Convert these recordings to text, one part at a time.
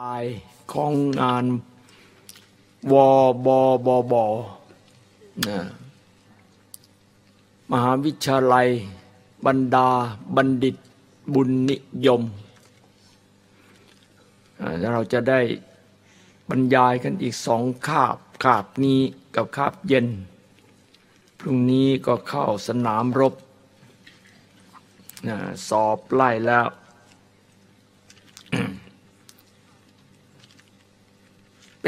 ลายของงานวบบบนะมหาวิทยาลัย บรรดาบัณฑิตบุญนิยมแล้วเราจะได้บรรยายกันอีกสองคาบคาบนี้กับคาบเย็น พรุ่งนี้ก็เข้าสนามรบสอบไล่แล้ว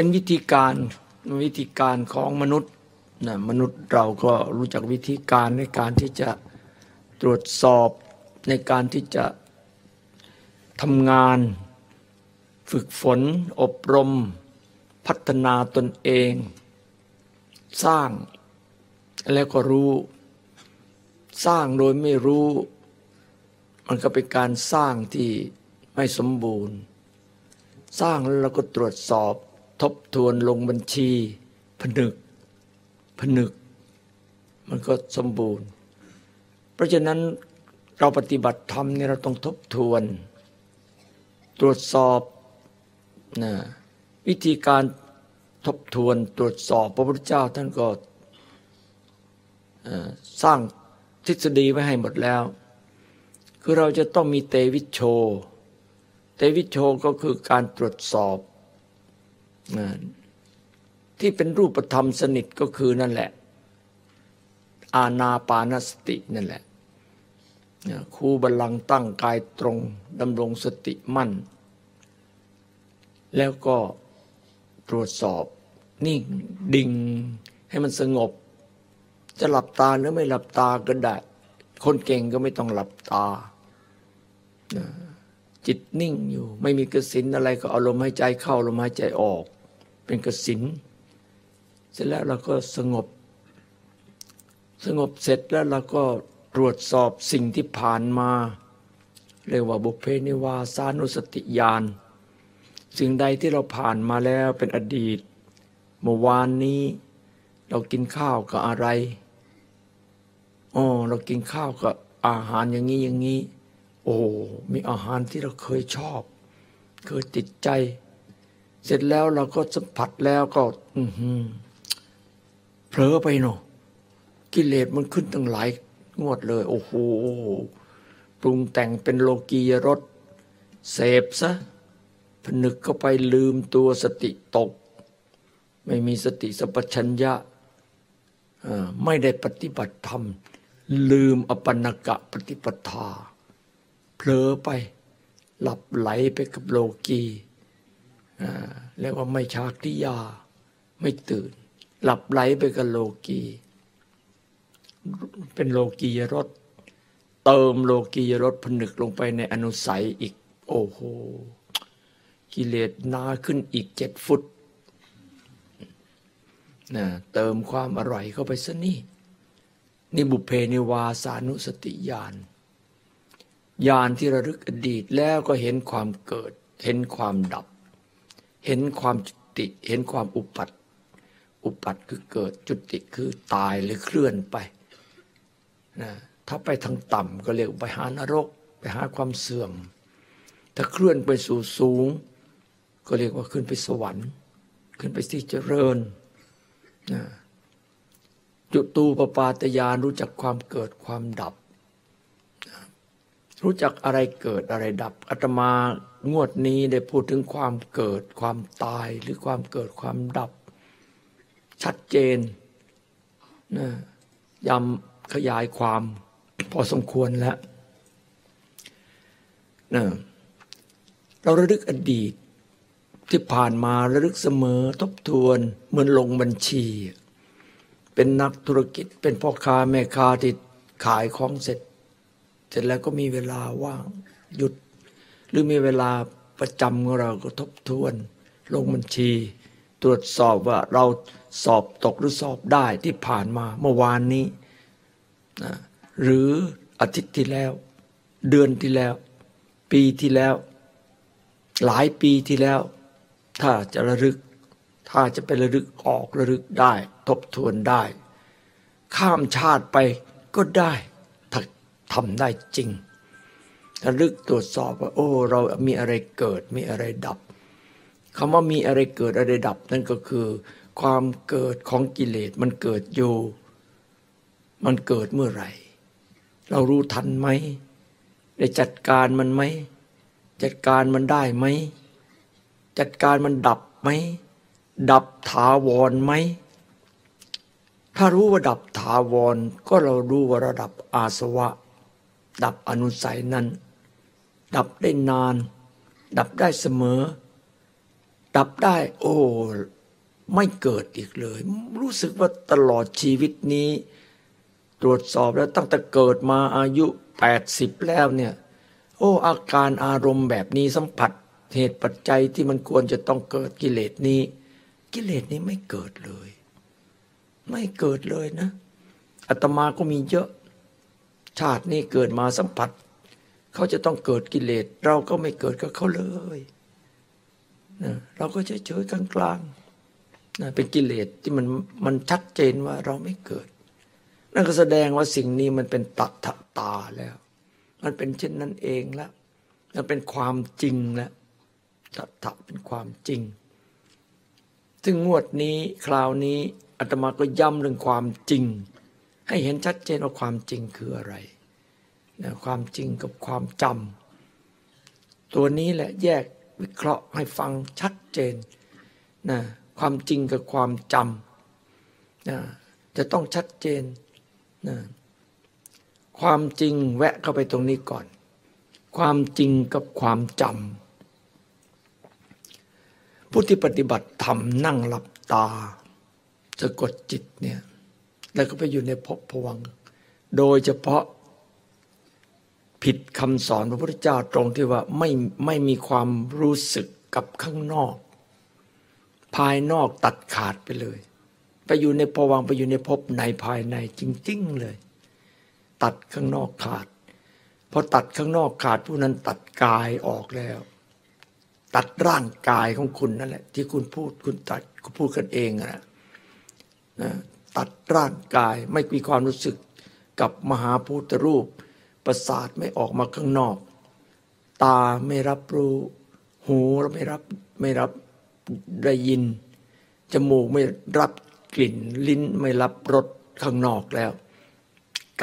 เป็นวิธีการวิธีการของมนุษย์นะมนุษย์เราก็รู้จักวิธีการในการที่จะตรวจสอบในการที่จะทำงาน ฝึกฝน อบรม พัฒนาตนเอง สร้างแล้วก็รู้ สร้างโดยไม่รู้ มันก็เป็นการสร้างที่ไม่สมบูรณ์ สร้างแล้วเราก็ตรวจสอบ ทบทวนลงบัญชี ผนึก ผนึก มันก็สมบูรณ์ เพราะฉะนั้นเราปฏิบัติธรรมเนี่ยเราต้องทบทวน ตรวจสอบนะวิธีการทบทวนตรวจสอบพระพุทธเจ้าท่านก็สร้างทฤษฎีไว้ให้หมดแล้ว คือเราจะต้องมีเตวิชโช เตวิชโชก็คือการตรวจสอบ ที่เป็นรูปธรรมสนิทก็คือนั่นแหละ อาณาปานสตินั่นแหละคูบัลลังตั้งกายตรงดำรงสติมั่น แล้วก็ตรวจสอบนิ่งดิ่งให้มันสงบ จะหลับตาหรือไม่หลับตาก็ได้ คนเก่งก็ไม่ต้องหลับตา จิตนิ่งอยู่ ไม่มีกระสินอะไรก็เอาลมหายใจเข้าลมหายใจออก เป็นกสินเสร็จแล้วเราก็สงบ สงบเสร็จแล้วเราก็ตรวจสอบสิ่งที่ผ่านมา เรียกว่าบุพเพนิวาสานุสติญาณสิ่งใดที่เราผ่านมาแล้วเป็นอดีต เมื่อวานนี้เรากินข้าวกับอะไรอ๋อเรากินข้าวกับอาหารอย่างนี้อย่างนี้ โอ้มีอาหารที่เราเคยชอบ เคยติดใจ เสร็จแล้วเราก็สัมผัสแล้วก็ อืเผลอไปเนาะกิเลสมันขึ้นตั้งหลายงวดเลย โอ้โหปรุงแต่งเป็นโลกียรสเสพซะผนึกเข้าไปลืมตัวสติตก ไม่มีสติสัพชัญญะไม่ได้ปฏิบัติธรรม ลืมอปันกะปฏิปทาเผลอไป หลับไหลไปกับโลกี เรียกว่าไม่ชากทิยา ไม่ตื่น หลับไหลไปกับโลกี เป็นโลกียรสเติมโลกียรสผนึกลงไปในอนุสัยอีก โอ้โห กิเลสนาขึ้นอีกเจ็ดฟุตนะเติมความอร่อยเข้าไปซะนี่ นี่บุเพนิวาสานุสติญาณญาณที่ระลึกอดีตแล้วก็เห็นความเกิด เห็นความดับ เห็นความจุติ เห็นความอุปัตอุปัตคือเกิดจุติคือตายหรือเคลื่อนไปนะถ้าไปทางต่ำก็เรียกไปหานรก ไปหาความเสื่อม ถ้าเคลื่อนไปสู่สูง ก็เรียกว่าขึ้นไปสวรรค์ ขึ้นไปที่เจริญนะจุตูปปาตยานรู้จักความเกิดความดับ รู้จักอะไรเกิดอะไรดับอาตมา งวดนี้ได้พูดถึงความเกิดความตายหรือความเกิดความดับ ชัดเจนนะย้ำขยายความพอสมควรแล้วนะเราระลึกอดีตที่ผ่านมาระลึกเสมอทบทวนเหมือนลงบัญชี เป็นนักธุรกิจเป็นพ่อค้าแม่ค้าที่ขายของเสร็จ เสร็จแล้วก็มีเวลาว่างหยุด หรือมีเวลาประจำของเราก็ทบทวน ลงบัญชี ตรวจสอบว่าเราสอบตกหรือสอบได้ที่ผ่านมาเมื่อวานนี้นะหรืออาทิตย์ที่แล้ว เดือนที่แล้ว ปีที่แล้ว หลายปีที่แล้ว ถ้าจะระลึก ถ้าจะไประลึกออกระลึกได้ ทบทวนได้ ข้ามชาติไปก็ได้ถ้าทำได้จริง ระลึกตรวจสอบว่า โอ้ เรามีอะไรเกิดมีอะไรดับคำว่ามีอะไรเกิดอะไรดับ นั่นก็คือ ความเกิดของกิเลสมันเกิดอยู่ มันเกิดเมื่อไหร่ เรารู้ทันไหมได้จัดการมันไหมจัดการมันได้ไหมจัดการมันดับไหมดับถาวรไหมถ้ารู้ว่าดับถาวรก็เรารู้ว่าระดับอาสวะ ดับอนุสัยนั้น ดับได้นาน ดับได้เสมอ ดับได้โอ้ไม่เกิดอีกเลย รู้สึกว่าตลอดชีวิตนี้ ตรวจสอบแล้วตั้งแต่เกิดมาอายุแปดสิบแล้วเนี่ยโอ้อาการอารมณ์แบบนี้สัมผัสเหตุปัจจัยที่มันควรจะต้องเกิดกิเลสนี้ กิเลสนี้ไม่เกิดเลย ไม่เกิดเลยนะอาตมาก็มีเยอะ ชาตินี้เกิดมาสัมผัส เขาจะต้องเกิดกิเลส เราก็ไม่เกิดกับเขาเลยนะเราก็เฉยๆกลางๆนะเป็นกิเลสที่มันมันชัดเจนว่าเราไม่เกิด นั่นก็แสดงว่าสิ่งนี้มันเป็นตัทตาแล้ว มันเป็นเช่นนั้นเองแล้วมันเป็นความจริงแล้วตัทะเป็นความจริง ซึ่งงวดนี้คราวนี้อาตมาก็ย้ำเรื่องความจริง ให้เห็นชัดเจนว่าความจริงคืออะไร นะความจริงกับความจำตัวนี้แหละแยกวิเคราะห์ให้ฟังชัดเจนนะความจริงกับความจำนะจะต้องชัดเจนนะความจริงแวะเข้าไปตรงนี้ก่อน ความจริงกับความจำผู้ที่ปฏิบัติธรรมนั่งหลับตาสะกดจิตเนี่ยแล้วก็ไปอยู่ในภพพวัง โดยเฉพาะ ผิดคำสอนพระพุทธเจ้าตรงที่ว่าไม่ไม่มีความรู้สึกกับข้างนอก ภายนอกตัดขาดไปเลย ไปอยู่ในภวังไปอยู่ในภพในภายในจริง ๆ เลย ตัดข้างนอกขาดพอตัดข้างนอกขาดผู้นั้นตัดกายออกแล้ว ตัดร่างกายของคุณนั่นแหละ ที่คุณพูดคุณตัดคุณพูดกันเองนะนะตัดร่างกายไม่มีความรู้สึกกับมหาพุทธรูป ประสาทไม่ออกมาข้างนอก ตาไม่รับรู้ หูไม่รับไม่รับได้ยิน จมูกไม่รับกลิ่น ลิ้นไม่รับรสข้างนอกแล้ว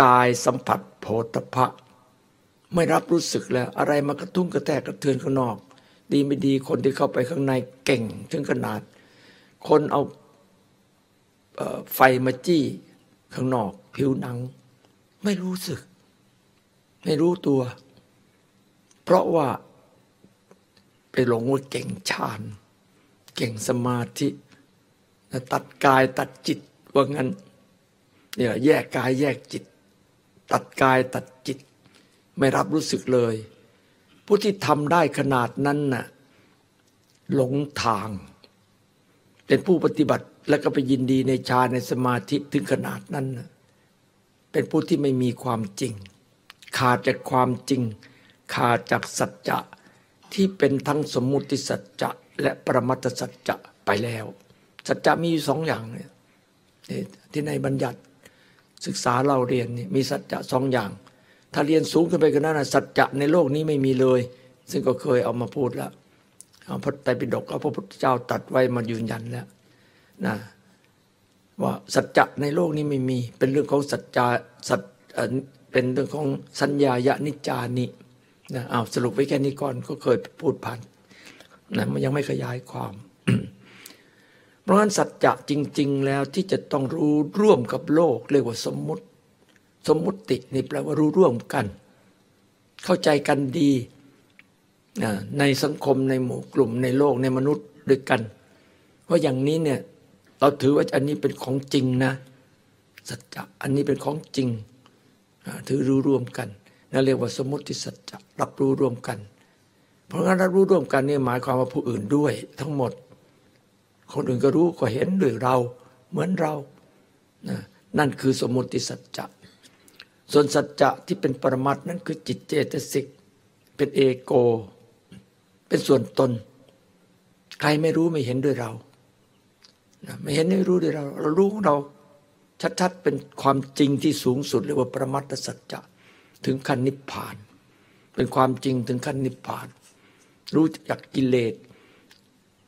กายสัมผัสโผฏฐะไม่รับรู้สึกแล้ว อะไรมากระตุ้งกระแทกกระเทือนข้างนอก ดีไม่ดีคนที่เข้าไปข้างในเก่ง ถึงขนาด คนเอาไฟมาจี้ข้างนอก ผิวหนัง ไม่รู้สึก ไม่รู้ตัว เพราะว่าไปหลงว่าเก่งฌานเก่งสมาธิตัดกายตัดจิตว่างั้นเนี่ยแยกกายแยกจิต ตัดกายตัดจิต ไม่รับรู้สึกเลย ผู้ที่ทำได้ขนาดนั้นน่ะหลงทาง เป็นผู้ปฏิบัติแล้วก็ไปยินดีในฌานในสมาธิถึงขนาดนั้นน่ะเป็นผู้ที่ไม่มีความจริง ขาดจากความจริง ขาดจากสัจจะที่เป็นทั้งสมมุติสัจจะและปรมัตสัจจะไปแล้ว สัจจะมีอยู่สองอย่างเนี่ยที่ในบัญญัติศึกษาเราเรียนนี่มีสัจจะสองอย่าง ถ้าเรียนสูงขึ้นไปกันนั้นสัจจะในโลกนี้ไม่มีเลย ซึ่งก็เคยเอามาพูดแล้วพระไตรปิฎกเอาพระพุทธเจ้าตัดไว้มายืนยันแล้วนะว่าสัจจะในโลกนี้ไม่มีเป็นเรื่องของสัจจะสัจ เป็นเรื่องของสัญญายนิจานินะเอาสรุปไว้แค่นี้ก่อนก็เคยพูดผ่านนะมันยังไม่ขยายความ เพราะฉะนั้นสัจจะจริง ๆ แล้วที่จะต้องรู้ร่วมกับโลก เรียกว่าสมมุติ สมมุตินี่แปลว่ารู้ร่วมกัน เข้าใจกันดีในสังคมในหมู่กลุ่มในโลกในมนุษย์ด้วยกันว่าอย่างนี้เนี่ยเราถือว่าอันนี้เป็นของจริงนะสัจจะอันนี้เป็นของจริง ถือรู้ร่วมกันนั่นเรียกว่าสมมติสัจจะรับรู้ร่วมกัน เพราะงั้นรับรู้ร่วมกันนี่หมายความว่าผู้อื่นด้วย ทั้งหมด คนอื่นก็รู้ก็เห็นด้วยเราเหมือนเรานั่นคือสมมติสัจจะ ส่วนสัจจะที่เป็นปรมัตนั้นคือจิตเจตสิก เป็นเอโก เป็นส่วนตน ใครไม่รู้ไม่เห็นด้วยเรา ไม่เห็นไม่รู้ด้วยเรา เรารู้ของเรา ชัดๆ เป็นความจริงที่สูงสุดเรียกว่าปรมัตถสัจจะถึงขั้นนิพพาน เป็นความจริงถึงขั้นนิพพาน รู้จักกิเลส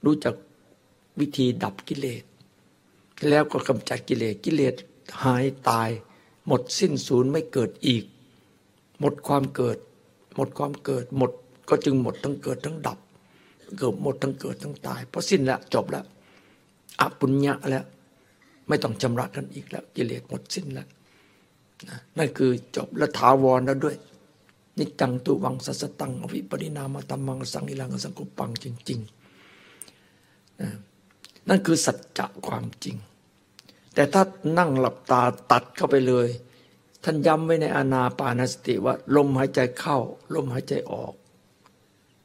รู้จักวิธีดับกิเลส แล้วก็กำจัดกิเลสกิเลสหายตาย หมดสิ้นศูนย์ไม่เกิดอีก หมดความเกิด หมดความเกิดหมดก็จึงหมดทั้งเกิดทั้งดับ เกิดหมดทั้งเกิดทั้งตาย เพราะสิ้นแล้วจบแล้วอปุญญะแล้ว ไม่ต้องชำระกันอีกแล้วกิเลสหมดสิ้นแล้วนั่นคือจบและถาวรแล้วด้วย นิจังตุวังสัสตังอวิปริณามตัมมังสังอิลังสังกุปังจริงๆนั่นคือสัจจะความจริง แต่ถ้านั่งหลับตาตัดเข้าไปเลย ท่านย้ำไว้ในอานาปานสติว่า ลมหายใจเข้า ลมหายใจออก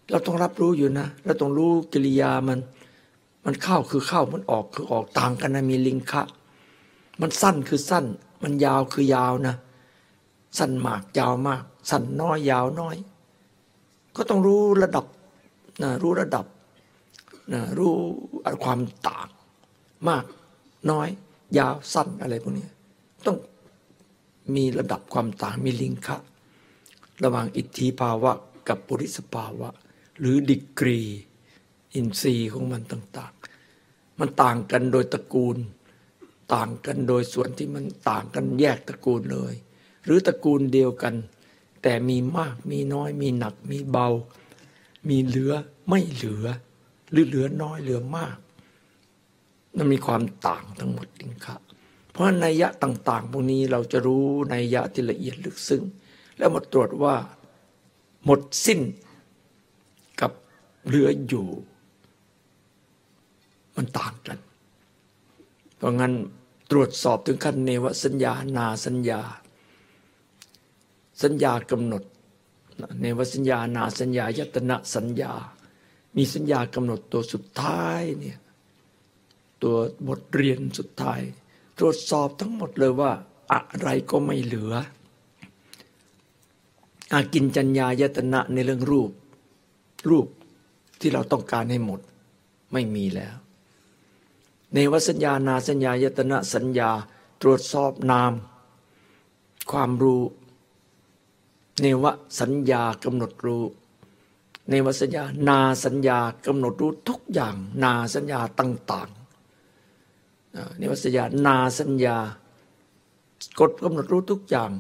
เราต้องรับรู้อยู่นะ เราต้องรู้กิริยามัน มันเข้าคือเข้ามันออกคือออกต่างกันนะมีลิงคะ มันสั้นคือสั้น มันยาวคือยาวนะ สั้นมากยาวมาก สั้นน้อยยาวน้อย ก็ต้องรู้ระดับนะรู้ระดับนะรู้ความต่างมากน้อย ยาวสั้นอะไรพวกนี้ต้องมีระดับความต่างมีลิงคะ ระหว่างอิทธิภาวะกับปุริสภาวะ หรือดิกรี อินทรีย์ของมันต่าง มันต่างกันโดยตระกูล ต่างกันโดยส่วนที่มันต่างกันแยกตระกูลเลย หรือตระกูลเดียวกัน แต่มีมากมีน้อย มีหนักมีเบา มีเหลือไม่เหลือ หรือเหลือน้อยเหลือมากมันมีความต่างทั้งหมดจริงครับเพราะนัยยะต่าง ๆ พวกนี้เราจะรู้นัยยะที่ละเอียดลึกซึ้งแล้วมาตรวจว่า หมดสิ้นกับเหลืออยู่ มันต่างกัน เพราะงั้นตรวจสอบถึงขั้นเนวสัญญานาสัญญา สัญญากำหนดในวสัญญานาสัญญายตนะสัญญา มีสัญญากำหนดตัวสุดท้ายเนี่ยตัวบทเรียนสุดท้าย ตรวจสอบทั้งหมดเลยว่า อะไรก็ไม่เหลืออากินจัญญายตนะในเรื่องรูป รูปที่เราต้องการให้หมดไม่มีแล้ว ในวสัญญานาสัญญายตนะสัญญาตรวจสอบนาม ความรู้ เนวสัญญากำหนดรู้ เนวสัญญานาสัญญากำหนดรู้ทุกอย่างนาสัญญาต่างๆเนวสัญญานาสัญญากดกำหนดรู้ทุกอย่าง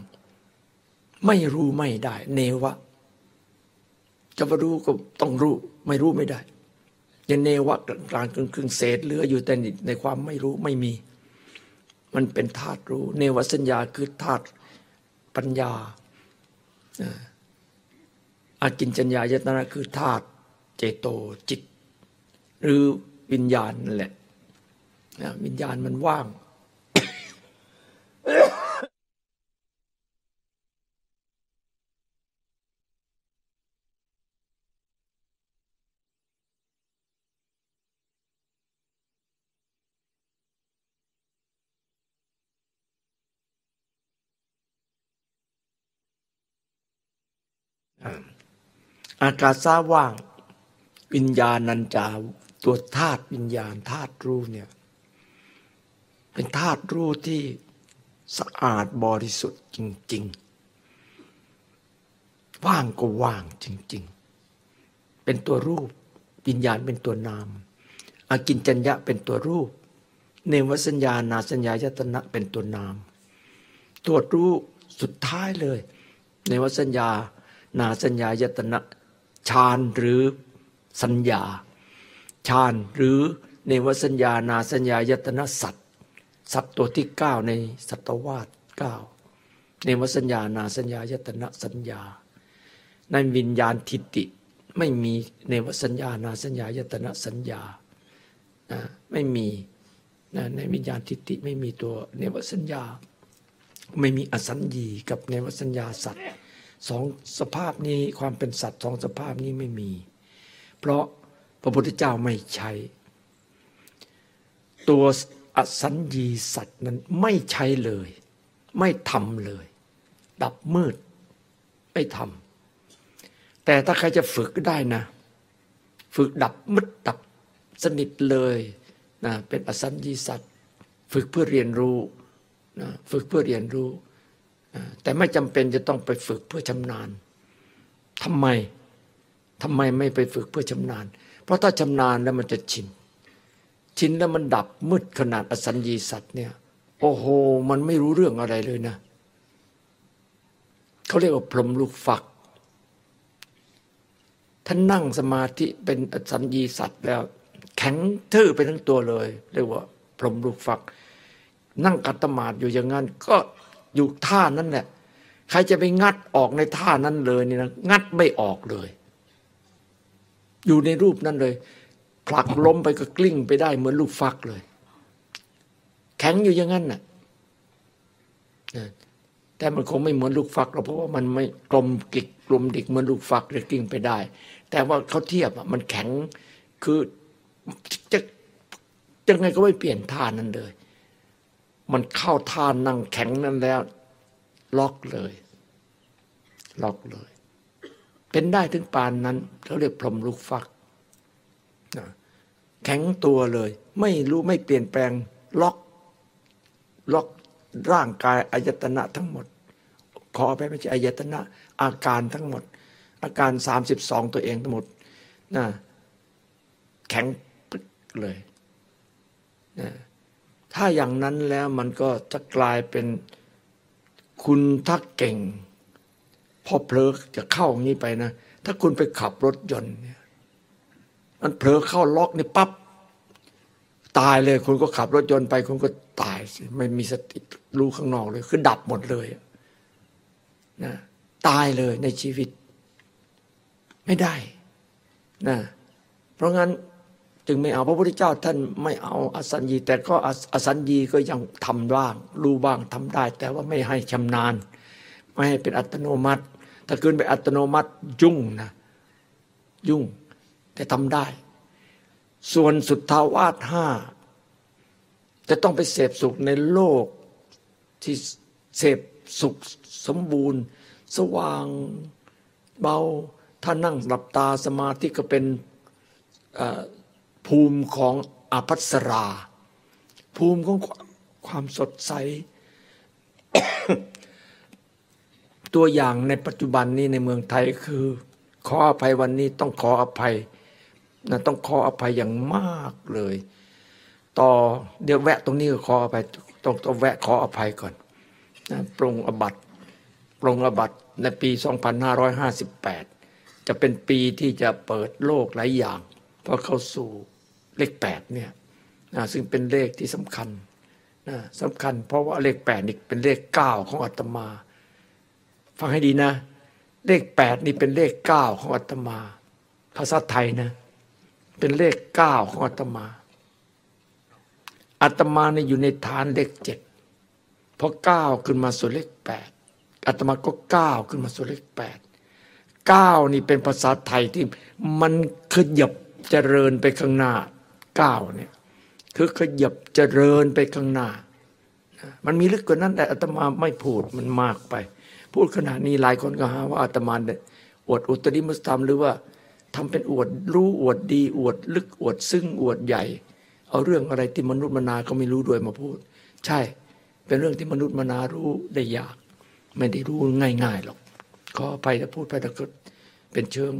ไม่รู้ไม่ได้ เนวะ จะมารู้ก็ต้องรู้ ไม่รู้ไม่ได้ ยังเนวะกลางกึ่งเศษเหลืออยู่แต่ในความไม่รู้ไม่มี มันเป็นธาตุรู้ เนวสัญญาคือธาตุปัญญาอากินจัญญายตนะคือธาตุเจโตจิต หรือวิญญาณนั่นแหละวิญญาณมันว่าง อากาศซาว่างวิญญาณนันจาตัวธาตุวิญญาณธาตุรู้เนี่ยเป็นธาตุรู้ที่สะอาดบริสุทธิ์จริง ๆ ว่างก็ว่างจริง ๆ เป็นตัวรูปวิญญาณเป็นตัวนามอากินจัญญะเป็นตัวรูป เนวสัญญานาสัญญายตนะเป็นตัวนามตัวรู้สุดท้ายเลยในวสัญญานาสัญญายตนะ ฌานหรือสัญญาฌานหรือเนวสัญญานาสัญญายตนะสัตสัตตัวที่เก้าในสัตวาสเก้าเนวสัญญานาสัญญายตนะสัญญา ในวิญญาณทิฏฐิไม่มีเนวสัญญานาสัญญายตนะสัญญาไม่มีในวิญญาณทิฏฐิไม่มีตัวเนวสัญญา ไม่มีอสัญญีกับเนวสัญญาสัตว์ สองสภาพนี้ความเป็นสัตว์สองสภาพนี้ไม่มี เพราะพระพุทธเจ้าไม่ใช้ ตัวอสัญญีสัตว์นั้นไม่ใช้เลย ไม่ทำเลย ดับมืด ไม่ทำแต่ถ้าใครจะฝึกได้นะ ฝึกดับมืดดับสนิทเลยนะเป็นอสัญญีสัตว์ ฝึกเพื่อเรียนรู้นะฝึกเพื่อเรียนรู้ แต่ไม่จำเป็นจะต้องไปฝึกเพื่อชำนาญทำไมทำไมไม่ไปฝึกเพื่อชำนาญ เพราะถ้าชำนาญแล้วมันจะชิน ชินแล้วมันดับมืดขนาดอสัญญีสัตว์เนี่ย โอ้โห มันไม่รู้เรื่องอะไรเลยนะ เขาเรียกว่าพรหมลูกฝัก ท่านนั่งสมาธิเป็นอสัญญีสัตว์แล้ว แข็งทื่อไปทั้งตัวเลย เรียกว่าพรหมลูกฝัก นั่งกัตมาดอยู่อย่างนั้นก็ อยู่ท่านั้นแหละ ใครจะไปงัดออกในท่านั้นเลยนี่นะงัดไม่ออกเลย อยู่ในรูปนั้นเลย ผลักล้มไปก็กลิ้งไปได้เหมือนลูกฟักเลย แข็งอยู่อย่างนั้นน่ะแต่มันคงไม่เหมือนลูกฟักหรอกเพราะว่ามันไม่กลมกิกกลมดิกเหมือนลูกฟักจะกลิ้งไปได้ แต่ว่าเขาเทียบอะมันแข็งคือจะยังไงก็ไม่เปลี่ยนท่านั้นเลย มันเข้าท่านั่งแข็งนั้นแล้ว ล็อกเลย ล็อกเลย เป็นได้ถึงปานนั้นเขาเรียกพรหมลูกฟักแข็งตัวเลย ไม่รู้ไม่เปลี่ยนแปลงล็อกล็อกร่างกายอายตนะทั้งหมด ขอไปไม่ใช่อายตนะ อาการทั้งหมด อาการสามสิบสองตัวเองทั้งหมดนะแข็งปึ๊กเลยนะ ถ้าอย่างนั้นแล้วมันก็จะกลายเป็นคุณทักเก่ง พอเผลอจะเข้าอย่างนี้ไปนะ ถ้าคุณไปขับรถยนต์เนี่ยมันเผลอเข้าล็อกนี่ปั๊บตายเลย คุณก็ขับรถยนต์ไป คุณก็ตายสิไม่มีสติรู้ข้างนอกเลย คือดับหมดเลยนะตายเลยในชีวิต ไม่ได้นะเพราะงั้น จึงไม่เอาพระพุทธเจ้าท่านไม่เอาอสัญญี แต่ก็อสัญญีก็ยังทำบ้างรู้บ้างทำได้ แต่ว่าไม่ให้ชำนาญ ไม่ให้เป็นอัตโนมัติ ถ้าเกินไปอัตโนมัติยุ่งนะยุ่ง แต่ทำได้ ส่วนสุดทาวาสห้าจะต้องไปเสพสุขในโลกที่เสพสุขสมบูรณ์ สว่างเบาถ้านั่งหลับตาสมาธิก็เป็น ภูมิของอภัสรา ภูมิของความสดใส ตัวอย่างในปัจจุบันนี้ในเมืองไทยคือ ขออภัยวันนี้ต้องขออภัยนะต้องขออภัยอย่างมากเลย ต่อเดี๋ยวแวะตรงนี้ก็ขออภัยต้องต้องแวะขออภัยก่อนนะปรงอบัตปรงอบัตในปี 2558 จะเป็นปีที่จะเปิดโลกหลายอย่าง เพราะเข้าสู่ เลขแปดเนี่ยนะซึ่งเป็นเลขที่สำคัญนะสำคัญ เพราะว่าเลขแปดนี่เป็นเลขเก้าของอาตมา ฟังให้ดีนะ เลขแปดนี่เป็นเลขเก้าของอาตมา ภาษาไทยนะ เป็นเลขเก้าของอาตมาอาตมาเนี่ยอยู่ในฐานเลขเจ็ดพอเก้าขึ้นมาสู่เลขแปดอาตมาก็เก้าขึ้นมาสู่เลขแปดเก้านี่เป็นภาษาไทยที่มันขยับเจริญไปข้างหน้า ก้าเนี่ยคือขยับเจริญไปข้างหน้า มันมีลึกกว่านั้นแต่อาตมาไม่พูดมันมากไป พูดขนาดนี้หลายคนก็หาว่าอาตมาเนี่ยอวดอุตริมุสธรรมหรือว่าทำเป็นอวดรู้อวดดีอวดลึกอวดซึ่งอวดใหญ่ เอาเรื่องอะไรที่มนุษย์มนาก็ไม่รู้ด้วยมาพูด ใช่ เป็นเรื่องที่มนุษย์มนารู้ได้ยาก ไม่ได้รู้ง่ายๆหรอกขอไปถ้าพูดไปแต่ก็เป็นเชิง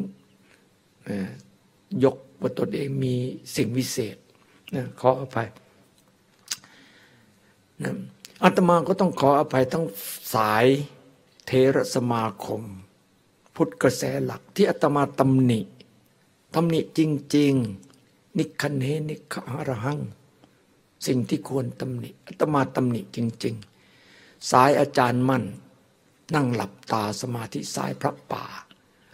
ยก ว่าตนเองมีสิ่งวิเศษนะขออภัยนะอาตมาก็ต้องขออภัยทั้งสายเทรสมาคม พุทธกระแสหลักที่อาตมาตำหนิตำหนิจริง ๆ นิคันเฮนิคหารหัง สิ่งที่ควรตำหนิอาตมาตำหนิจริง ๆ สายอาจารย์มั่น นั่งหลับตาสมาธิสายพระป่า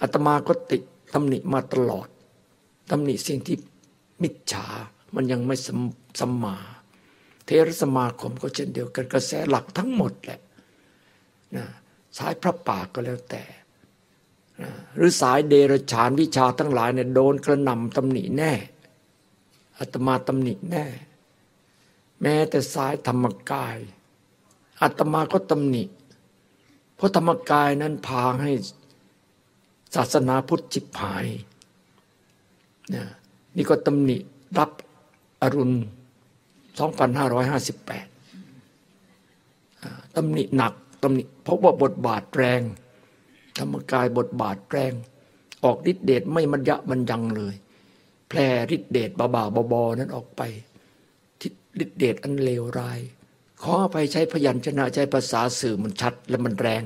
อาตมาก็ติตำหนิมาตลอด ตำหนิสิ่งที่มิจฉา มันยังไม่สัมมา เทรสมาคมก็เช่นเดียวกันกระแสหลักทั้งหมดแหละนะสายพระป่าก็แล้วแต่หรือสายเดรฉานวิชาทั้งหลายเนี่ยโดนกระนำตำหนิแน่อาตมาตำหนิแน่ แม้แต่สายธรรมกายอาตมาก็ตำหนิ เพราะธรรมกายนั้นพาให้ศาสนาพุทธจิบหาย นี่ก็ตำหนิรับอรุณ 2558ตำหนิหนักตำหนิเพราะว่าบทบาทแรง ธรรมกายบทบาทแรง ออกฤทธิเดชไม่มัญญะบรรยังเลย แพร่ฤทธิเดชบาบาบอนั้นออกไปทิฤทธิเดชอันเลวร้าย ขอไปใช้พยัญชนะใช้ภาษาสื่อมันชัดและมันแรง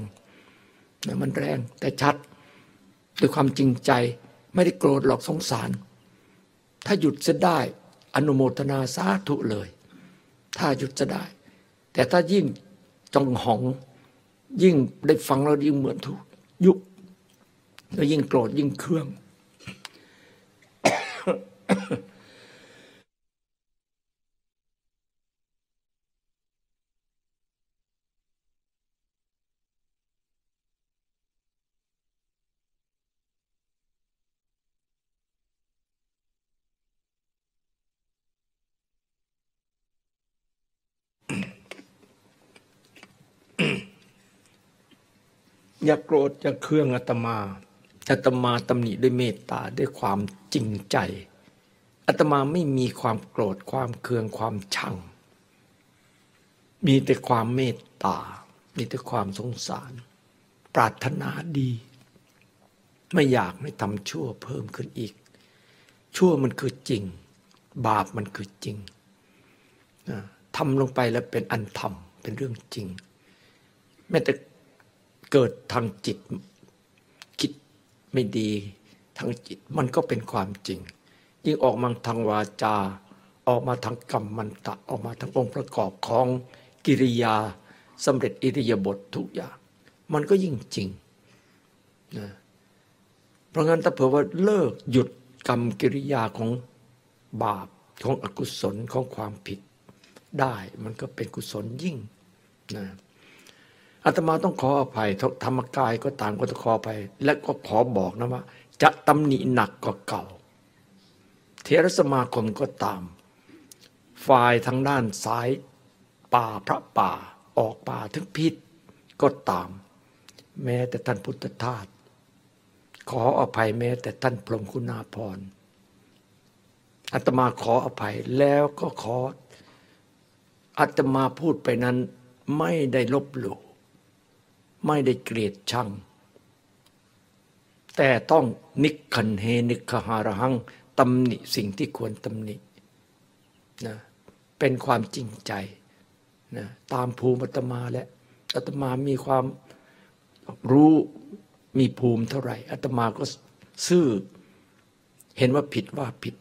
นะมันแรงแต่ชัดด้วยความจริงใจ ไม่ได้โกรธหรอกสงสาร ถ้าหยุดจะได้อนุโมทนาสาธุเลย ถ้าหยุดจะได้ แต่ถ้ายิ่งจองหอง ยิ่งได้ฟังแล้วยิ่งเหมือนถูกยุบแล้วยิ่งโกรธยิ่งเครื่อง อย่าโกรธอย่าเครื่องอาตมาอาตมาตำหนิด้วยเมตตาด้วยความจริงใจอาตมาไม่มีความโกรธความเคืองความชัง มีแต่ความเมตตา มีแต่ความสงสาร ปรารถนาดี ไม่อยากให้ทำชั่วเพิ่มขึ้นอีก ชั่วมันคือจริง บาปมันคือจริงทำลงไปแล้วเป็นอันธรรมเป็นเรื่องจริงแม้แต่ เกิดทางจิต คิดไม่ดีทางจิตมันก็เป็นความจริง ยิ่งออกมาทางวาจา ออกมาทางกรรมมันตะออกมาทางองค์ประกอบของกิริยาสำเร็จอิริยาบถททุกอย่าง มันก็ยิ่งจริงนะเพราะงั้นถ้าเผื่อว่าเลิกหยุดกรรมกิริยาของบาปของอกุศลของความผิดได้มันก็เป็นกุศลยิ่งนะ อาตมาต้องขออภัยธรรมกายก็ตามก็ต้องขออภัย และก็ขอบอกนะว่า จะตำหนิหนักกว่าเก่า เทรสมาคมก็ตาม ฝ่ายทางด้านซ้ายป่าพระป่าออกป่าถึงพิษก็ตาม แม้แต่ท่านพุทธทาสขออภัยแม้แต่ท่านพรหมคุณาภรอาตมาขออภัยแล้วก็ขออาตมาพูดไปนั้นไม่ได้ลบหลู่ ไม่ได้เกลียดชัง แต่ต้องนิคันเฮนิคหารหังตำหนิสิ่งที่ควรตำหนินะเป็นความจริงใจนะตามภูมิอาตมาและอาตมามีความรู้มีภูมิเท่าไหร่อาตมาก็ซื่อ เห็นว่าผิดว่าผิด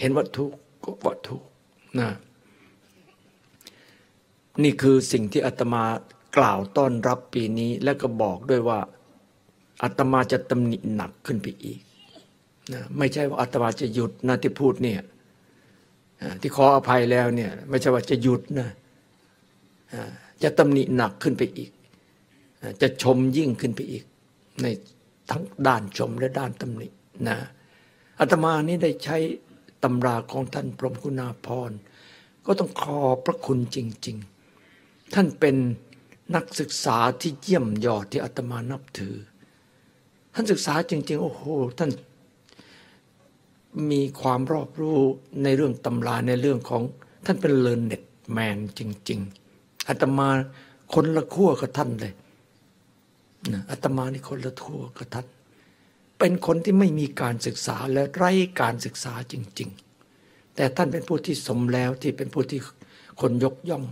เห็นว่าถูกก็ว่าถูกนะนี่คือสิ่งที่อาตมา กล่าวต้อนรับปีนี้และก็บอกด้วยว่าอาตมาจะตำหนิหนักขึ้นไปอีกนะไม่ใช่ว่าอาตมาจะหยุดนะที่พูดเนี่ยที่ขออภัยแล้วเนี่ยไม่ใช่ว่าจะหยุดนะจะตำหนิหนักขึ้นไปอีก จะชมยิ่งขึ้นไปอีก ในทั้งด้านชมและด้านตำหนินะอาตมานี้ได้ใช้ตำราของท่านพรหมคุณาภรณ์ก็ต้องขอพระคุณจริง ๆ ท่านเป็น นักศึกษาที่เยี่ยมยอดที่อาตมานับถือ ท่านศึกษาจริง ๆ โอ้โห ท่านมีความรอบรู้ในเรื่องตำราในเรื่องของท่านเป็นเลิร์นเน็ตแมนจริง ๆอาตมาคนละขั้วกับท่านเลยนะอาตมานี่คนละทั่วกับท่านเป็นคนที่ไม่มีการศึกษาและไร้การศึกษาจริง ๆ แต่ท่านเป็นผู้ที่สมแล้วที่เป็นผู้ที่คนยกย่อง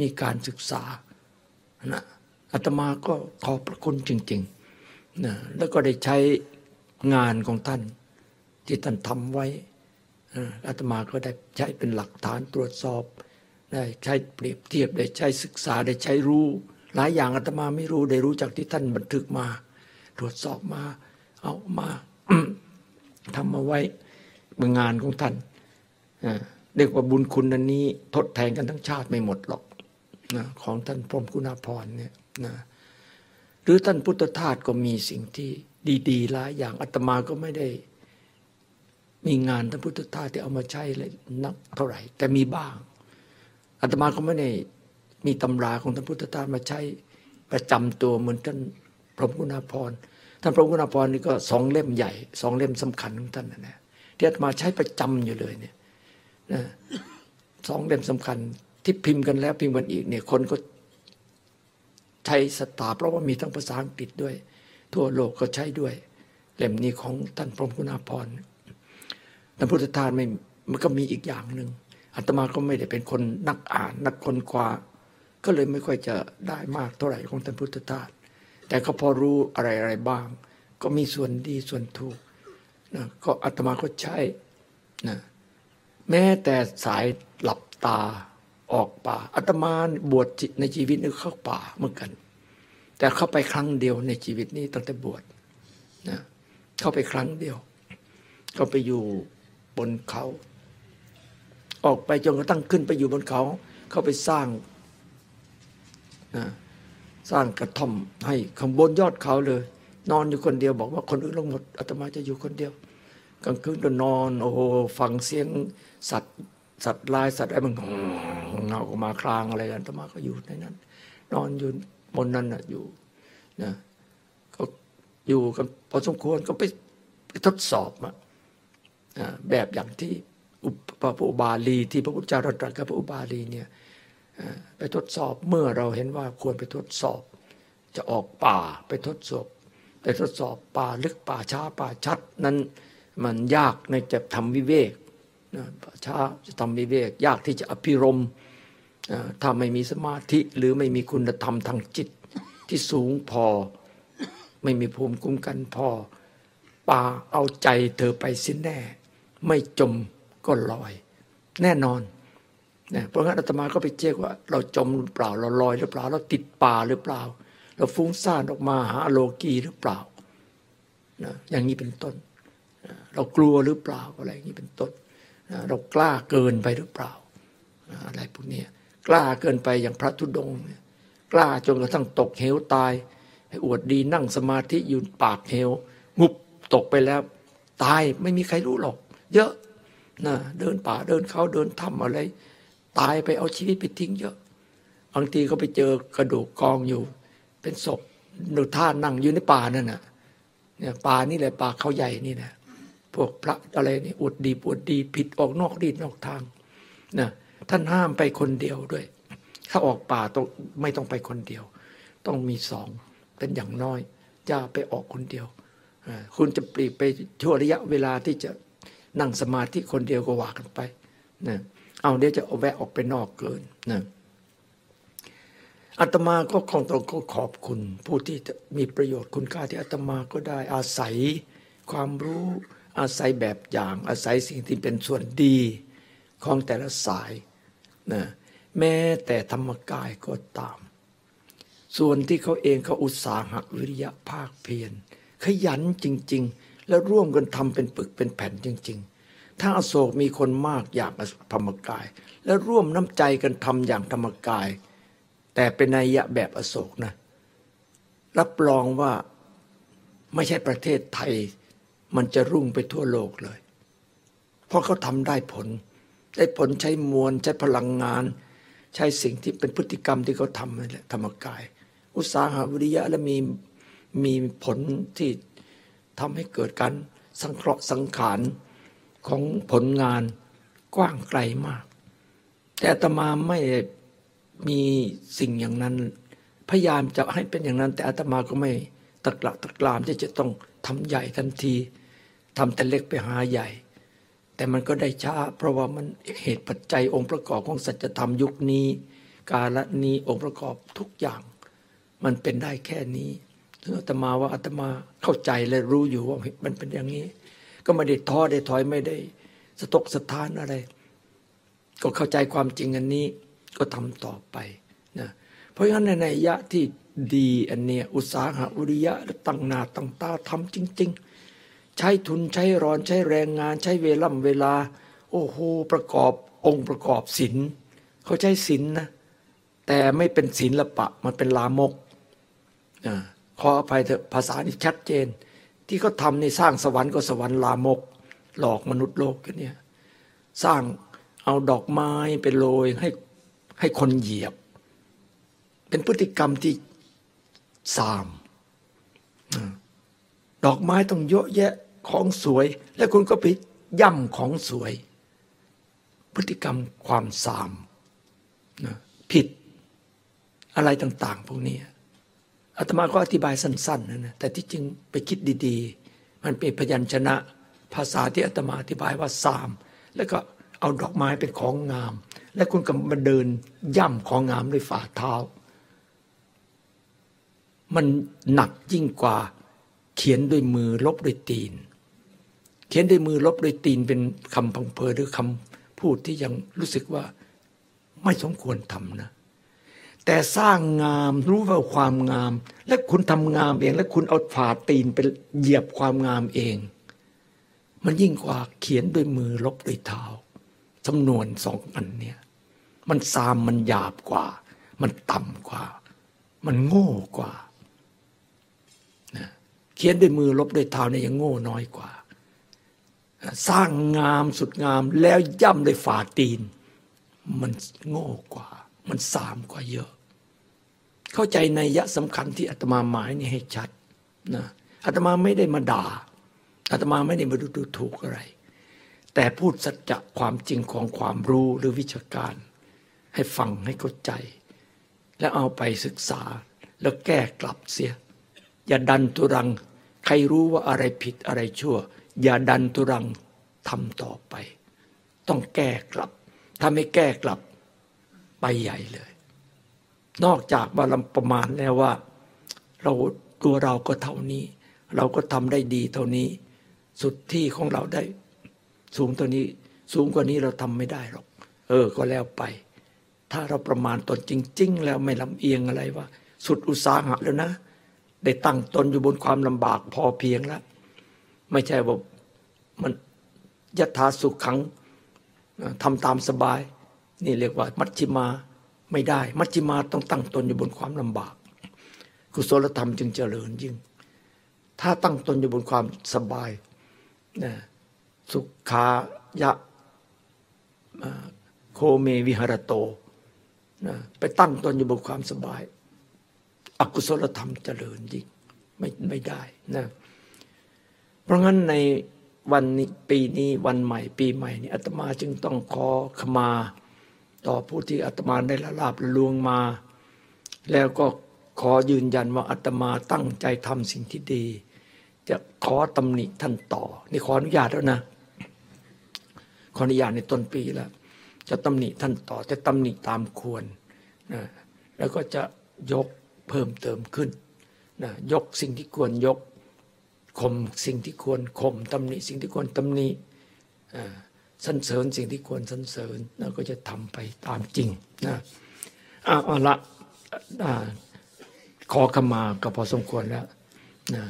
มีการศึกษา นะอาตมาก็ขอบพระคุณจริงๆนะแล้วก็ได้ใช้งานของท่านที่ท่านทำไว้อาตมาก็ได้ใช้เป็นหลักฐานตรวจสอบได้ใช้เปรียบเทียบได้ใช้ศึกษาได้ใช้รู้ หลายอย่างอาตมาไม่รู้ได้รู้จากที่ท่านบันทึกมา ตรวจสอบมาเอามาทำมาไว้เป็นงานของท่านเรียกว่าบุญคุณอันนี้ ทดแทนกันทั้งชาติไม่หมดหรอก นะของท่านพรมคุณาภรเนี่ยนะหรือท่านพุทธทาสก็มีสิ่งที่ดีๆหลายอย่างอาตมาก็ไม่ได้ มีงานท่านพุทธทาสที่เอามาใช้เลยนักเท่าไหร่ แต่มีบ้างอาตมาก็ไม่ได้มีตำราของท่านพุทธทาสมาใช้ประจำตัวเหมือนท่านพรมคุณาภรท่านพรมคุณาภรนี่ก็สองเล่มใหญ่สองเล่มสำคัญของท่านนะที่อาตมาใช้ประจำอยู่เลยเนี่ยนะสองเล่มสำคัญ ที่พิมพ์กันแล้วพิมพ์กันอีกเนี่ยคนก็ใช้สตาเพราะว่ามีทั้งภาษาอังกฤษด้วย ทั่วโลกก็ใช้ด้วย เล่มนี้ของท่านพรหมคุณาภรณ์ในพุทธทาสไม่มันก็มีอีกอย่างหนึ่งอาตมาก็ไม่ได้เป็นคนนักอ่าน นักคนคว้าก็เลยไม่ค่อยจะได้มากเท่าไหร่ของท่านพุทธทาสแต่ก็พอรู้อะไรอะไรบ้าง ก็มีส่วนดีส่วนถูกนะก็อาตมาก็ใช้นะแม้แต่สายหลับตา ออกป่าอาตมาบวชในชีวิตนึกเข้าป่าเหมือนกัน แต่เข้าไปครั้งเดียวในชีวิตนี้ตั้งแต่บวชนะเข้าไปครั้งเดียวก็ไปอยู่บนเขา ออกไปจนกระทั่งขึ้นไปอยู่บนเขา เข้าไปสร้างนะสร้างกระท่อมให้ข้างบนยอดเขาเลย นอนอยู่คนเดียวบอกว่าคนอื่นลงหมดอาตมาจะอยู่คนเดียวกลางคืนก็นอน โอ้โหฟังเสียงสัตว์ สัตว์ลายสัตว์อะไรมันเงาออกมาคลางอะไรกันอาตมาก็อยู่ในนั้น นอนอยู่บนนั้นนะอยู่นะก็อยู่กันพอสมควรก็ไปไปทดสอบอะแบบอย่างที่พระอุบาลีที่พระพุทธเจ้าตรัสกับพระอุบาลีเนี่ยไปทดสอบเมื่อเราเห็นว่าควรไปทดสอบ จะออกป่าไปทดสอบไปทดสอบป่าลึกป่าช้าป่าชัดนั้นมันยากในจะทำวิเวกป่า ช้าจะทำวิเวกยากที่จะอภิรมถ้าไม่มีสมาธิหรือไม่มีคุณธรรมทางจิตที่สูงพอ ไม่มีภูมิคุ้มกันพอป่าเอาใจเธอไปสิ้นแน่ ไม่จมก็ลอย แน่นอนนะเพราะงั้นอาตมาก็ไปเจ๊กว่า เราจมหรือเปล่าเราลอยหรือเปล่า เราติดป่าหรือเปล่า เราฟุ้งซ่านออกมาหาโลกีหรือเปล่านะอย่างนี้เป็นต้น เรากลัวหรือเปล่าอะไรอย่างนี้เป็นต้น เรากล้าเกินไปหรือเปล่า อะไรพวกนี้กล้าเกินไปอย่างพระธุดงค์กล้าจนกระทั่งตกเหวตายให้อวดดีนั่งสมาธิอยู่ปากเหวงุบตกไปแล้ว ตายไม่มีใครรู้หรอก เยอะนะเดินป่าเดินเขาเดินถ้ำอะไร ตายไปเอาชีวิตไปทิ้งเยอะบางทีก็ไปเจอกระดูกกองอยู่ เป็นศพหนูท่านั่งอยู่ในป่านั่นน่ะเนี่ยป่านี่แหละป่าเขาใหญ่นี่นะ พวกพระอะไรนี่อวดดีปวดดีผิดออกนอกดีนอกทางนะท่านห้ามไปคนเดียวด้วย ถ้าออกป่าต้องไม่ต้องไปคนเดียว ต้องมีสองเป็นอย่างน้อยอย่าไปออกคนเดียว คุณจะปลีกไปชั่วระยะเวลาที่จะนั่งสมาธิคนเดียวก็ว่ากันไปนะเอาเดี๋ยวจะเอาแวะออกไปนอกเกินนะอาตมาก็คงต้องขอบคุณ ผู้ที่มีประโยชน์คุณค่าที่อาตมาก็ได้อาศัยความรู้ อาศัยแบบอย่าง อาศัยสิ่งที่เป็นส่วนดีของแต่ละสายนะแม้แต่ธรรมกายก็ตาม ส่วนที่เขาเองเขาอุตสาหะวิริยะภาคเพียรขยันจริง ๆ แล้วร่วมกันทำเป็นปึกเป็นแผ่นจริง ๆ ถ้าอโศกมีคนมากอย่างธรรมกาย และร่วมน้ำใจกันทำอย่างธรรมกาย แต่เป็นนัยยะแบบอโศกนะรับรองว่าไม่ใช่ประเทศไทย มันจะรุ่งไปทั่วโลกเลย เพราะเขาทำได้ผล ได้ผลใช้มวลใช้พลังงาน ใช้สิ่งที่เป็นพฤติกรรมที่เขาทำนั่นแหละธรรมกาย อุตสาหวิริยะและมีมีผลที่ทำให้เกิดการสังเคราะห์สังขารของผลงานกว้างไกลมาก แต่อาตมาไม่มีสิ่งอย่างนั้น พยายามจะให้เป็นอย่างนั้น แต่อาตมาก็ไม่ตะกละตะกรามที่จะต้องทำใหญ่ทันที ทำแต่เล็กไปหาใหญ่ แต่มันก็ได้ช้า เพราะว่ามันเหตุปัจจัยองค์ประกอบของสัจธรรมยุคนี้ กาลนี้องค์ประกอบทุกอย่าง มันเป็นได้แค่นี้ซึ่งอาตมาว่าอาตมาเข้าใจและรู้อยู่ว่ามันเป็นอย่างนี้ ก็ไม่ได้ท้อได้ถอยไม่ได้สตกสถานอะไร ก็เข้าใจความจริงอันนี้ก็ทำต่อไปนะเพราะฉะนั้นในนัยยะที่ดีอันเนี้ยอุตสาหะอุริยะตั้งนาตั้งตาทำจริง ๆ ใช้ทุนใช้รอนใช้แรงงาน ใช้เวล่ำเวลา โอ้โหประกอบองค์ประกอบศิลเขาใช้ศิลนะแต่ไม่เป็นศิลปะมันเป็นลามกขออภัยเถอะภาษานี่ชัดเจน ที่เขาทำในสร้างสวรรค์ก็สวรรค์ลามก หลอกมนุษย์โลกกันเนี่ยสร้างเอาดอกไม้ไปโรยให้ให้คนเหยียบ เป็นพฤติกรรมที่สาม ดอกไม้ต้องเยอะแยะของสวย แล้วคุณก็ไปย่ำของสวย พฤติกรรมความสามผิดอะไรต่าง ๆ พวกนี้อาตมาก็อธิบายสั้นๆนะนะแต่ที่จริงไปคิดดีๆ มันเป็นพยัญชนะ ภาษาที่อาตมาอธิบายว่าสามแล้วก็เอาดอกไม้เป็นของงาม และคุณก็มาเดินย่ำของงามด้วยฝ่าเท้า มันหนักยิ่งกว่า ขียนด้วยมือลบด้วยตีน เขียนด้วยมือลบด้วยตีนเป็นคำพังเพอหรือคำพูดที่ยังรู้สึกว่าไม่สมควรทำนะ แต่สร้างงามรู้ว่าความงาม และคุณทำงามเอง และคุณเอาฝ่าตีนไปเหยียบความงามเอง มันยิ่งกว่าเขียนด้วยมือลบด้วยเท้าจำนวนสองอันเนี่ยมันซามมันหยาบกว่า มันต่ำกว่า มันโง่กว่า เขียนด้วยมือลบด้วยเท้าเนี่ยยังโง่น้อยกว่า สร้างงามสุดงามแล้วย่ำด้วยฝ่าตีน มันโง่กว่า มันสามกว่าเยอะ เข้าใจในยะสำคัญที่อาตมาหมายนี่ให้ชัดนะอาตมาไม่ได้มาด่าอาตมาไม่ได้มาดูดูถูกอะไร แต่พูดสัจจะความจริงของความรู้หรือวิชาการ ให้ฟังให้เข้าใจ แล้วเอาไปศึกษาแล้วแก้กลับเสีย อย่าดันตุรัง ใครรู้ว่าอะไรผิดอะไรชั่ว อย่าดันตุรังทำต่อไป ต้องแก้กลับ ถ้าไม่แก้กลับไปใหญ่เลย นอกจากบาลประมาณแล้วว่า เราตัวเราก็เท่านี้ เราก็ทำได้ดีเท่านี้ สุดที่ของเราได้ สูงตัวนี้ สูงกว่านี้เราทำไม่ได้หรอก เออก็แล้วไป ถ้าเราประมาณตนจริง ๆ แล้วไม่ลำเอียงอะไรว่า สุดอุตสาหะแล้วนะ ได้ตั้งตนอยู่บนความลำบากพอเพียงแล้ว ไม่ใช่ว่ามันยัถาสุขขังทำตามสบาย นี่เรียกว่า มัชชิมาไม่ได้ มัชชิมาต้องตั้งตนอยู่บนความลำบาก กุศลธรรมจึงเจริญยิ่ง ถ้าตั้งตนอยู่บนความสบายนะสุขายะโคเมวิหรโตนะไปตั้งตนอยู่บนความสบาย อกุศลธรรมเจริญยิ่งไม่ไม่ได้นะเพราะงั้นในวันนี้ปีนี้วันใหม่ ปีใหม่นี้อาตมาจึงต้องขอขมา ต่อผู้ที่อาตมาได้ละลาบละลวงมา แล้วก็ขอยืนยันว่าอาตมาตั้งใจทำสิ่งที่ดี จะขอตำหนิท่านต่อ นี่ขออนุญาตแล้วนะ ขออนุญาตในต้นปีแล้ว จะตำหนิท่านต่อจะตำหนิตามควรนะแล้วก็จะยก เพิ่มเติมขึ้นนะยกสิ่งที่ควรยกข่มสิ่งที่ควรข่มตำหนิสิ่งที่ควรตำหนิสรรเสริญสิ่งที่ควรสรรเสริญแล้วก็จะทำไปตามจริงนะเอาละขอขมาก็พอสมควรแล้วนะ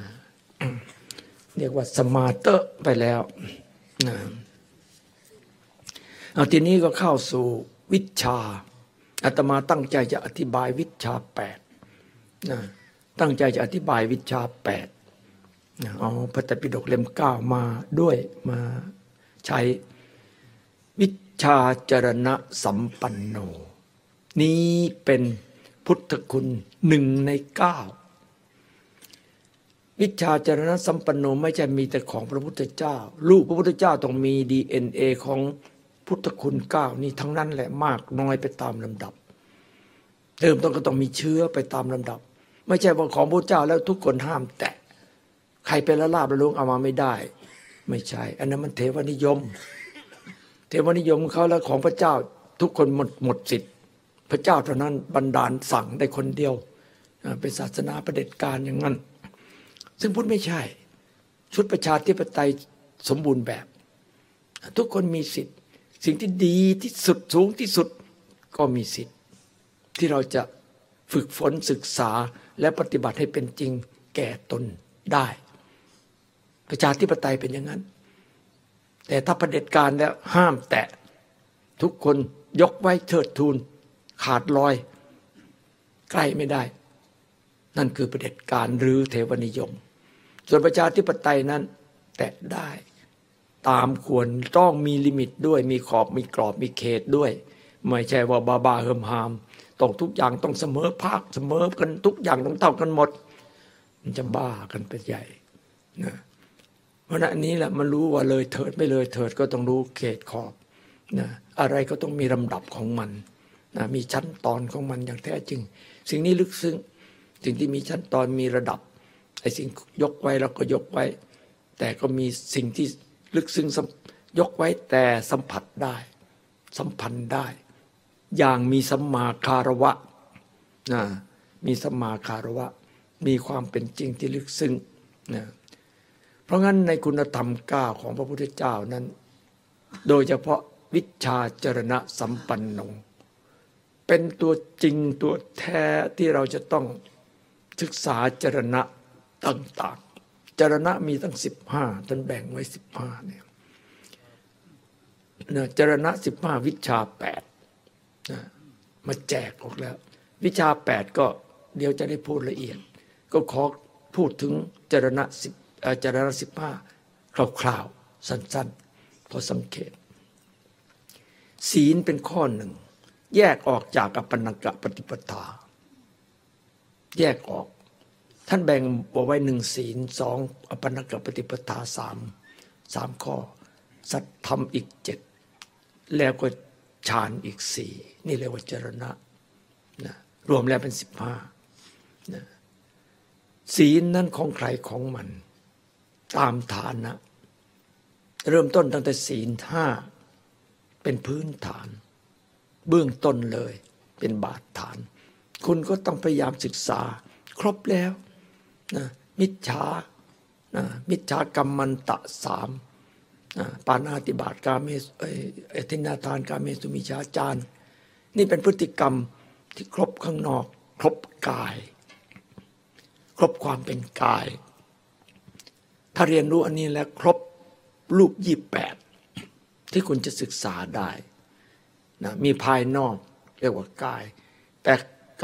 เรียกว่าสมาเตอร์ไปแล้วนะเอาทีนี้ก็เข้าสู่วิชาอาตมาตั้งใจจะอธิบายวิชาแปด นะตั้งใจจะอธิบายวิชาแปดเอาพระตปิฎกเล่มเก้ามาด้วยมาใช้วิชาจรณะสัมปันโน นี้เป็นพุทธคุณหนึ่งในเก้าวิชาจรณะสัมปันโนไม่ใช่มีแต่ของพระพุทธเจ้า ลูกพระพุทธเจ้าต้องมีดีเอ็นเอของพุทธคุณเก้านี่ทั้งนั้นแหละมากน้อยไปตามลำดับเติมต้องก็ต้องมีเชื้อไปตามลำดับ ไม่ใช่ว่าของพระเจ้าแล้วทุกคนห้ามแตะ ใครเป็นละลาบละลุงเอามาไม่ได้ ไม่ใช่ อันนั้นมันเทวนิยม เทวนิยมเขาแล้วของพระเจ้าทุกคนหมดหมดสิทธิ์ พระเจ้าเท่านั้นบันดาลสั่งได้คนเดียวเป็นศาสนาประเด็จการอย่างนั้น ซึ่งพุทธไม่ใช่ ชุดประชาธิปไตยสมบูรณ์แบบ ทุกคนมีสิทธิ์ สิ่งที่ดีที่สุดสูงที่สุดก็มีสิทธิ์ ที่เราจะฝึกฝนศึกษาและปฏิบัติให้เป็นจริงแก่ตนได้ ประชาธิปไตยเป็นอย่างนั้น แต่ถ้าประเด็จการแล้วห้ามแตะทุกคนยกไว้เทิดทูน ขาดลอย ใกล้ไม่ได้ นั่นคือประเด็จการหรือเทวนิยม ส่วนประชาธิปไตยนั้น แตะได้ ตามควรต้องมีลิมิตด้วยมีขอบมีกรอบมีเขตด้วย ไม่ใช่ว่าบาบาเฮิมฮาม ต้องทุกอย่างต้องเสมอภาคเสมอกันทุกอย่างต้องเท่ากันหมด มันจะบ้ากันไปใหญ่นะราะนั้นนี้แหละมันรู้ว่าเลยเถิดไม่เลยเถิดก็ต้องรู้เขตขอบนะอะไรก็ต้องมีลำดับของมันนะมีชั้นตอนของมันอย่างแท้จริง สิ่งนี้ลึกซึ้งสิ่งที่มีชั้นตอนมีระดับไอ้สิ่งยกไว้เราก็ยกไว้ แต่ก็มีสิ่งที่ลึกซึ้งยกไว้แต่สัมผัสได้ สัมพันธ์ได้ อย่างมีสัมมาคารวะนะมีสัมมาคารวะ มีความเป็นจริงที่ลึกซึ้งนะเพราะงั้นในคุณธรรมก้าของพระพุทธเจ้านั้น โดยเฉพาะวิชาจรณะสัมปันนงเป็นตัวจริงตัวแท้ที่เราจะต้องศึกษาจรณะต่างๆ จรณะมีตั้งสิบห้าท่านแบ่งไว้สิบห้าเนี่ยนะจรณะสิบห้าวิชาแปด มาแจกออกแล้ว วิชาแปดก็เดี๋ยวจะได้พูดละเอียด ก็ขอพูดถึงจรณะสิบจรณะสิบห้าคร่าวๆ สั้นๆ พอสังเกต ศีลเป็นข้อหนึ่ง แยกออกจากอปนักะปฏิปทา แยกออก ท่านแบ่งบอกไว้หนึ่งศีลสองอปนักะปฏิปทาสามสามข้อ สัตธรรมอีกเจ็ดแล้วก็ ฌานอีกสี่นี่เรียกว่าจรณะนะรวมแล้วเป็นสิบห้านะศีลนั้นของใครของมัน ตามฐานะ เริ่มต้นตั้งแต่ศีลห้าเป็นพื้นฐาน เบื้องต้นเลยเป็นบาดฐาน คุณก็ต้องพยายามศึกษา ครบแล้วนะมิจฉานะมิจฉากรรมมันตะสาม ปานาติบาตกาเมสเอตินาทานกาเมสุมิชาจารนี่เป็นพฤติกรรมที่ครบข้างนอก ครบกาย ครบความเป็นกาย ถ้าเรียนรู้อันนี้แล้วครบรูปยี่แปดที่คุณจะศึกษาได้นะมีภายนอกเรียกว่ากาย แต่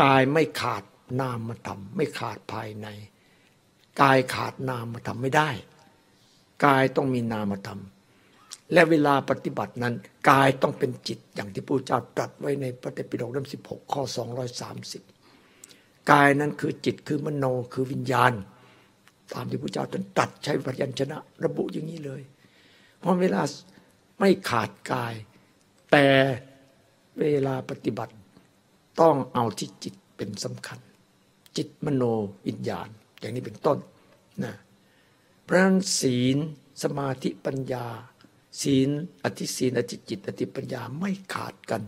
กายไม่ขาดนามธรรมไม่ขาดภายใน กายขาดนามธรรมไม่ได้ กายต้องมีนามธรรม และเวลาปฏิบัตินั้นกายต้องเป็นจิตอย่างที่พระเจ้าตรัสไว้ในพระเตปิฎกเล่มสิบหกข้อสองร้อยสามสิบกายนั้นคือจิตคือมโนคือวิญญาณ ตามที่พระเจ้าตรัสใช้พยัญชนะระบุอย่างนี้เลย เพราะเวลาไม่ขาดกาย แต่เวลาปฏิบัติต้องเอาที่จิตเป็นสำคัญ จิตมโนวิญญาณ อย่างนี้เป็นต้นนะเพราะฉะนั้นศีลสมาธิปัญญา ศีลอธิศีลอธิจิต อธิปัญญาไม่ขาดกัน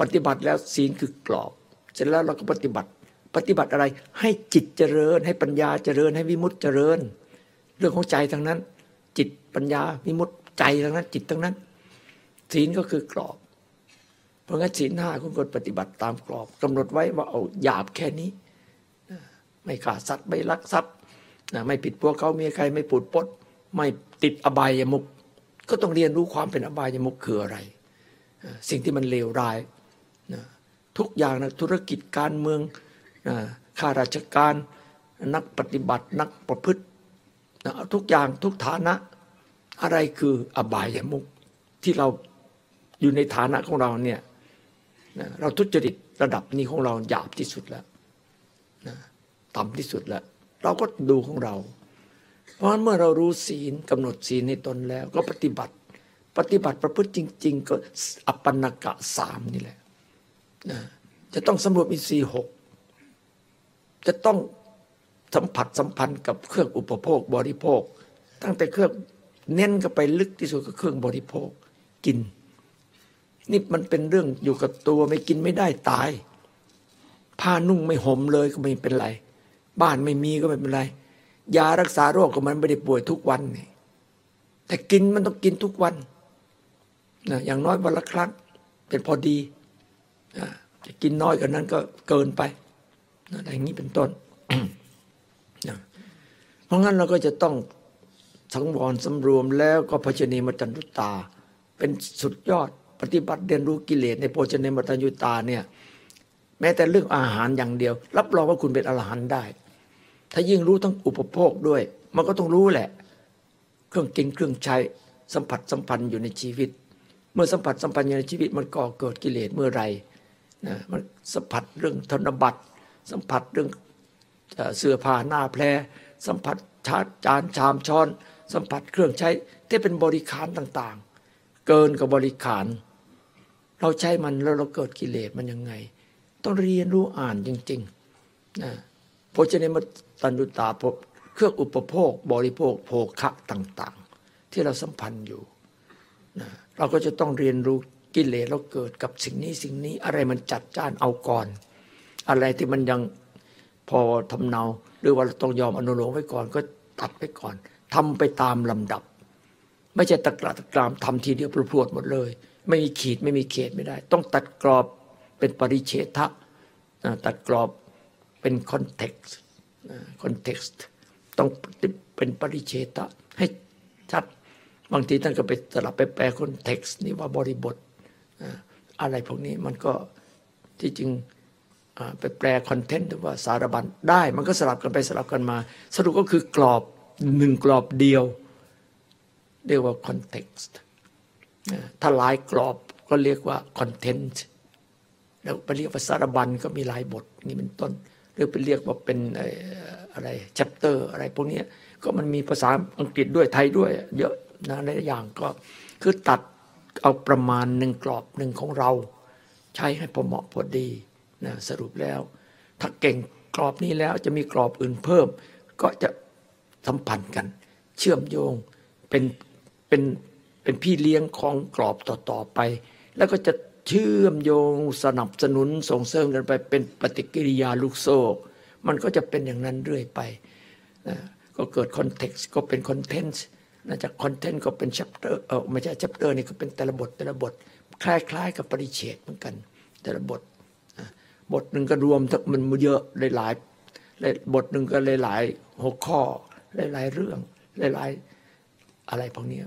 ปฏิบัติแล้วศีลคือกรอบ เสร็จแล้วเราก็ปฏิบัติ ปฏิบัติอะไรให้จิตเจริญ ให้ปัญญาเจริญ ให้วิมุตติเจริญ เรื่องของใจทั้งนั้น จิตปัญญาวิมุตติใจทั้งนั้น จิตทั้งนั้น ศีลก็คือกรอบ เพราะงั้นศีลห้าคุณคนปฏิบัติตามกรอบกำหนดไว้ว่าเอาหยาบแค่นี้ไม่ฆ่าสัตว์ไม่ลักทรัพย์ไม่ผิดพวกเขาเมียใครไม่ปูดปด ไม่ติดอบายมุก ก็ต้องเรียนรู้ความเป็นอบายมุขคืออะไร สิ่งที่มันเลวร้ายทุกอย่างนะธุรกิจการเมืองข้าราชการนักปฏิบัตินักประพฤติทุกอย่างทุกฐานะอะไรคืออบายมุขที่เราอยู่ในฐานะของเราเนี่ยเราทุจริตระดับนี้ของเราหยาบที่สุดแล้วต่ำที่สุดแล้ว เราก็ดูของเรา ราะเมื่อเรารู้ศีลกำหนดศีลในตนแล้ว ก็ปฏิบัติ ปฏิบัติประพฤติจริง ๆ ก็อัปปนกะสามนี่แหละนะจะต้องสำรวมอินทรีย์หกจะต้องสัมผัสสัมพันธ์กับเครื่องอุปโภคบริโภค ตั้งแต่เครื่องเน้นก็ไปลึกที่สุดก็เครื่องบริโภคกิน นี่มันเป็นเรื่องอยู่กับตัวไม่กินไม่ได้ตาย ผ้านุ่งไม่ห่มเลยก็ไม่เป็นไร บ้านไม่มีก็ไม่เป็นไร ยารักษาโรคก็มันไม่ได้ป่วยทุกวันนี่แต่กินมันต้องกินทุกวันนะอย่างน้อยวันละครั้งเป็นพอดีจะกินน้อยกว่านั้นก็เกินไปนะอย่างนี้เป็นต้นนะเพราะงั้นเราก็จะต้องสังวรสำรวมแล้วก็พชนีมจันตุตา เป็นสุดยอดปฏิบัติเรียนรู้กิเลสในโภชนีมตัญญุตาเนี่ย แม้แต่เรื่องอาหารอย่างเดียว รับรองว่าคุณเป็นอรหันต์ได้ ถ้ายิ่งรู้ทั้งอุปโภคด้วย มันก็ต้องรู้แหละ เครื่องกินเครื่องใช้สัมผัสสัมพันธ์อยู่ในชีวิต เมื่อสัมผัสสัมพันธ์อยู่ในชีวิต มันก่อเกิดกิเลสเมื่อไรนะมันสัมผัสเรื่องธนบัตร สัมผัสเรื่องเสื้อผ้าหน้าแพรสัมผัสชาจานชามช้อน สัมผัสเครื่องใช้ที่เป็นบริขารต่างๆ เกินกับบริขาร เราใช้มันแล้วเราเกิดกิเลสมันยังไง ต้องเรียนรู้อ่านจริงๆนะโภชเนม ตัญญุตาพบเครื่องอุปโภคบริโภคโภคะต่าง ๆ ที่เราสัมพันธ์อยู่นะเราก็จะต้องเรียนรู้กิเลสเราเกิดกับสิ่งนี้สิ่งนี้อะไรมันจัดจ้านเอาก่อน อะไรที่มันยังพอทำเนาหรือว่าเราต้องยอมอนุโลมไว้ก่อนก็ตัดไปก่อนทำไปตามลำดับ ไม่ใช่ตะกราตะกรามทำทีเดียวพรวดหมดเลย ไม่มีขีดไม่มีเขตไม่ได้ ต้องตัดกรอบเป็นปริเฉทะตัดกรอบเป็น context context ต้องเป็นปริเฉทให้ชัด บางทีท่านก็ไปสลับไปแปล context นี่ว่าบริบทอะไรพวกนี้มันก็ที่จริงไปแปล content หรือว่าสารบัญได้ มันก็สลับกันไปสลับกันมา สรุปก็คือกรอบหนึ่งกรอบเดียว เรียกว่า context ถ้าหลายกรอบก็เรียกว่า contentแล้วไปเรียกว่าสารบัญก็มีหลายบทนี่เป็นต้น หรือไปเรียกว่าเป็นอะไรแชปเตอร์อะไรพวกนี้ก็มันมีภาษาอังกฤษด้วยไทยด้วย เยอะนะหลายอย่างก็คือตัดเอาประมาณหนึ่งกรอบหนึ่งของเรา ใช้ให้พอเหมาะพอดีนะสรุปแล้ว ถ้าเก่งกรอบนี้แล้วจะมีกรอบอื่นเพิ่ม ก็จะสัมพันธ์กัน เชื่อมโยงเป็นเป็นเป็นพี่เลี้ยงของกรอบต่อๆไป แล้วก็จะ เชื่อมโยงสนับสนุนส่งเสริมกันไปเป็นปฏิกิริยาลูกโซ่ มันก็จะเป็นอย่างนั้นเรื่อยไปนะก็เกิด context ก็เป็น content นะจาก content ก็เป็น chapter เออไม่ใช่ chapter นี่ก็เป็นแต่ละบทแต่ละบท คล้าย ๆ กับปริเฉทเหมือนกัน แต่ละบทบทหนึ่งก็รวมทั้งมันเยอะหลายๆบทหนึ่งก็หลายๆหัวข้อหลายๆเรื่องหลายๆอะไรพวกนี้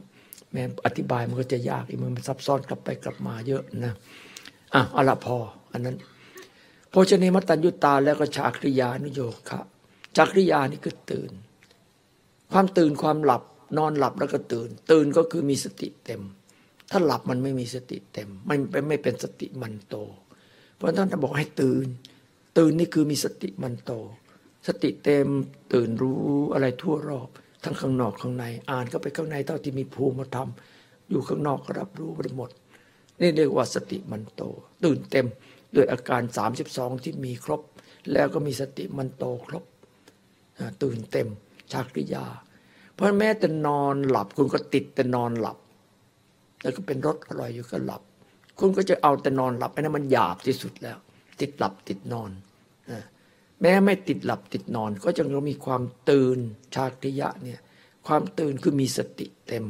ม้อธิบายมันก็จะยากอีกมันซับซ้อนกลับไปกลับมาเยอะนะอะเอาละพอ อันนั้นโภชเนมัตัญยุตาแล้วก็ชาคริยานุโยคะชาคริยานี่คือตื่น ความตื่นความหลับนอนหลับแล้วก็ตื่น ตื่นก็คือมีสติเต็ม ถ้าหลับมันไม่มีสติเต็ม มันไม่เป็นสติมันโต เพราะท่านบอกให้ตื่น ตื่นนี่คือมีสติมันโต สติเต็ม ตื่นรู้อะไรทั่วรอบ ทั้งข้างนอกข้างใน อ่านก็ไปข้างในเท่าที่มีภูมิธรรม อยู่ข้างนอกก็รับรู้ไปหมด นี่เรียกว่าสติมันโต ตื่นเต็มด้วยอาการ 32 ที่มีครบ แล้วก็มีสติมันโตครบ ตื่นเต็มชากริยา เพราะแม้แต่นอนหลับคุณก็ติดแต่นอนหลับ แล้วก็เป็นรสอร่อยอยู่ก็หลับ คุณก็จะเอาแต่นอนหลับไอ้นั้นมันหยาบที่สุดแล้ว ติดหลับติดนอน แม้ไม่ติดหลับติดนอน ก็จะมีความตื่นชาติยะเนี่ยความตื่นคือมีสติเต็ม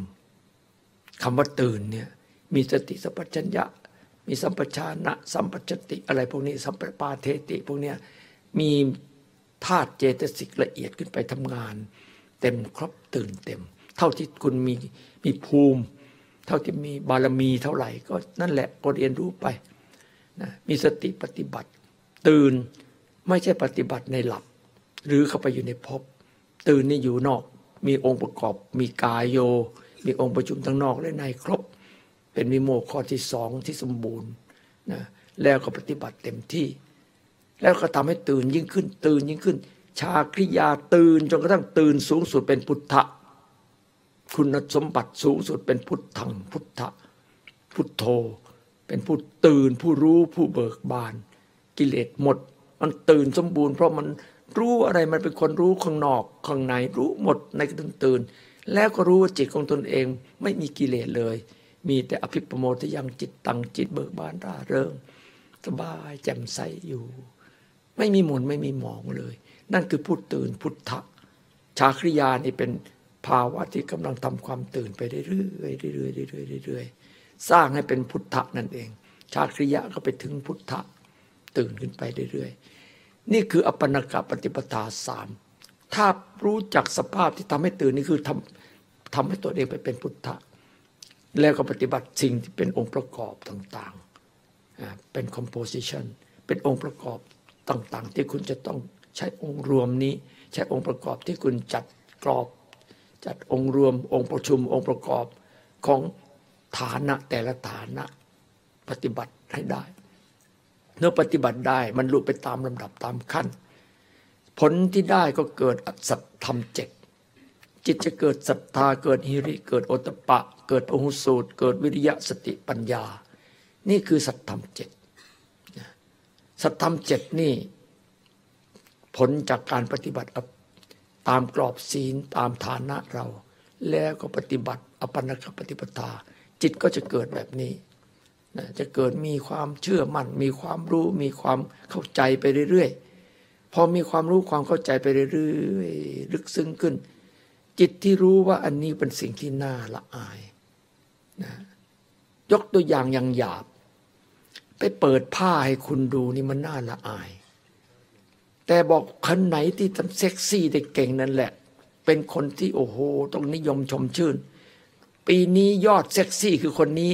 คำว่าตื่นเนี่ยมีสติสัมปชัญญะ มีสัมปชานะ สัมปชติอะไรพวกนี้สัมปปาเทติ พวกเนี้ยมีธาตุเจตสิกละเอียดขึ้นไปทำงาน เต็มครบตื่นเต็ม เท่าที่คุณมีมีภูมิ เท่าที่มีบารมีเท่าไหร่ ก็นั่นแหละก็เรียนรู้ไปนะมีสติปฏิบัติ ตื่น ไม่ใช่ปฏิบัติในหลับ หรือเข้าไปอยู่ในภพตื่นนี่อยู่นอก มีองค์ประกอบ มีกายโย มีองค์ประชุมทั้งนอกและในครบ เป็นวิโมกข้อที่สองที่สมบูรณ์นะแล้วก็ปฏิบัติเต็มที่ แล้วก็ทำให้ตื่นยิ่งขึ้น ตื่นยิ่งขึ้น ชาคริยาตื่นจนกระทั่งตื่นสูงสุดเป็นพุทธะคุณสมบัติสูงสุดเป็นพุทธังพุทธะพุทโธ เป็นผู้ตื่นผู้รู้ผู้เบิกบาน กิเลสหมด มันตื่นสมบูรณ์เพราะมันรู้อะไรมันเป็นคนรู้ข้างนอกข้างในรู้หมดในตื่นตื่น แล้วก็รู้ว่าจิตของตนเองไม่มีกิเลสเลย มีแต่อภิปโมทยังจิตตังจิตเบิกบานร่าเริงสบายแจ่มใสอยู่ ไม่มีหมุนไม่มีหมองเลย นั่นคือผู้ตื่นพุทธะชาคริยานี่เป็นภาวะที่กำลังทำความตื่นไปเรื่อยๆเรื่อยๆเรื่อยๆเรื่อยๆสร้างให้เป็นพุทธะนั่นเอง ชาคริยะก็ไปถึงพุทธะ ตื่นขึ้นไปเรื่อยๆ นี่คืออปนกะปฏิปทาสามถ้ารู้จักสภาพที่ทำให้ตื่นนี่คือทำทำให้ตัวเองไปเป็นพุทธะแล้วก็ปฏิบัติสิ่งที่เป็นองค์ประกอบต่างๆ เป็น composition เป็นองค์ประกอบต่างๆ ที่คุณจะต้องใช้องค์รวมนี้ ใช้องค์ประกอบที่คุณจัดกรอบ จัดองค์รวมองค์ประชุมองค์ประกอบของฐานะแต่ละฐานะปฏิบัติให้ได้ เมื่อปฏิบัติได้มันลุไปตามลำดับตามขั้น ผลที่ได้ก็เกิดสัตธรรมเจ็ดจิตจะเกิดศรัทธาเกิดฮิริเกิดโอตปะ เกิดพหุสูตร เกิดวิริยะสติปัญญา นี่คือสัตธรรมเจ็ดสัตธรรมเจ็ดนี่ ผลจากการปฏิบัติตามกรอบศีลตามฐานะเรา แล้วก็ปฏิบัติอปันนคปฏิปทา จิตก็จะเกิดแบบนี้ จะเกิดมีความเชื่อมั่น มีความรู้มีความเข้าใจไปเรื่อยๆ พอมีความรู้ความเข้าใจไปเรื่อยๆ ลึกซึ้งขึ้น จิตที่รู้ว่าอันนี้เป็นสิ่งที่น่าละอายนะยกตัวอย่างอย่างหยาบ ไปเปิดผ้าให้คุณดูนี่มันน่าละอาย แต่บอกคนไหนที่ทำเซ็กซี่ได้เก่งนั่นแหละ เป็นคนที่โอ้โหต้องนิยมชมชื่น ปีนี้ยอดเซ็กซี่คือคนนี้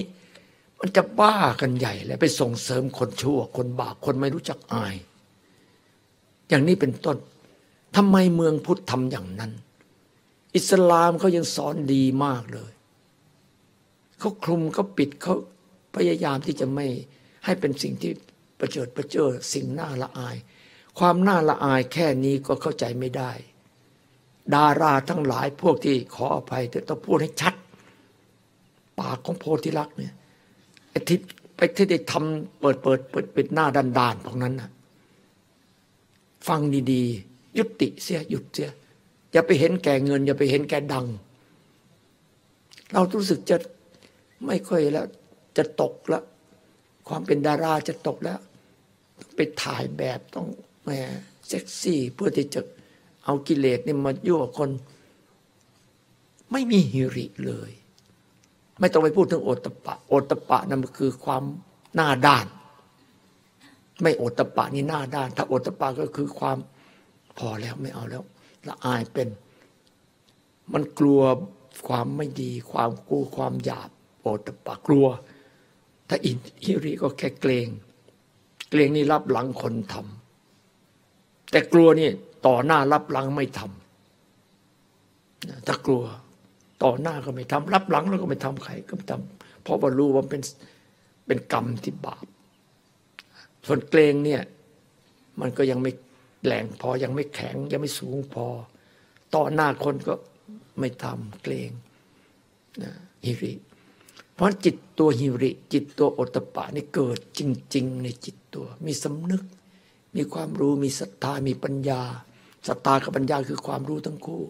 มันจะบ้ากันใหญ่แล้วไปส่งเสริมคนชั่ว คนบาปคนไม่รู้จักอาย อย่างนี้เป็นต้นทำไมเมืองพุทธทำอย่างนั้น อิสลามเขายังสอนดีมากเลยเขาคลุมเขาปิดเขาพยายามที่จะไม่ให้เป็นสิ่งที่ประเจิดประเจิดสิ่งน่าละอาย ความน่าละอายแค่นี้ก็เข้าใจไม่ได้ ดาราทั้งหลายพวกที่ขออภัยแต่ต้องพูดให้ชัด ปากของโพธิลักษ์เนี่ย ไอ้ที่ไปที่ได้ทำเปิดเปิดเปิดปิดหน้าดันดานพวกนั้นนะฟังดีๆ ยุติเสียหยุดเสียอย่าไปเห็นแก่เงิน อย่าไปเห็นแก่ดัง เรารู้สึกจะไม่ค่อยแล้ว จะตกแล้ว ความเป็นดาราจะตกแล้วไปถ่ายแบบต้องแหมเซ็กซี่ เพื่อที่จะเอากิเลสนี่มายั่วคน ไม่มีฮิริเลย ไม่ต้องไปพูดถึงโอตปะ โอตปะนั่นคือความหน้าด้าน ไม่โอตปะนี่หน้าด้าน ถ้าโอตปะก็คือความพอแล้วไม่เอาแล้วละอายเป็น มันกลัวความไม่ดี ความกูความหยาบโอตปะกลัว ถ้าอินฮิริก็แค่เกรงเกรงนี่รับหลังคนทำแต่กลัวนี่ต่อหน้ารับหลังไม่ทำถ้ากลัว ต่อหน้าก็ไม่ทำรับหลังแล้วก็ไม่ทำใครก็ไม่ทำเพราะว่ารู้ว่าเป็นเป็นกรรมที่บาป ส่วนเกรงเนี่ยมันก็ยังไม่แหลงพอยังไม่แข็ง ยังไม่สูงพอ ต่อหน้าคนก็ไม่ทำเกรงนะฮิริ เพราะจิตตัวหิริ จิตตัวอตปะนี่เกิดจริง ๆ ในจิตตัว มีสำนึก มีความรู้มีศรัทธามีปัญญาศรัทธากับปัญญาคือความรู้ทั้งคู่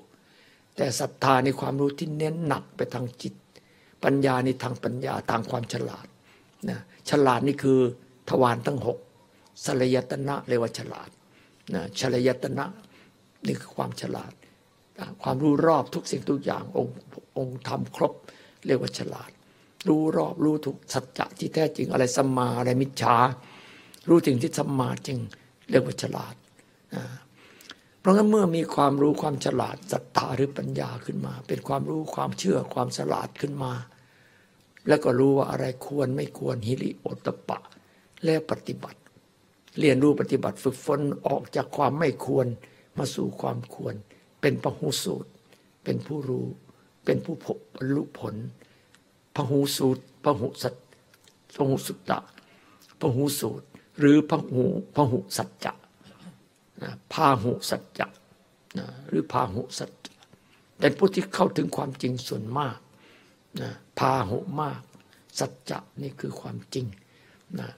แต่ศรัทธาในความรู้ที่เน้นหนักไปทางจิต ปัญญาในทางปัญญาทางความฉลาดนะฉลาดนี่คือทวารทั้งหกสลยตนะเรียกว่าฉลาดนะฉลยตนะนี่คือความฉลาด ความรู้รอบทุกสิ่งทุกอย่างองค์องค์ทำครบ เรียกว่าฉลาด รู้รอบรู้ถูกสัจจะที่แท้จริงอะไรสัมมาอะไรมิจฉารู้ถึงที่สัมมาจริง เรียกว่าฉลาด เพราะงั้นเมื่อมีความรู้ความฉลาดศรัทธาหรือปัญญาขึ้นมา เป็นความรู้ความเชื่อความฉลาดขึ้นมา แล้วก็รู้ว่าอะไรควรไม่ควรฮิริโอตปะ และปฏิบัติ เรียนรู้ปฏิบัติฝึกฝนออกจากความไม่ควรมาสู่ความควร เป็นพหูสูตร เป็นผู้รู้ เป็นผู้พบบรรลุผลพหูสูตรพหูสัจพหูสุตตะพหูสูตร หรือพหูพหูสัจจะ พาหุสัจจะหรือพาหุสัจจะเป็นผู้ที่เข้าถึงความจริงส่วนมากพาหุมาก สัจจะนี่คือความจริงนะ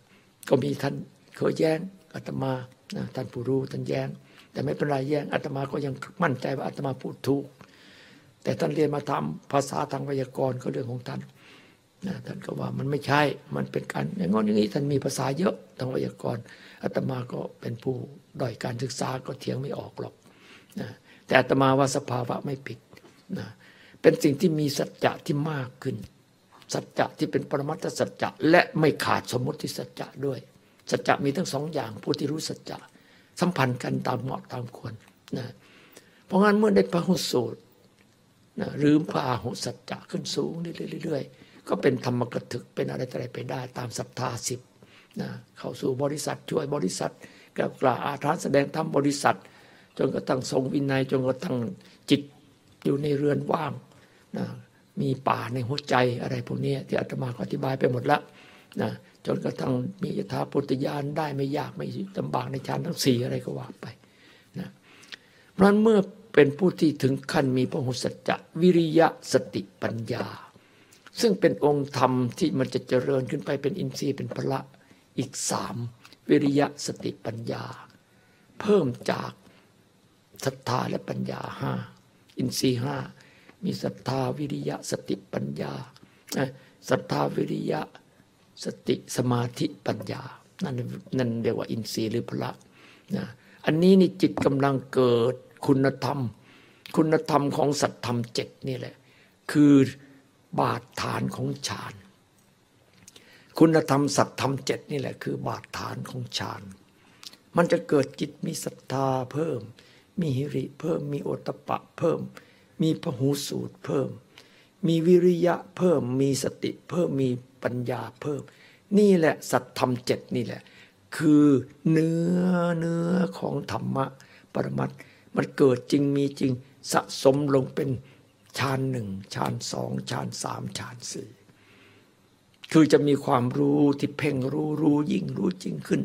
ก็มีท่านเคยแย้งอาตมานะท่านผู้รู้ท่านแย้ง แต่ไม่เป็นไรแย้งอาตมาก็ยังมั่นใจว่าอาตมาพูดถูก แต่ท่านเรียนมาทำภาษาทางไวยากรณ์ก็เรื่องของท่านนะท่านก็ว่ามันไม่ใช่ มันเป็นการอย่างงอนอย่างนี้ท่านมีภาษาเยอะทางไวยากรณ์อาตมาก็เป็นผู้ ด้อยการศึกษาก็เถียงไม่ออกหรอกนะแต่อาตมาว่าสภาวะไม่ผิดนะเป็นสิ่งที่มีสัจจะที่มากขึ้น สัจจะที่เป็นปรมัตถสัจจะและไม่ขาดสมมติสัจจะด้วย สัจจะมีทั้งสองอย่างผู้ที่รู้สัจจะสัมพันธ์กันตามเหมาะตามควรนะเพราะงั้นเมื่อได้พระหุสูตรนะหรือพระหุสัจจะขึ้นสูงเรื่อยๆก็เป็นธรรมกถึกเป็นอะไรอะไรไปได้ตามศรัทธาสิบนะเข้าสู่บริษัทช่วยบริษัท กล่าวกล่าวอาถรรพ์แสดงธรรมบริษัท จนกระทั่งทรงวินัยจนกระทั่งจิตอยู่ในเรือนว่างนะมีป่าในหัวใจอะไรพวกนี้ที่อาตมาอธิบายไปหมดแล้วนะจนกระทั่งมียถาปุตยานได้ไม่ยากไม่ลำบากในฌานทั้งสี่อะไรก็ว่าไปนะเพราะนั้นเมื่อเป็นผู้ที่ถึงขั้นมีพระหุสัจจะวิริยะสติปัญญา ซึ่งเป็นองค์ธรรมที่มันจะเจริญขึ้นไปเป็นอินทรีย์เป็นพละอีกสาม วิริยะสติปัญญา เพิ่มจากศรัทธาและปัญญาห้าอินทรีย์ห้ามีศรัทธาวิริยะสติปัญญาศรัทธาวิริยะสติสมาธิปัญญา นั่นนั่นเรียกว่าอินทรีย์หรือพละนะอันนี้นี่จิตกำลังเกิดคุณธรรม คุณธรรมของสัตธรรมเจ็ดนี่แหละ คือบาดฐานของฌาน คุณธรรมสัตธรรมเจ็ดนี่แหละคือบาดฐานของฌาน มันจะเกิดจิตมีศรัทธาเพิ่ม มีหิริเพิ่ม มีโอตปะเพิ่ม มีพหูสูตรเพิ่ม มีวิริยะเพิ่ม มีสติเพิ่ม มีปัญญาเพิ่ม นี่แหละสัตธรรมเจ็ดนี่แหละ คือเนื้อเนื้อของธรรมะปรมัตมันเกิดจริงมีจริงสะสมลงเป็นฌานหนึ่งฌานสองฌานสามฌานสี่ คือจะมีความรู้ที่เพ่งรู้รู้ยิ่งรู้จริงขึ้น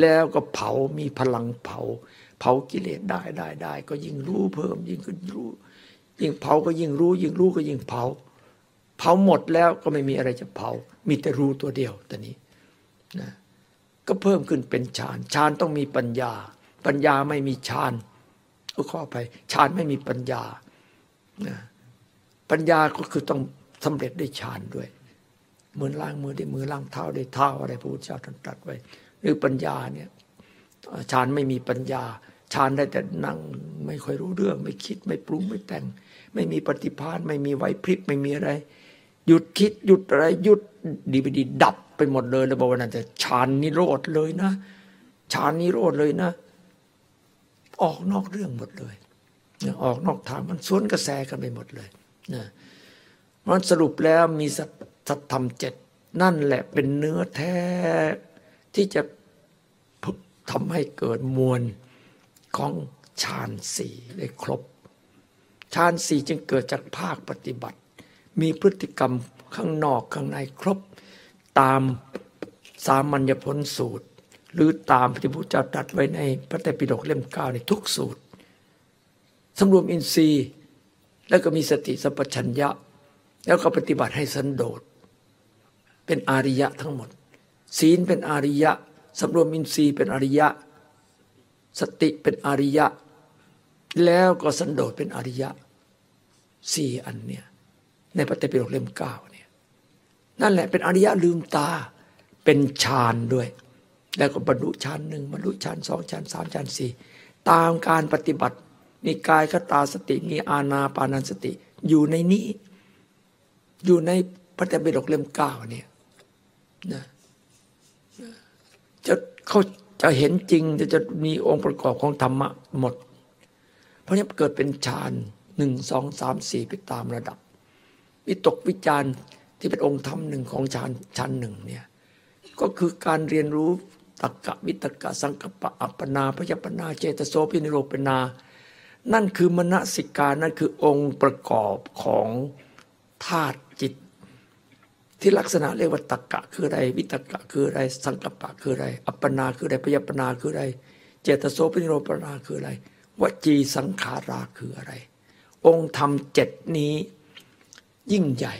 แล้วก็เผามีพลังเผา เผากิเลสได้ได้ได้ก็ยิ่งรู้เพิ่มยิ่งขึ้นรู้ ยิ่งเผาก็ยิ่งรู้ ยิ่งรู้ก็ยิ่งเผา เผาหมดแล้วก็ไม่มีอะไรจะเผา มีแต่รู้ตัวเดียวตอนนี้นะก็เพิ่มขึ้นเป็นฌานฌานต้องมีปัญญา ปัญญาไม่มีฌานก็ข้อไปฌานไม่มีปัญญานะปัญญาก็คือต้องสำเร็จด้วยฌานด้วย เหมือนล้างมือได้มือล้างเท้าได้เท้าอะไรพระพุทธเจ้าท่านตรัสไว้ หรือปัญญาเนี่ยฌานไม่มีปัญญาฌานได้แต่นั่งไม่ค่อยรู้เรื่อง ไม่คิดไม่ปรุงไม่แต่ง ไม่มีปฏิภาณไม่มีไหวพริบไม่มีอะไร หยุดคิดหยุดอะไรหยุดดีไปดีดับไปหมดเลยแล้วบอกว่านั่นแต่ฌานนิโรธเลยนะฌานนิโรธเลยนะ ออกนอกเรื่องหมดเลยออกนอกทางมันสวนกระแสกันไปหมดเลยนะมันสรุปแล้วมีสัต ธรรมเจ็ดนั่นแหละเป็นเนื้อแท้ที่จะทำให้เกิดมวลของฌานสี่ได้ครบฌานสี่จึงเกิดจากภาคปฏิบัติ มีพฤติกรรมข้างนอกข้างในครบ ตามสามัญญผลสูตร หรือตามพระพุทธเจ้าตรัสไว้ในพระไตรปิฎกเล่มเก้าในทุกสูตรสำรวมอินทรีย์ แล้วก็มีสติสัพชัญญะ แล้วก็ปฏิบัติให้สันโดษ เป็นอาริยะทั้งหมด ศีลเป็นอาริยะสำรวมอินทรีย์เป็นอริยะ สติเป็นอริยะ แล้วก็สันโดษเป็นอริยะสี่อันเนี่ยในปฏิปิฎกเล่มเก้าเนี่ยนั่นแหละเป็นอริยะลืมตาเป็นฌานด้วย แล้วก็บรรลุฌานหนึ่งบรรลุฌานสองฌานสามฌานสี่ตามการปฏิบัติ มีกายคตาสติมีอาณาปานันสติ อยู่ในนี้ อยู่ในพระไตรปิฎกเล่มเก้าเนี่ย นะจะเขาจะเห็นจริงจะจะมีองค์ประกอบของธรรมะหมด เพราะนี้เกิดเป็นฌานหนึ่งสองสามสี่ไปตามระดับ วิตกวิจารที่เป็นองค์ธรรมหนึ่งของฌานชั้นหนึ่งเนี่ยก็คือการเรียนรู้ตักกะวิตกะสังกปะอัปปนาพยปนาเจตโสพินิโรปนา นั่นคือมณสิกานั่นคือองค์ประกอบของธาตุจิต ที่ลักษณะเรียกว่าตักกะคืออะไรวิตกะคืออะไรสังกัปปะคืออะไร อัปปนาคืออะไรพยปนาคืออะไร เจตโสปิโรปนาคืออะไรวจีสังขาราคืออะไร องค์ธรรมเจ็ดนี้ ยิ่งใหญ่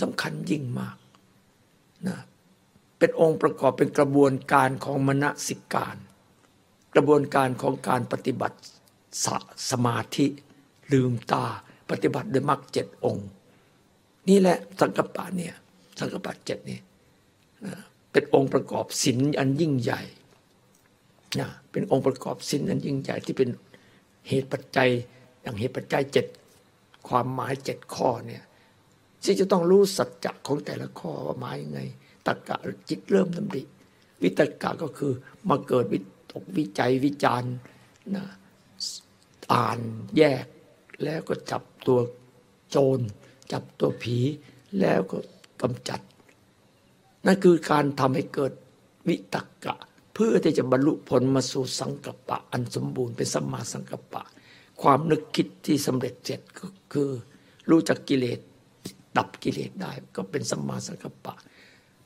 สำคัญยิ่งมากนะเป็นองค์ประกอบเป็นกระบวนการของมณสิการ กระบวนการของการปฏิบัติสสมาธิลืมตาปฏิบัติด้วยมรรคเจ็ดองค์ นี่แหละสังกปะเนี่ย สังกปะเจ็ดนี่เป็นองค์ประกอบศีลอันยิ่งใหญ่นะเป็นองค์ประกอบศีลอันยิ่งใหญ่ที่เป็นเหตุปัจจัยอย่างเหตุปัจจัยเจ็ดความหมายเจ็ดข้อเนี่ยที่จะต้องรู้สัจจะของแต่ละข้อว่าหมายยังไงตกกะจิตเริ่มดำริ วิตกะก็คือมาเกิดวิตกวิจัยวิจารณ์นะอ่านแยกแล้วก็จับตัวโจร จับตัวผีแล้วก็ กำจัด นั่นคือการทำให้เกิดวิตกะ เพื่อที่จะบรรลุผลมาสู่สังกัปปะ อันสมบูรณ์เป็นสัมมาสังกัปปะ ความนึกคิดที่สำเร็จเสร็จก็คือ รู้จักกิเลสดับกิเลสได้ก็เป็นสัมมาสังกัปปะ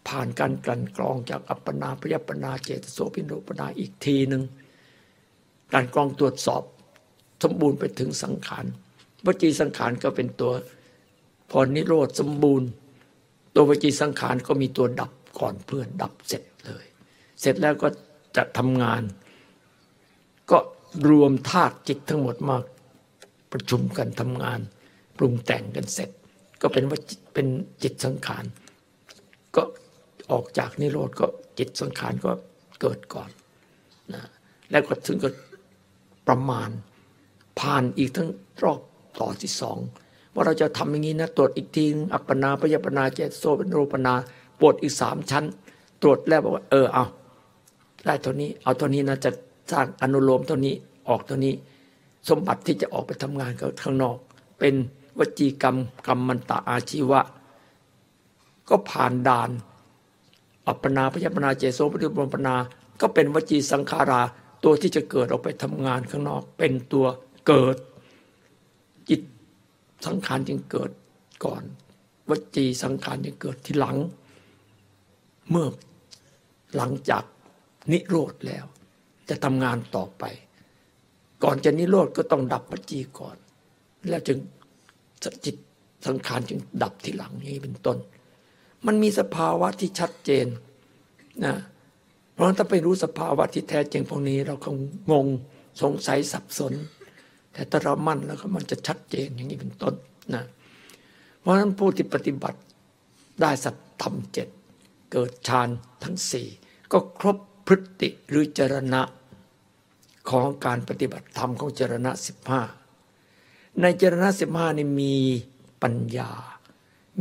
ผ่านการกลั่นกรองจากอัปปนาพยปนาเจตโสพิโรปนาอีกทีหนึ่งการกรองตรวจสอบสมบูรณ์ไปถึงสังขารวจีสังขารก็เป็นตัวพอนิโรธสมบูรณ์ ตัววิจีสังขารก็มีตัวดับก่อนเพื่อนดับเสร็จเลย เสร็จแล้วก็จะทำงาน ก็รวมธาตุจิตทั้งหมดมาประชุมกันทำงาน ปรุงแต่งกันเสร็จ ก็เป็นว่าเป็นจิตสังขาร ก็ออกจากนิโรธก็จิตสังขารก็เกิดก่อนนะแล้วก็ถึงก็ประมาณผ่านอีกทั้งรอบต่อที่สอง ว่าเราจะทำอย่างนี้นะตรวจอีกทีอัปปนาพยปนาเจตโซเป็นรูปนาปวดอีกสามชั้น ตรวจแล้วบอกว่าเออเอาได้เท่านี้ เอาเท่านี้นะจะสร้างอนุโลมเท่านี้ออกเท่านี้ สมบัติที่จะออกไปทำงานก็ข้างนอก เป็นวจีกรรมกรรมมันตะอาชีวะ ก็ผ่านด่าน อัปปนาพยปนาเจโสปฏิบัปนา ก็เป็นวจีสังขาราตัวที่จะเกิดออกไปทำงานข้างนอก เป็นตัวเกิด สังขารจึงเกิดก่อน วจีสังขารจึงเกิดที่หลัง เมื่อหลังจากนิโรธแล้ว จะทำงานต่อไป ก่อนจะนิโรธก็ต้องดับวจีก่อน แล้วจึงจิตสังขารจึงดับทีหลังนี้เป็นต้น มันมีสภาวะที่ชัดเจนนะเพราะถ้าไปรู้สภาวะที่แท้จริงพวกนี้ เราคงงงสงสัยสับสน แต่ถ้าเรามั่นแล้วก็มันจะชัดเจนอย่างนี้เป็นต้นนะเพราะฉะนั้นผู้ที่ปฏิบัติได้สัตธรรมเจ็ดเกิดฌานทั้งสี่ก็ครบพฤติหรือจรณะของการปฏิบัติธรรมของจรณะสิบห้าในจรณะสิบห้านี่มีปัญญา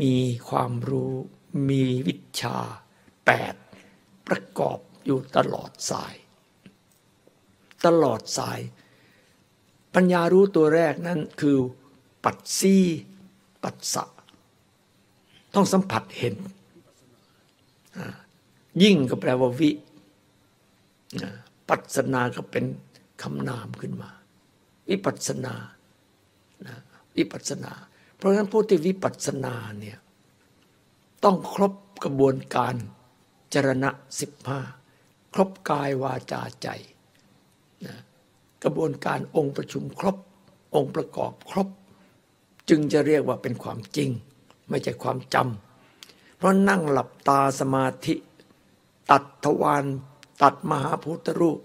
มีความรู้ มีวิชาแปดประกอบอยู่ตลอดสาย ตลอดสาย ปัญญารู้ตัวแรกนั้นคือปัจซีปัสสะ ต้องสัมผัสเห็น ยิ่งก็แปลว่าวิ ปัสนาก็เป็นคำนามขึ้นมา วิปัสนาวิปัสนา เพราะฉะนั้นผู้ที่วิปัสนาเนี่ยต้องครบกระบวนการจรณะสิบห้าครบกายวาจาใจนะ กระบวนการองค์ประชุมครบ องค์ประกอบครบ จึงจะเรียกว่าเป็นความจริง ไม่ใช่ความจำเพราะนั่งหลับตาสมาธิ ตัดทวารตัดมหาพุทธรูป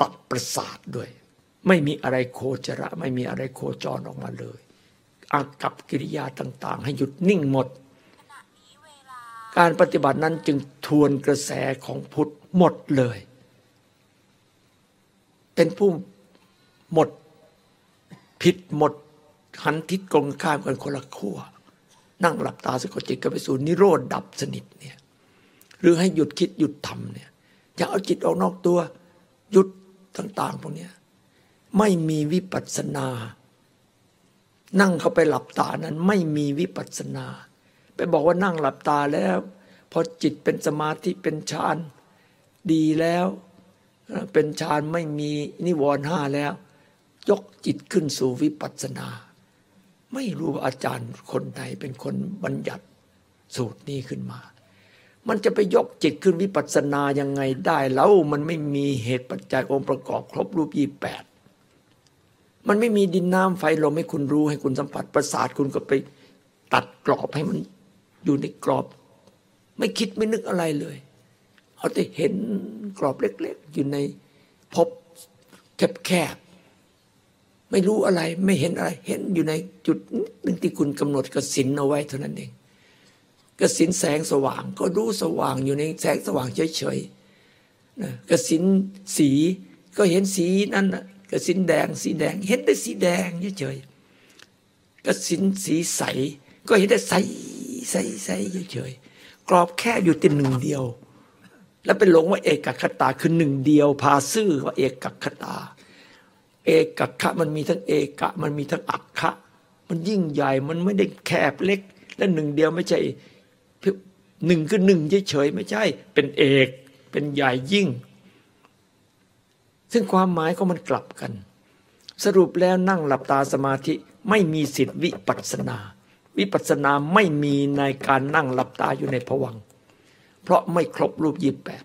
ตัดประสาทด้วย ไม่มีอะไรโคจระ ไม่มีอะไรโคจรออกมาเลย อากับกิริยาต่าง ๆ ให้หยุดนิ่งหมด การปฏิบัตินั้นจึงทวนกระแสของพุทธหมดเลย เป็นผู้หมดผิดหมดหันทิศกงข้ามกันคนละขั้วนั่งหลับตาสะกดจิตก็ไปสู่นิโรธดับสนิทเนี่ยหรือให้หยุดคิดหยุดทำเนี่ยอย่าเอาจิตออกนอกตัวหยุดต่างๆพวกนี้ไม่มีวิปัสสนา นั่งเข้าไปหลับตานั้น ไม่มีวิปัสสนา ไปบอกว่านั่งหลับตาแล้ว พอจิตเป็นสมาธิเป็นฌานดีแล้ว เป็นฌานไม่มีนิวรณ์ห้าแล้ว ยกจิตขึ้นสู่วิปัสสนา ไม่รู้อาจารย์คนไหนเป็นคนบัญญัติสูตรนี้ขึ้นมา มันจะไปยกจิตขึ้นวิปัสสนายังไงได้แล้วมันไม่มีเหตุปัจจัยองค์ประกอบครบรูปยี่แปดมันไม่มีดินน้ำไฟลมให้คุณรู้ให้คุณสัมผัสประสาทคุณก็ไปตัดกรอบให้มันอยู่ในกรอบ ไม่คิดไม่นึกอะไรเลย เอาแต่เห็นกรอบเล็ก ๆ อยู่ในพบแคบๆไม่รู้อะไรไม่เห็นอะไร เห็นอยู่ในจุดหนึ่งที่คุณกำหนดกสินเอาไว้เท่านั้นเองกสินแสงสว่าง ก็รู้สว่างอยู่ในแสงสว่างเฉยๆนะกสินสีก็เห็นสีนั้นนะกสินแดงสีแดง เห็นได้สีแดงเฉยๆกสินสีใส ก็เห็นได้ใสใสใสเฉยๆกรอบแค่อยู่ติดหนึ่งเดียว แล้วไปหลงว่าเอกคตาคือหนึ่งเดียว พาซื่อว่าเอกคตา เอกคะมันมีทั้งเอกะ มันมีทั้งอักคะ มันยิ่งใหญ่มันไม่ได้แคบเล็ก และหนึ่งเดียวไม่ใช่หนึ่งคือหนึ่งเฉยๆไม่ใช่ เป็นเอกเป็นใหญ่ยิ่ง ซึ่งความหมายก็มันกลับกัน สรุปแล้วนั่งหลับตาสมาธิไม่มีสิทธิวิปัสนา วิปัสนาไม่มีในการนั่งหลับตาอยู่ในผวัง ราะไม่ครบรูปยี่แปด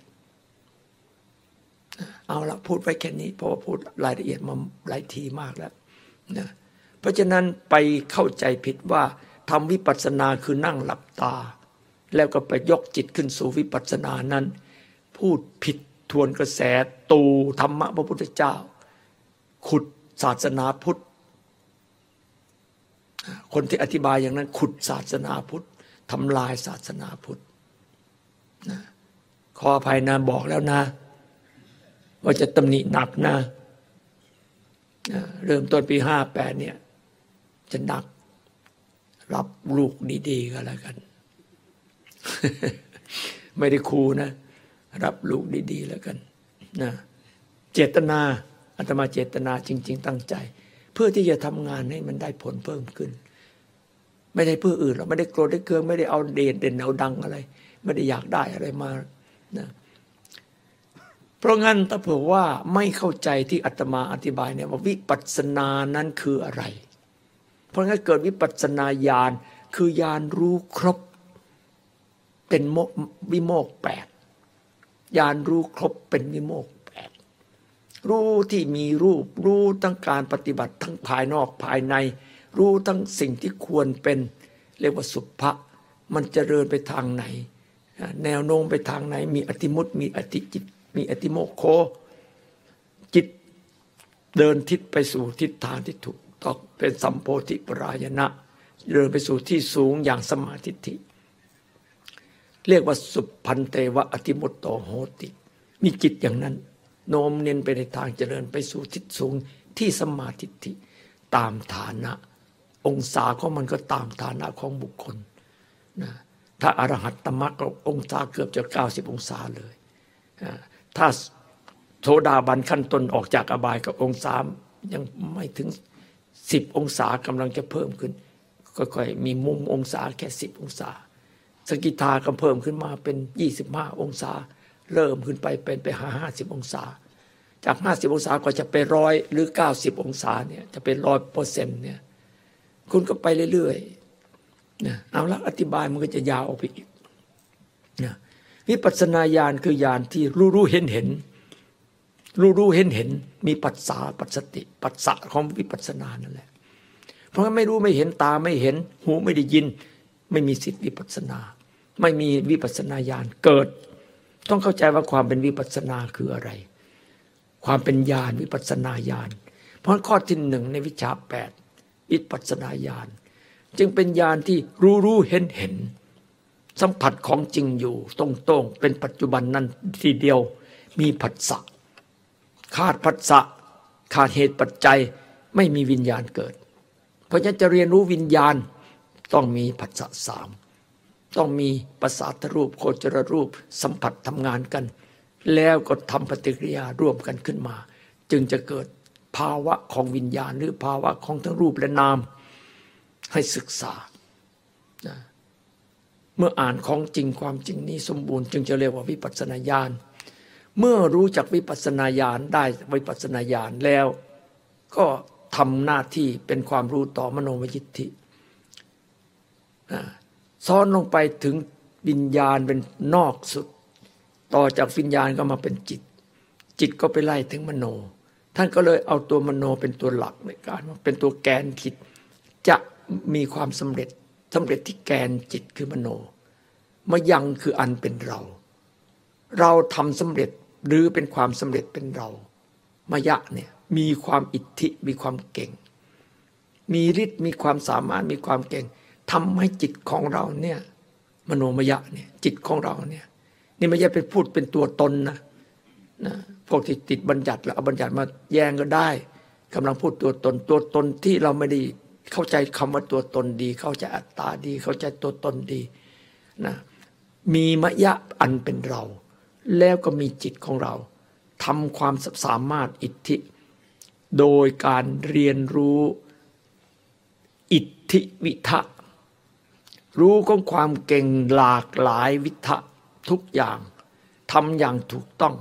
เอาละพูดไว้แค่นี้เพราะว่าพูดรายละเอียดมาหลายทีมากแล้วนะเพราะฉะนั้นไปเข้าใจผิดว่าทำวิปัสสนาคือนั่งหลับตา แล้วก็ไปยกจิตขึ้นสู่วิปัสสนานั้น พูดผิดทวนกระแสตูธรรมะพระพุทธเจ้า ขุดศาสนาพุทธ คนที่อธิบายอย่างนั้นขุดศาสนาพุทธทำลายศาสนาพุทธ ขออภัยนะบอกแล้วนะ ว่าจะตำหนิหนักนะเริ่มต้นปีห้าแปดเนี่ย จะหนัก รับลูกดีๆก็แล้วกัน ไม่ได้คูนะ รับลูกดีๆแล้วกันนะเจตนาอาตมาเจตนาจริง ๆ ตั้งใจ เพื่อที่จะทำงานให้มันได้ผลเพิ่มขึ้น ไม่ได้เพื่ออื่นเราไม่ได้โกรธได้เคืองไม่ได้เอาเด่นเด่นเอาดังอะไร ไม่ได้อยากได้อะไรมานะเพราะงั้นถ้าเผื่อว่าไม่เข้าใจที่อาตมาอธิบายเนี่ยว่าวิปัสสนานั้นคืออะไร เพราะงั้นเกิดวิปัสสนาญาณคือญาณรู้ครบ เป็นวิโมกแปดญาณรู้ครบเป็นวิโมกแปดรู้ที่มีรูปรู้ทั้งการปฏิบัติทั้งภายนอกภายใน รู้ทั้งสิ่งที่ควรเป็นเรียกว่าสุภะมันจเจริญไปทางไหน แนวโน้มไปทางไหน มีอธิมุตมีอธิจิต มีอธิโมโค จิตเดินทิศไปสู่ทิศทางที่ถูกต้องเป็นสัมโพธิปรายณะเดินไปสู่ที่สูงอย่างสมาธิิเรียกว่าสุพันเตวะอธิมุตโตโหติ มีจิตอย่างนั้น โน้มเน้นไปในทางเจริญไปสู่ทิศสูงที่สมาธิิตามฐานะ องศาของมันก็ตามฐานะของบุคคลนะ ถ้าอรหัตตมรรคองศาเกือบจะเก้าสิบองศาเลย ถ้าโสดาบันขั้นต้นออกจากอบายกับองศายังไม่ถึงสิบองศากำลังจะเพิ่มขึ้นค่อยๆมีมุมองศาแค่สิบองศา สกิทาก็เพิ่มขึ้นมาเป็นยี่สิบห้าองศา เริ่มขึ้นไปเป็นไปหาห้าสิบองศา จากห้าสิบองศาก็จะไปร้อยหรือเก้าสิบองศาเนี่ยจะเป็นร้อยเปอร์เซ็นต์เนี่ยคุณก็ไปเรื่อยๆ นะเอาละอธิบายมันก็จะยาวออกไปอีกนะวิปัสสนาญาณคือญาณที่รู้รู้เห็นเห็นรู้รู้เห็นเห็นมีปัสสาปัสสติ ปัสสะของวิปัสสนานั่นแหละ เพราะงั้นไม่รู้ไม่เห็นตาไม่เห็น หูไม่ได้ยิน ไม่มีสิทธิวิปัสนา ไม่มีวิปัสนาญาณเกิด ต้องเข้าใจว่าความเป็นวิปัสนาคืออะไร ความเป็นญาณวิปัสนาญาณเพราะข้อที่หนึ่งในวิชาแปดวิปัสนาญาณ จึงเป็นญาณที่รู้รู้เห็นเห็น สัมผัสของจริงอยู่ตรงๆเป็นปัจจุบันนั้นทีเดียวมีผัสสะขาดผัสสะขาดเหตุปัจจัยไม่มีวิญญาณเกิด เพราะฉะนั้นจะเรียนรู้วิญญาณต้องมีผัสสะสามต้องมีประสาทรูปโคจรรูปสัมผัสทำงานกัน แล้วก็ทำปฏิกิริยาร่วมกันขึ้นมา จึงจะเกิดภาวะของวิญญาณหรือภาวะของทั้งรูปและนาม ให้ศึกษา เมื่ออ่านของจริงความจริงนี้สมบูรณ์จึงจะเรียกว่าวิปัสสนาญาณ เมื่อรู้จักวิปัสสนาญาณได้วิปัสสนาญาณแล้วก็ทำหน้าที่เป็นความรู้ต่อมโนมยิทธิซ้อนลงไปถึงวิญญาณเป็นนอกสุด ต่อจากวิญญาณก็มาเป็นจิต จิตก็ไปไล่ถึงมโน ท่านก็เลยเอาตัวมโนเป็นตัวหลักในการเป็นตัวแกนจิตจะ มีความสำเร็จสำเร็จที่แกนจิตคือมโนมายังคืออันเป็นเรา เราทำสำเร็จหรือเป็นความสำเร็จเป็นเรามายะเนี่ยมีความอิทธิมีความเก่ง มีฤทธิ์มีความสามารถมีความเก่งทำให้จิตของเราเนี่ยมโนมยะเนี่ยจิตของเราเนี่ยนี่ไม่ใช่ไปพูดเป็นตัวตนนะนะพวกที่ติดบัญญัติแล้วเอาบัญญัติมาแย้งก็ได้กำลังพูดตัวตนตัวตนที่เราไม่ได้ เข้าใจคำว่าตัวตนดี เข้าใจอัตตาดี เข้าใจตัวตนดีนะมีมยะอันเป็นเรา แล้วก็มีจิตของเราทำความสามารถอิทธิ โดยการเรียนรู้อิทธิวิทะรู้ของความเก่งหลากหลายวิทะทุกอย่างทำอย่างถูกต้อง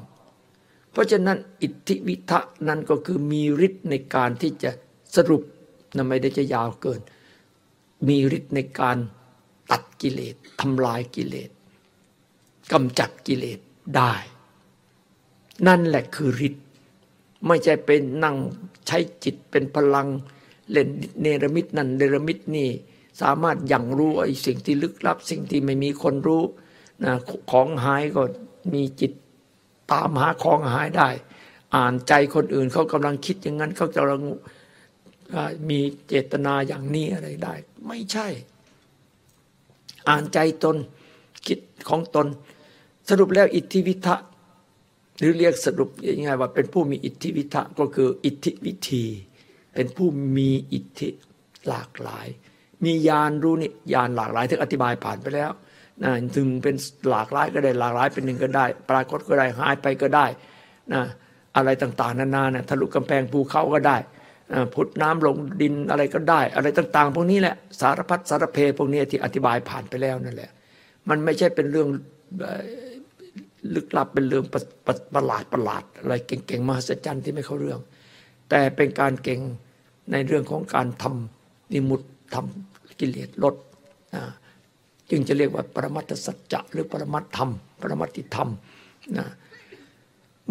เพราะฉะนั้นอิทธิวิทะนั้นก็คือมีฤทธิ์ในการที่จะสรุป นะไม่ได้จะยาวเกิน มีฤทธิ์ในการตัดกิเลสทำลายกิเลสกำจัดกิเลสได้ นั่นแหละคือฤทธิ์ไม่ใช่เป็นนั่งใช้จิตเป็นพลังเล่นเนรมิตนั่นเนรมิตนี่สามารถยังรู้ไอ้สิ่งที่ลึกลับ สิ่งที่ไม่มีคนรู้นะของหายก็มีจิตตามหาของหายได้ อ่านใจคนอื่นเขากำลังคิดอย่างนั้นเขากำลัง มีเจตนาอย่างนี้อะไรได้ ไม่ใช่ อ่านใจตนคิดของตน สรุปแล้วอิทธิวิทะหรือเรียกสรุปยังไงว่าเป็นผู้มีอิทธิวิทะก็คืออิทธิวิธี เป็นผู้มีอิทธิหลากหลาย มียานรู้นี่ยานหลากหลายที่อธิบายผ่านไปแล้วนะถึงเป็นหลากหลายก็ได้หลากหลายเป็นหนึ่งก็ได้ ปรากฏก็ได้หายไปก็ได้นะอะไรต่างๆนานานะทะลุกำแพงภูเขาก็ได้ พุทน้ำลงดินอะไรก็ได้ อะไรต่าง ๆ พวกนี้แหละสารพัดสารเพพวกนี้ที่อธิบายผ่านไปแล้วนั่นแหละ มันไม่ใช่เป็นเรื่องลึกลับเป็นเรื่องประหลาดประหลาดอะไรเก่งๆมหัศจรรย์ที่ไม่เข้าเรื่อง แต่เป็นการเก่งในเรื่องของการทำนิมุตทำกิเลสลดจึงจะเรียกว่าปรมัตสัจจะหรือปรมัตธรรม ปรมัตติธรรมนะ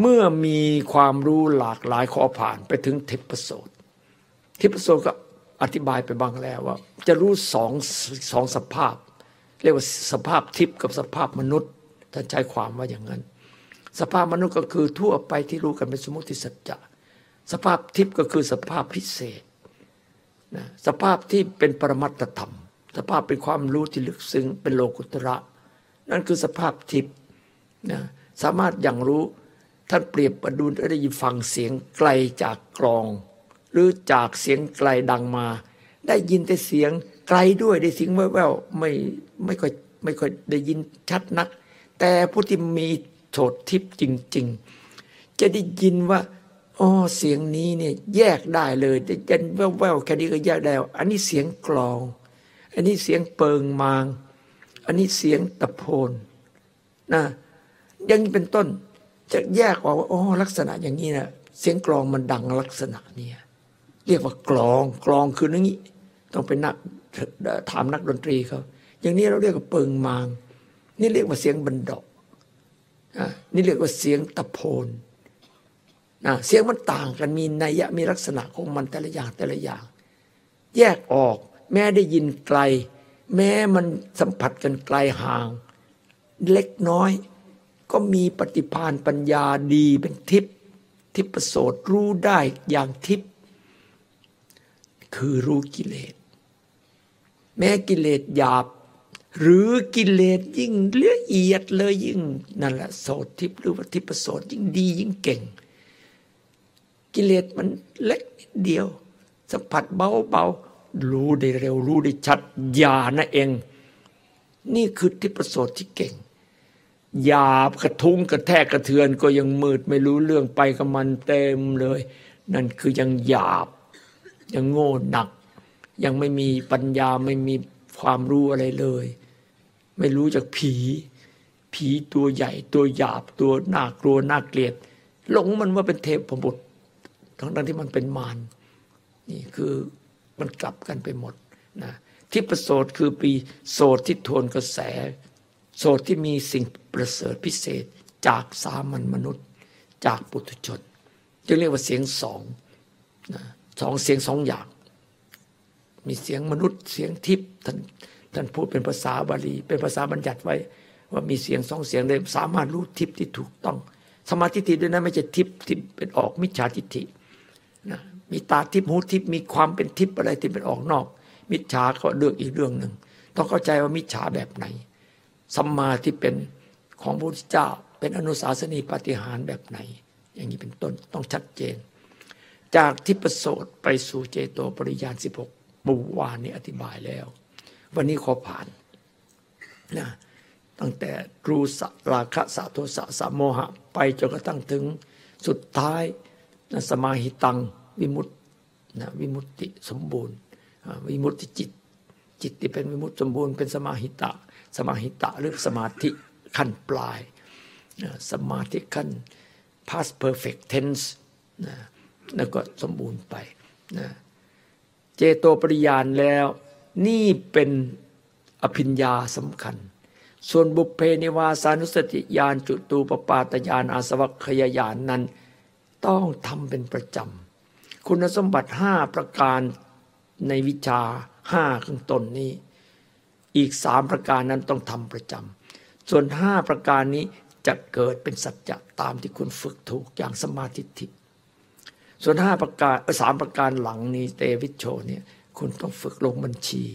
เมื่อมีความรู้หลากหลายขอผ่านไปถึงเทิพโสต ทิพโสก็อธิบายไปบ้างแล้วว่า จะรู้สองสองสภาพ เรียกว่าสภาพทิพย์กับสภาพมนุษย์ท่านใช้ความว่าอย่างนั้น สภาพมนุษย์ก็คือทั่วไปที่รู้กันเป็นสมมติสัจจะสภาพทิพย์ก็คือสภาพพิเศษนะสภาพที่เป็นปรมัตธรรม สภาพเป็นความรู้ที่ลึกซึ้งเป็นโลกุตระ นั่นคือสภาพทิพย์นะสามารถอย่างรู้ท่านเปรียบประดุลได้ยินฟังเสียงไกลจากกรอง หรือจากเสียงไกลดังมา ได้ยินแต่เสียงไกลด้วยได้เสียงแว่วๆไม่ไม่ค่อยไม่ค่อยได้ยินชัดนัก แต่ผู้ที่มีโสดทิพย์จริง ๆ จะได้ยินว่าอ๋อเสียงนี้เนี่ยแยกได้เลยแต่ยันแว่วๆแค่นี้ก็แยกได้อันนี้เสียงกลอง อันนี้เสียงเปิงมาง อันนี้เสียงตะโพนนะยังเป็นต้นจะแยกออกว่าอ๋อลักษณะอย่างนี้นะเสียงกลองมันดังลักษณะนี้ เรียกว่ากลองกลองคืออย่างนี้ ต้องเป็นนักถามนักดนตรีเขาอย่างนี้เราเรียกว่าเปิงมาง นี่เรียกว่าเสียงบันดอกนี่เรียกว่าเสียงตะโพนนะเสียงมันต่างกันมีนัยยะมีลักษณะของมันแต่ละอย่างแต่ละอย่าง แยกออก แม้ได้ยินไกล แม้มันสัมผัสกันไกลห่าง เล็กน้อย ก็มีปฏิพานปัญญาดีเป็นทิพย์ทิพประโสดรู้ได้อย่างทิพย์ คือรู้กิเลส แม้กิเลสหยาบ หรือกิเลสยิ่งละเอียดเลยยิ่งนั่นแหละโสทิพย์หรือว่าทิพประโสดยิ่งดียิ่งเก่ง กิเลสมันเล็กนิดเดียว สัมผัสเบาเบารู้ได้เร็วรู้ได้ชัดยานะเอง นี่คือทิพประโสดที่เก่งหยาบกระทุ้งกระแทกกระเทือนก็ยังมืดไม่รู้เรื่องไปกับมันเต็มเลย นั่นคือยังหยาบ ยังโง่หนัก ยังไม่มีปัญญาไม่มีความรู้อะไรเลย ไม่รู้จากผี ผีตัวใหญ่ตัวหยาบตัวน่ากลัวน่าเกลียดหลงมันว่าเป็นเทพบุตรทั้งทั้งที่มันเป็นมารนี่คือมันกลับกันไปหมดนะทิพโสดคือปีโสดที่ทวนกระแส โสดที่มีสิ่งประเสริฐพิเศษจากสามัญมนุษย์ จากปุถุชนจึงเรียกว่าเสียงสองนะ สองเสียงสองอย่าง มีเสียงมนุษย์เสียงทิพย์ท่านท่านพูดเป็นภาษาบาลี เป็นภาษาบัญญัติไว้ ว่ามีเสียงสองเสียงเลยสามารถรู้ทิพย์ที่ถูกต้อง สมาธิทิด้วยนะไม่ใช่ทิพย์ที่เป็นออกมิจฉาทิฏฐินะมีตาทิพย์หูทิพย์มีความเป็นทิพย์อะไรที่เป็นออกนอก มิจฉาก็เรื่องอีกเรื่องหนึ่งต้องเข้าใจว่ามิจฉาแบบไหนสัมมาที่เป็นของพระพุทธเจ้า เป็นอนุสาสนีปฏิหารแบบไหน อย่างนี้เป็นต้นต้องชัดเจน จากทิพโสตไปสู่เจโตปริยานสิบหกบุวานนี้อธิบายแล้ว วันนี้ขอผ่านนะตั้งแต่รูสราคะสะโทสะสะโมหะ ไปจนกระทั่งถึงสุดท้ายนะสมาหิตังวิมุตตินะวิมุตติสมบูรณ์วิมุตติจิต จิตที่เป็นวิมุตติสมบูรณ์เป็นสมาหิตะ สมาหิตะหรือสมาธิขั้นปลาย สมาธิขั้น past perfect tense นะ แล้วก็สมบูรณ์ไปนะเจโตปริยานแล้วนี่เป็นอภิญญาสำคัญ ส่วนบุพเพนิวาสานุสติญาณจุตูปปาตญาณอาสวัคยญาณนนั้น ต้องทำเป็นประจำ คุณสมบัติห้าประการในวิชาห้าข้างต้นนี้ อีกสามประการนั้นต้องทำประจำ ส่วนห้าประการนี้จะเกิดเป็นสัจจะตามที่คุณฝึกถูกอย่างสมาธิทิ ส่วนห้าประการสามประการหลังนี้เตวิชโชเนี่ยคุณต้องฝึกลงบัญชี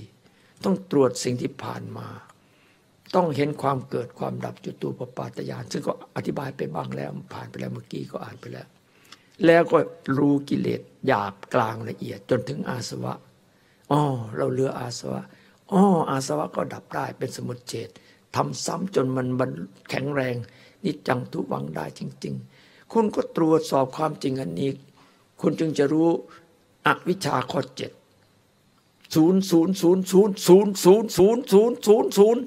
ต้องตรวจสิ่งที่ผ่านมา ต้องเห็นความเกิดความดับจุตูปปาตยาน ซึ่งก็อธิบายไปบ้างแล้วผ่านไปแล้วเมื่อกี้ก็อ่านไปแล้ว แล้วก็รู้กิเลสหยาบกลางละเอียดจนถึงอาสวะอ๋อเราเลืออาสวะอ๋ออาสวะก็ดับได้เป็นสมุทเฉดทำซ้ำจนมันบันแข็งแรงนิจังทุวังได้จริง ๆ คุณก็ตรวจสอบความจริงอันนี้ คุณจึงจะรู้อวิชชาข้อเจ็ดศูนย์ศูนย์ศูนย์ศูนย์ศูนย์ศูนย์ศูนย์ศูนย์ศูนย์ศูนย์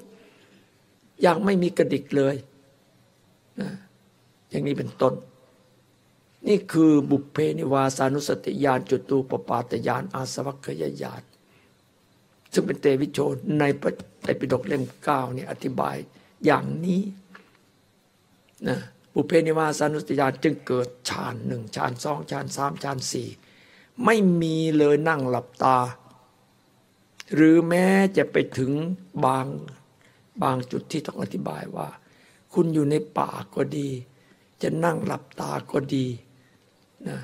ย่างไม่มีกระดิกเลย อย่างนี้เป็นต้น นี่คือบุพเพนิวาสานุสติญาณจุตูปปาตญาณอาสวัคยญาณซึ่งเป็นเตวิโชในไตรปิฎกเล่มเก้านี่อธิบายอย่างนี้นะ บุเพนิวาสานุสติญาณจึงเกิดฌานหนึ่งฌานสองฌานสามฌานสี่ไม่มีเลยนั่งหลับตา หรือแม้จะไปถึงบางบางจุดที่ต้องอธิบายว่า คุณอยู่ในป่าก็ดี จะนั่งหลับตาก็ดีนะ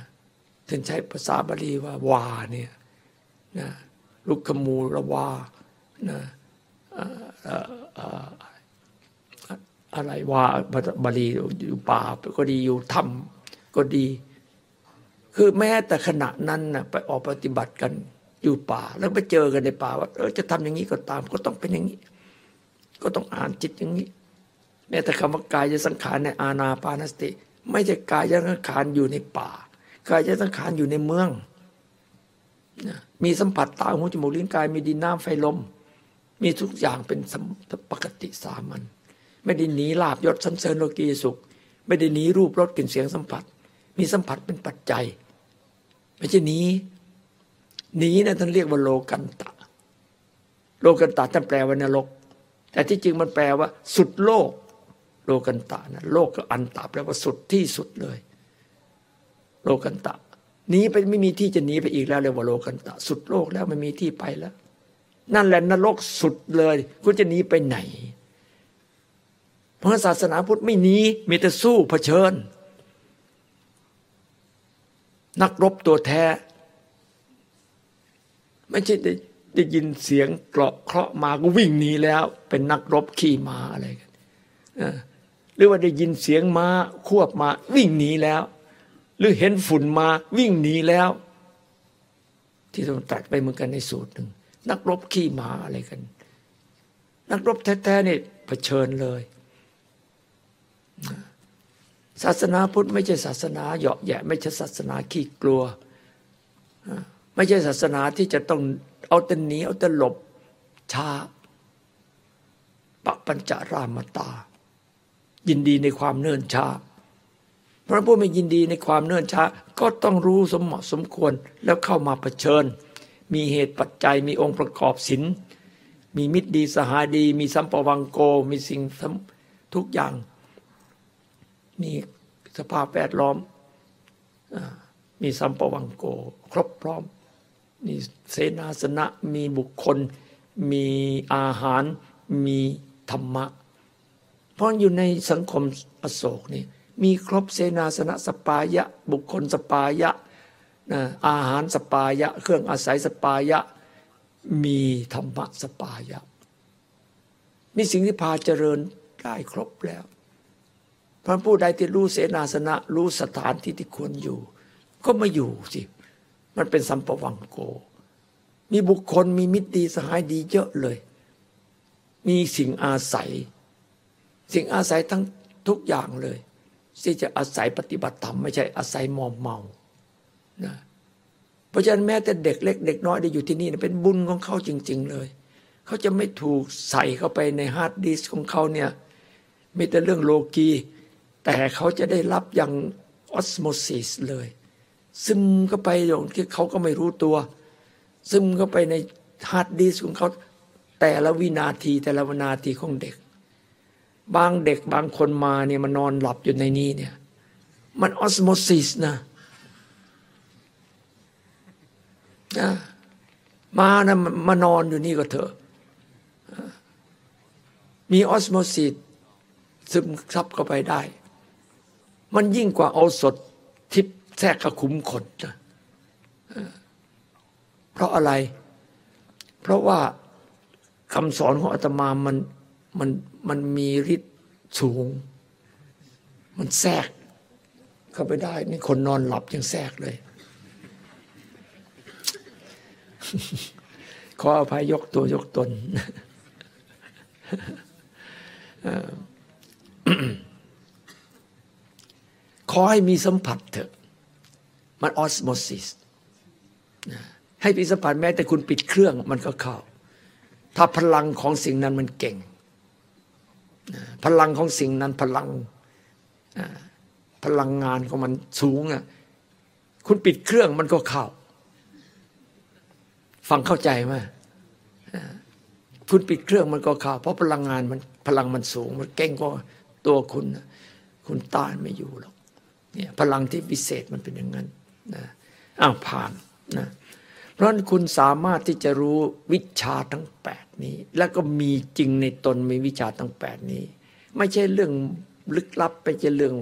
ถึงใช้ภาษาบาลีว่าวาเนี่ยนะลุกขมูระวานะ อะไรว่าบาลีอยู่ป่าก็ดีอยู่ถ้ำก็ดี คือแม้แต่ขณะนั้นนะไปออกปฏิบัติกันอยู่ป่า แล้วไปเจอกันในป่าว่าเออจะทำอย่างนี้ก็ตาม ก็ต้องเป็นอย่างนี้ ก็ต้องอ่านจิตอย่างนี้ แม้แต่คำว่ากายจะสังขารในอาณาปานสติ ไม่ใช่กายจะสังขารอยู่ในป่ากายจะสังขารอยู่ในเมืองมีสัมผัสตาหูจมูกลิ้นกายมีดินน้ำไฟลม มีทุกอย่างเป็นปกติสามัญ ไม่ได้หนีลาบยศสันเสริญโลกีสุข ไม่ได้หนีรูปรสกลิ่นเสียงสัมผัส มีสัมผัสเป็นปัจจัย ไม่ใช่หนีหนีนะท่านเรียกว่าโลกันตะ โลกันตะท่านแปลว่านรก แต่ที่จริงมันแปลว่า สุดโลก โลกันตะนะโลกก็อันตะแปลว่าสุดที่สุดเลย โลกันตะหนีไปไม่มีที่จะหนีไปอีกแล้วเรียกว่าโลกันตะ สุดโลกแล้วไม่มีที่ไปแล้ว นั่นแหละนรกสุดเลย คุณจะหนีไปไหน เพราะศาสนาพุทธไม่หนีมีแต่สู้เผชิญ นักรบตัวแท้ ไม่ใช่ได้ได้ยินเสียงเกราะเคราะมาก็วิ่งหนีแล้ว เป็นนักรบขี่ม้าอะไรกันหรือว่าได้ยินเสียงม้าควบมาวิ่งหนีแล้ว หรือเห็นฝุ่นมาวิ่งหนีแล้ว ที่ต้องตัดไปเหมือนกันในสูตรหนึ่งนักรบขี่ม้าอะไรกัน นักรบแท้ๆนี่เผชิญเลย ศาสนาพุทธไม่ใช่ศาสนาเหยาะแยะไม่ใช่ศาสนาขี้กลัว ไม่ใช่ศาสนาที่จะต้องเอาแต่หนีเอาแต่หลบช้าปะปัญจารามตา ยินดีในความเนิ่นช้า พระผู้ไม่ยินดีในความเนิ่นช้า ก็ต้องรู้สมเหมาะสมควรแล้วเข้ามาเผชิญ มีเหตุปัจจัยมีองค์ประกอบศีลมีมิตรดีสหายดี มีสัมปวังโก มีสิ่งทุกอย่าง มีสภาพแวดล้อม มีสัมปวังโก ครบพร้อม มีเสนาสนะ มีบุคคล มีอาหาร มีธรรมะ เพราะอยู่ในสังคมอโศกนี่มีครบเสนาสนะสปายะ บุคคลสปายะนะอาหารสปายะ เครื่องอาศัยสปายะ มีธรรมะสปายะ มีสิ่งที่พาเจริญได้ครบแล้ว พระผู้ใดที่รู้เสนาสนะ รู้สถานที่ที่ควรอยู่ ก็มาอยู่สิ มันเป็นสัมปวังโก มีบุคคลมีมิตรดีสหายดีเยอะเลย มีสิ่งอาศัย สิ่งอาศัยทั้งทุกอย่างเลยที่จะอาศัยปฏิบัติธรรมไม่ใช่อาศัยมอมเมานะเพราะฉะนั้นแม้แต่เด็กเล็กเด็กน้อยได้อยู่ที่นี่เป็นบุญของเขาจริง ๆ เลย เขาจะไม่ถูกใส่เข้าไปใน hard disk ของเขาเนี่ยมีแต่เรื่องโลกี แต่เขาจะได้รับอย่าง osmosis เลย ซึมเข้าไปอย่างที่เขาก็ไม่รู้ตัว ซึมเข้าไปใน hard disk ของเขาแต่ละวินาทีแต่ละวินาทีของเด็ก บางเด็กบางคนมาเนี่ยมันนอนหลับอยู่ในนี้เนี่ย มัน osmosis นะนะมานะมานอนอยู่นี่ก็เถอะ มี osmosis ซึมซับเข้าไปได้ มันยิ่งกว่าเอาสดทิพแทรกกระคุ้มขนนะเพราะอะไร เพราะว่าคำสอนของอาตมามันมันมันมีฤทธิ์สูง มันแทรกเข้าไปได้ นี่คนนอนหลับยังแทรกเลย ขออภัยยกตัวยกตน ขอให้มีสัมผัสเถอะ มันออสโมซิสให้มีสัมผัสแม้แต่คุณปิดเครื่องมันก็เข้า ถ้าพลังของสิ่งนั้นมันเก่ง พลังของสิ่งนั้นพลังพลังงานของมันสูงอะคุณปิดเครื่องมันก็เข้า ฟังเข้าใจไหมคุณปิดเครื่องมันก็เข้า เพราะพลังงานมันพลังมันสูง มันเก่งกว่าตัวคุณ คุณต้านไม่อยู่หรอก เนี่ยพลังที่พิเศษมันเป็นอย่างนั้นนะอ้าวผ่านนะเพราะนั้นคุณสามารถที่จะรู้วิชาทั้งแปดนี้ แล้วก็มีจริงในตนมีวิชาทั้งแปดนี้ ไม่ใช่เรื่องลึกลับไปจะเรื่อง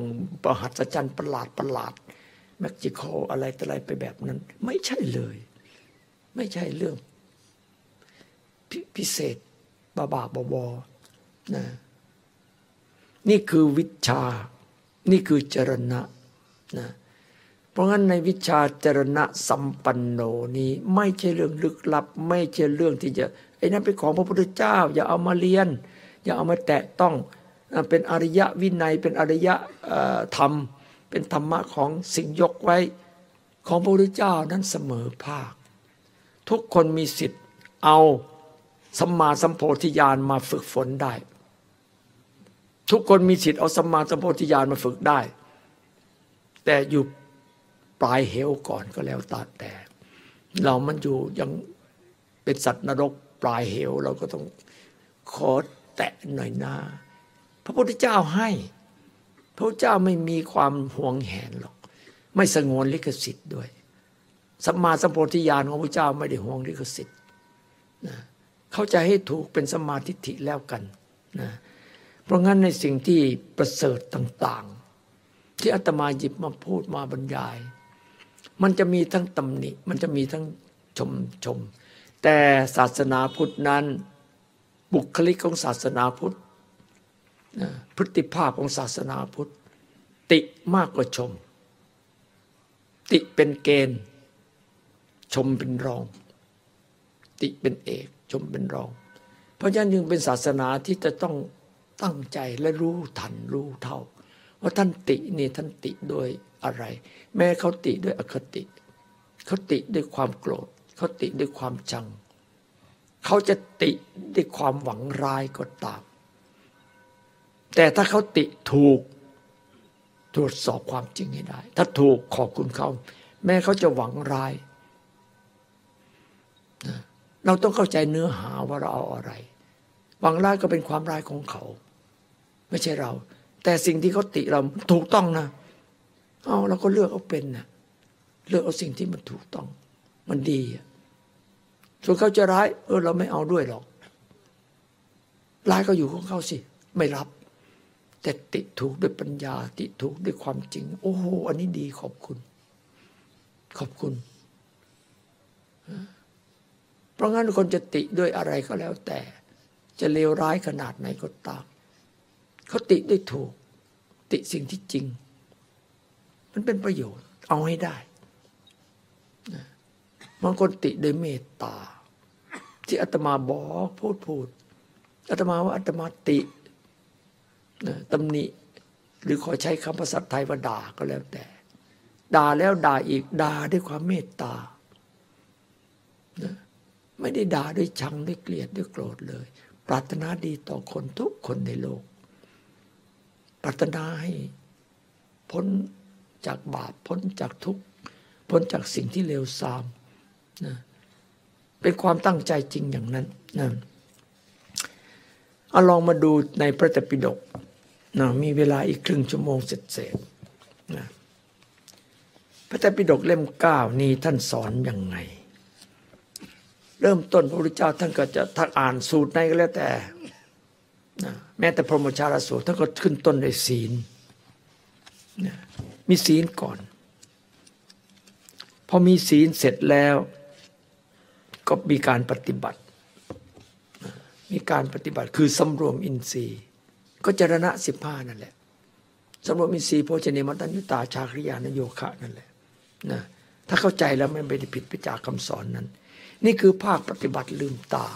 ประหัศจรรย์ประหลาดประหลาดเม็กซิโกอะไรต่ออะไรไปแบบนั้น ไม่ใช่เลย ไม่ใช่เรื่องพิเศษบาบาบอบอนะนี่คือวิชา นี่คือจรณะ นะเพราะงั้นในวิชาจรณะสัมปันโนนี้ไม่ใช่เรื่องลึกลับ ไม่ใช่เรื่องที่จะไอ้นั่นเป็นของพระพุทธเจ้า อย่าเอามาเรียน อย่าเอามาแตะต้องเป็นอริยะวินัยเป็นอริยะธรรม เป็นธรรมะของสิ่งยกไว้ของพระพุทธเจ้านั้นเสมอภาค ทุกคนมีสิทธิ์เอาสัมมาสัมโพธิญาณมาฝึกฝนได้ ทุกคนมีสิทธิ์เอาสัมมาสัมโพธิญาณมาฝึกได้ แต่อยู่ปลายเหวก่อนก็แล้วตาแต่ เรามันอยู่ยังเป็นสัตว์นรกปลายเหว เราก็ต้องขอแตะหน่อยนาพระพุทธเจ้าให้ พระพุทธเจ้าไม่มีความห่วงแหนหรอก ไม่สงวนลิขสิทธิ์ด้วยสัมมาสัมโพธิญาณของพระเจ้าไม่ได้ห่วงลิขสิทธิ์นะเข้าใจให้ถูกเป็นสมาธิิแล้วกันนะเพราะงั้นในสิ่งที่ประเสริฐต่างๆ ที่อาตมาหยิบมาพูดมาบรรยาย มันจะมีทั้งตำหนิ มันจะมีทั้งชมชม แต่ศาสนาพุทธนั้น บุคลิกของศาสนาพุทธพฤติภาพของศาสนาพุทธ ติมากกว่าชม ติเป็นเกณฑ์ ชมเป็นรอง ติเป็นเอก ชมเป็นรอง เพราะฉะนั้นจึงเป็นศาสนาที่จะต้องตั้งใจและรู้ทันรู้เท่า ว่าท่านตินี่ท่านติด้วยอะไร แม้เขาติด้วยอคติ เขาติด้วยความโกรธ เขาติด้วยความจัง เขาจะติด้วยความหวังร้ายก็ตาม แต่ถ้าเขาติถูกตรวจสอบความจริงให้ได้ ถ้าถูกขอบคุณเขา แม้เขาจะหวังร้าย เราต้องเข้าใจเนื้อหาว่าเราเอาอะไร หวังร้ายก็เป็นความร้ายของเขา ไม่ใช่เรา แต่สิ่งที่เขาติเราถูกต้องนะเอาเราก็เลือกเอาเป็นนะเลือกเอาสิ่งที่มันถูกต้อง มันดีส่วนเขาจะร้าย เออ เราไม่เอาด้วยหรอกร้ายก็อยู่ของเขาสิ ไม่รับ แต่ติถูกด้วยปัญญา ติถูกด้วยความจริง โอ้โหอันนี้ดีขอบคุณ ขอบคุณ เพราะงั้นคนจะติด้วยอะไรก็แล้วแต่ จะเลวร้ายขนาดไหนก็ตาม เขาติได้ถูก ติสิ่งที่จริง มันเป็นประโยชน์ เอาให้ได้บางคนติด้วยเมตตา ที่อาตมาบอกพูดพูดอาตมาว่าอาตมาติตำหนิ หรือขอใช้คำภาษาไทยว่าด่าก็แล้วแต่ ด่าแล้วด่าอีกด่าด้วยความเมตตาไม่ได้ด่าด้วยชังด้วยเกลียดด้วยโกรธเลย ปรารถนาดีต่อคนทุกคนในโลก รารถนาให้พ้นจากบาปพ้นจากทุกข์พ้นจากสิ่งที่เลวทรามนะเป็นความตั้งใจจริงอย่างนั้นนะเอาลองมาดูในพระตปิฎกนะมีเวลาอีกครึ่งชั่วโมงเสร็จๆนะพระตปิฎกเล่มเก้านี้ท่านสอนอยังไง เริ่มต้นพระพุทธเจ้าท่านก็จะท่านอ่านสูตรไหนก็แล้วแต่ แม้แต่พรหมชาลสูตรท่านก็ขึ้นต้นด้วยศีลมีศีลก่อน พอมีศีลเสร็จแล้ว ก็มีการปฏิบัติ มีการปฏิบัติคือสำรวมอินทรีย์ ก็จรณะสิบห้านั่นแหละสำรวมอินทรีย์โภชเนมัตัญญุตาชาคริยานโยคะนั่นแหละนะถ้าเข้าใจแล้วไม่ได้ผิดไปจากคำสอนนั้น นี่คือภาคปฏิบัติลืมตา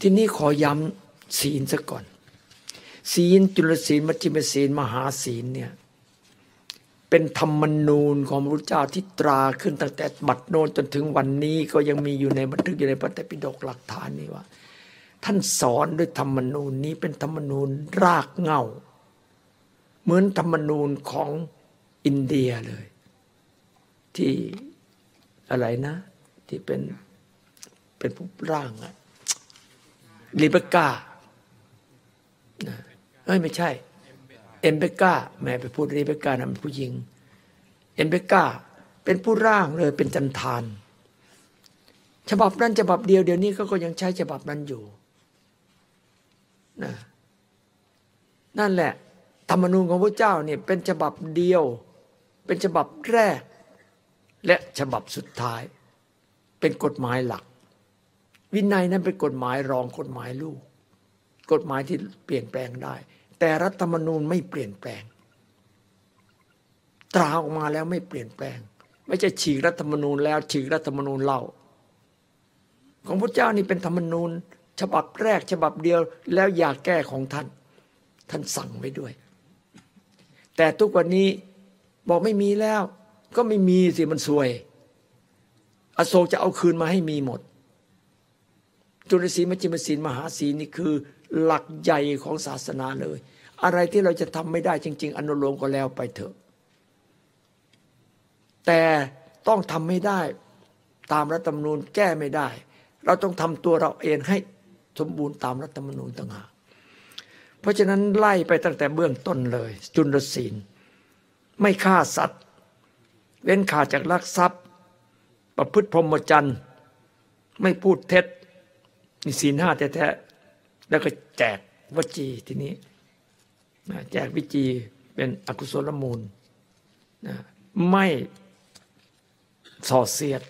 ทีนี้ขอย้ำ ศีลซะก่อน ศีลจุลศีลมัจจิมศีลมหาศีลเนี่ยเป็นธรรมนูญของพระพุทธเจ้าที่ตราขึ้นตั้งแต่บัดโน้นจนถึงวันนี้ก็ยังมีอยู่ในบันทึกอยู่ในพระไตรปิฎกหลักฐานนี่ว่า ท่านสอนด้วยธรรมนูญนี้เป็นธรรมนูญรากเงาเหมือนธรรมนูญของอินเดียเลย ที่อะไรนะ ที่เป็นเป็นผู้ร่างอะลิเบก้า เอ้ยไม่ใช่ เอ็มเบก้าแม่ไปพูดลิเบก้านะมันผู้หญิง เอ็มเบก้าเป็นผู้ร่างเลยเป็นจันทานฉบับนั้นฉบับเดียวเดี๋ยวนี้ก็ก็ยังใช้ฉบับนั้นอยู่นะนั่นแหละ ธรรมนูญของพระเจ้าเนี่ยเป็นฉบับเดียว เป็นฉบับแรก และฉบับสุดท้าย เป็นกฎหมายหลัก วินัยนั้นเป็นกฎหมายรองกฎหมายลูก กฎหมายที่เปลี่ยนแปลงได้ แต่รัฐธรรมนูญไม่เปลี่ยนแปลง ตราออกมาแล้วไม่เปลี่ยนแปลง ไม่ใช่ฉีกรัฐธรรมนูญแล้วฉีกรัฐธรรมนูญเล่า ของพระเจ้านี่เป็นธรรมนูญ ฉบับแรกฉบับเดียวแล้วอยากแก้ของท่าน ท่านสั่งไว้ด้วย แต่ทุกวันนี้บอกไม่มีแล้ว ก็ไม่มีสิมันซวย อโศกจะเอาคืนมาให้มีหมดจุลศีลมจิมศีลมหาศีลนี่คือ หลักใหญ่ของศาสนาเลย อะไรที่เราจะทำไม่ได้จริง ๆ อนุโลมก็แล้วไปเถอะ แต่ต้องทำไม่ได้ตามรัฐธรรมนูญแก้ไม่ได้ เราต้องทำตัวเราเองให้สมบูรณ์ตามรัฐธรรมนูญต่างหากเพราะฉะนั้นไล่ไปตั้งแต่เบื้องต้นเลย จุลศีล ไม่ฆ่าสัตว์ เว้นขาดจากลักทรัพย์ ประพฤติพรหมจรรย์ ไม่พูดเท็จนี่ศีลห้าแท้ๆ แล้วก็แจกวจีทีนี้แจกวิจีเป็นอกุศลมูลไม่ส่อเสียด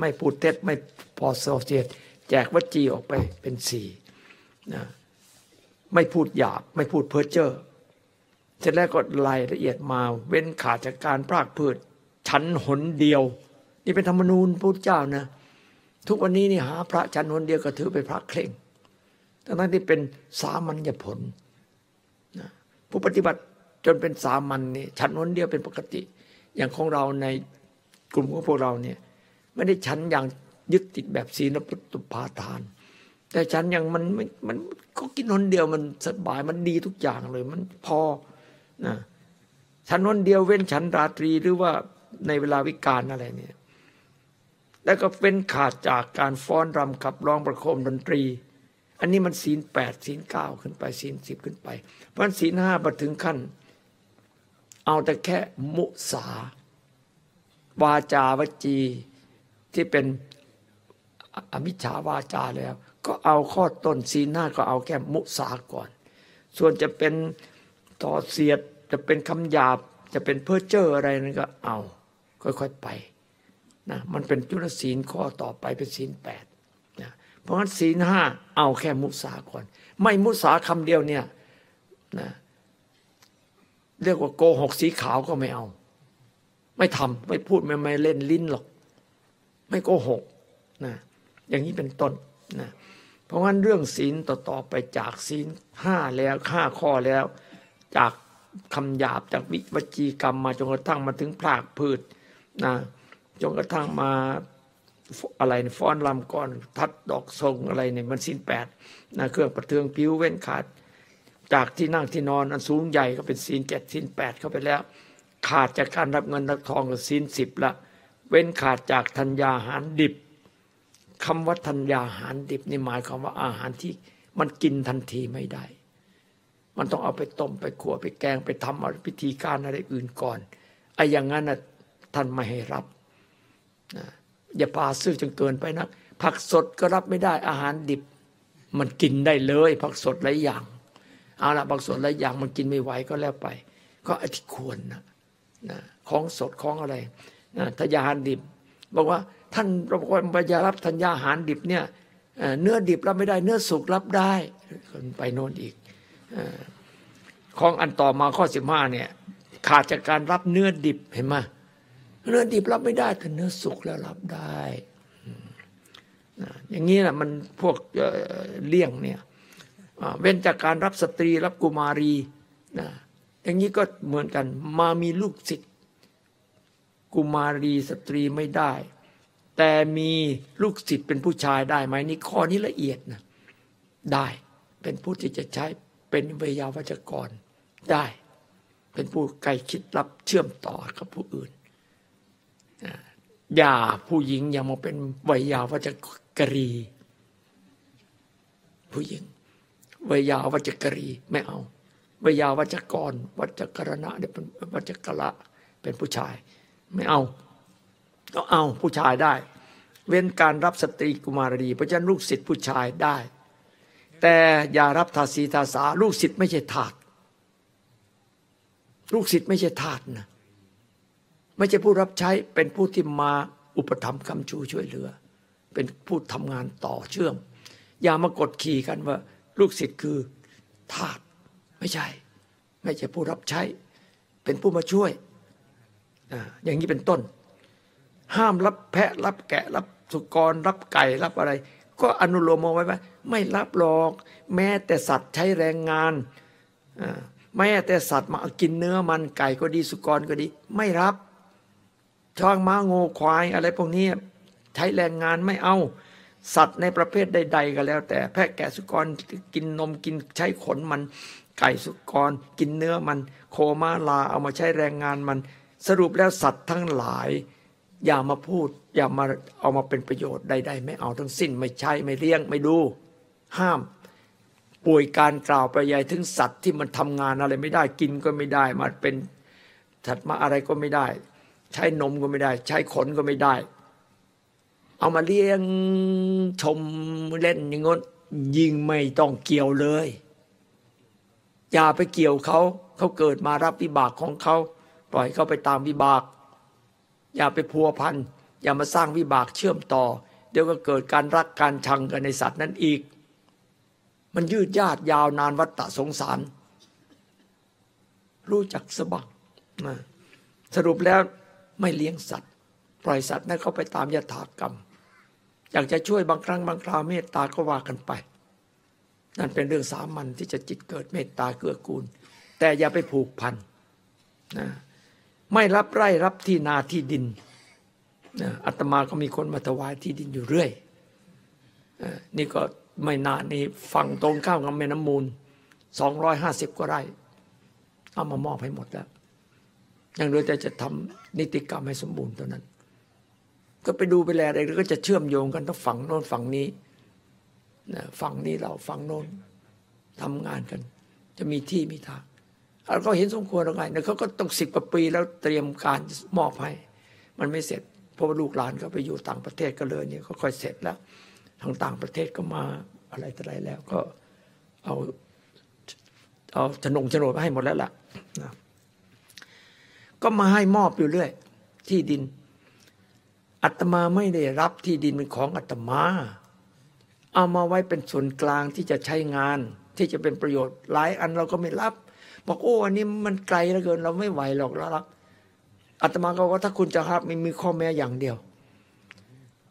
ไม่พูดเท็จไม่พอส่อเสียด แจกวจีออกไปเป็นสี่นะไม่พูดหยาบ ไม่พูดเพ้อเจ้อเสร็จแล้วก็รายละเอียดมา เว้นขาดจากการพรากพืชชั้นหนเดียว นี่เป็นธรรมนูญพุทธเจ้านะ ทุกวันนี้นี่หาพระชั้นหนเดียวก็ถือไปพระเคร่ง ทั้งที่เป็นสามัญญผลนะผู้ปฏิบัติจนเป็นสามัญนี่ชั้นหนเดียวเป็นปกติ อย่างของเราในกลุ่มของพวกเราเนี่ยไม่ได้ชั้นอย่างยึดติดแบบศีลปุตตุปาทาน แต่ฉันอยังมันม่มันก็กินนนเดียวมันสบายมันดีทุกอย่างเลย มันพอนะฉันนนเดียวเว้นฉันราตรีหรือว่าในเวลาวิกาลอะไรเนี่ยแล้วก็เป็นขาดจากการฟ้อนรำขับร้องประโคมดนตรี อันนี้มันศีลแปดศีลเก้าขึ้นไปศีลสิบขึ้นไป เพราะศีลห้ามาถึงขั้น เอาแต่แค่มุสาวาจาวจีที่เป็นอมิจฉาวาจาแล้ว ก็เอาข้อต้นศีลห้าก็เอาแค่มุสาก่อน ส่วนจะเป็นต่อเสียดจะเป็นคำหยาบจะเป็นเพ้อเจ้ออะไรนั่นก็เอา ค่อยๆไปนะมันเป็นจุลศีลข้อต่อไปเป็นศีลแปด เพราะฉะนั้นศีลห้าเอาแค่มุสาก่อน ไม่มุสาคำเดียวเนี่ยนะเรียกว่าโกหกสีขาวก็ไม่เอา ไม่ทำไม่พูดไม่ไม่เล่นลิ้นหรอก ไม่โกหกนะอย่างนี้เป็นต้นนะเพราะงั้นเรื่องศีลต่อๆไปจากศีลห้าแล้วห้าข้อแล้ว จากคำหยาบจากวิวจีกรรมมาจนกระทั่งมาถึงพรากพืชนะจนกระทั่งมา อะไรฟ้อนลำก่อนทัดดอกทรงอะไรเนี่ยมันศีลแปดนะเครื่องประเทืองผิวเว้นขาด จากที่นั่งที่นอนอันสูงใหญ่ก็เป็นศีลเจ็ดศีลแปดเข้าไปแล้ว ขาดจากการรับเงินรับทองก็ศีลสิบละเว้นขาดจากธัญญาหารดิบคำว่าธัญญาหารดิบนี่หมายความว่าอาหารที่มันกินทันทีไม่ได้ มันต้องเอาไปต้มไปขั่วไปแกงไปทำอะไรพิธีการอะไรอื่นก่อนไอ้อย่างนั้นนะท่านไม่ให้รับ อย่าปาซื้อจนเกินไปนัก ผักสดก็รับไม่ได้อาหารดิบ มันกินได้เลย ผักสดหลายอย่างเอาละผักสดหลายอย่างมันกินไม่ไหวก็แล้วไป ก็อธิควรนะนะของสดของอะไรนะทยาหารดิบ บอกว่าท่านบอกว่าบรรยารับทัญญาหารดิบเนี่ยเนื้อดิบรับไม่ได้ เนื้อสุกรับได้คนไปโน่นอีกของอันต่อมาข้อสิบห้าเนี่ยขาดจากการรับเนื้อดิบเห็นไหม เนื้อดิบรับไม่ได้แต่เนื้อสุกแล้วรับได้อย่างนี้นะมันพวกเลี่ยงเนี่ยเว้นจากการรับสตรีรับกุมารีนะอย่างนี้ก็เหมือนกันมามีลูกศิษย์กุมารีสตรีไม่ได้ แต่มีลูกศิษย์เป็นผู้ชายได้ไหมนี่ข้อนี้ละเอียดนะได้เป็นผู้ที่จะใช้เป็นเวยาวัจกรได้ เป็นผู้ใกล้คิดรับเชื่อมต่อกับผู้อื่น อย่าผู้หญิงอย่ามาเป็นวิยาวัจกรี ผู้หญิงวิยาวัจกรีไม่เอาวิยาวัจกร วัจกรณะเนี่ยเป็นวัจกระเป็นผู้ชาย ไม่เอาก็เอาผู้ชายได้ เว้นการรับสตรีกุมารีเพราะฉะนั้นลูกศิษย์ผู้ชายได้ แต่อย่ารับทาสีทาสาลูกศิษย์ไม่ใช่ทาสลูกศิษย์ไม่ใช่ทาสนะ ไม่ใช่ผู้รับใช้เป็นผู้ที่มาอุปถัมภ์คำชูช่วยเหลือ เป็นผู้ทำงานต่อเชื่อม อย่ามากดขี่กันว่า ลูกศิษย์คือทาสไม่ใช่ ไม่ใช่ผู้รับใช้ เป็นผู้มาช่วยอย่างนี้เป็นต้น ห้ามรับแพะรับแกะรับสุกรรับไก่รับอะไร ก็อนุโลมเอาไว้ว่าไม่รับหรอก แม้แต่สัตว์ใช้แรงงานแม้แต่สัตว์มากินเนื้อมันไก่ก็ดีสุกรก็ดี ไม่รับ ช้างม้างูควายอะไรพวกนี้ใช้แรงงานไม่เอา สัตว์ในประเภทใด ๆ ก็แล้ว แต่แพะแกะสุกรกินนมกินใช้ขนมัน ไก่สุกร กินเนื้อมัน โคม้าลาเอามาใช้แรงงานมัน สรุปแล้วสัตว์ทั้งหลาย อย่ามาพูด อย่ามาเอามาเป็นประโยชน์ใด ๆ ไม่เอาทั้งสิ้นไม่ใช่ไม่เลี้ยงไม่ดู ห้ามป่วยการกล่าวไปใหญ่ถึงสัตว์ที่มันทำงานอะไรไม่ได้กินก็ไม่ได้มาเป็นถัดมาอะไรก็ไม่ได้ ใช้นมก็ไม่ได้ ใช้ขนก็ไม่ได้ เอามาเลี้ยงชมเล่นอย่างงี้ยิงไม่ต้องเกี่ยวเลย อย่าไปเกี่ยวเขา เขาเกิดมารับวิบากของเขา ปล่อยเขาไปตามวิบาก อย่าไปพัวพัน อย่ามาสร้างวิบากเชื่อมต่อ เดี๋ยวก็เกิดการรักการชังกันในสัตว์นั้นอีก มันยืดยาดยาวนานวัฏฏะสงสาร รู้จักสบักสรุปแล้ว ไม่เลี้ยงสัตว์ ปล่อยสัตว์นั้นเขาไปตามยถากรรม อยากจะช่วยบางครั้งบางคราวเมตตาก็ว่ากันไป นั่นเป็นเรื่องสามัญที่จะจิตเกิดเมตตาเกื้อกูล แต่อย่าไปผูกพันนะไม่รับไร่รับที่นาที่ดินนะอาตมาก็มีคนมาถวายที่ดินอยู่เรื่อยนี่ก็ไม่นานนี้ฝั่งตรงข้ามกับแม่น้ำมูลสองร้อยห้าสิบกว่าไร่ เอามามอบให้หมดแล้ว ยังเหลือแต่จะทำ นิติกรรมให้สมบูรณ์เท่านั้น ก็ไปดูไปแลอะไรก็จะเชื่อมโยงกันทั้งฝั่งโน้นฝั่งนี้ฝั่งนี้เราฝั่งโน้นทำงานกัน จะมีที่มีทางแล้วก็เห็นสมควรแล้วไงเนี่ยเขาก็ต้องสิบกว่าปีแล้วเตรียมการมอบให้ มันไม่เสร็จเพราะว่าลูกหลานเขาไปอยู่ต่างประเทศก็เลยเนี่ยก็ค่อยเสร็จแล้วทางต่างประเทศก็มาอะไรต่ออะไรแล้วก็เอาเอาโฉนงโฉนดมาให้หมดแล้วล่ะนะ ก็มาให้มอบอยู่เรื่อย ที่ดินอาตมาไม่ได้รับที่ดินเป็นของอาตมา เอามาไว้เป็นส่วนกลางที่จะใช้งาน ที่จะเป็นประโยชน์หลายอันเราก็ไม่รับ บอกโอ้อันนี้มันไกลเหลือเกิน เราไม่ไหวหรอกแล้วรับอาตมาก็ว่าถ้าคุณจะรับไม่มีข้อแม้อย่างเดียว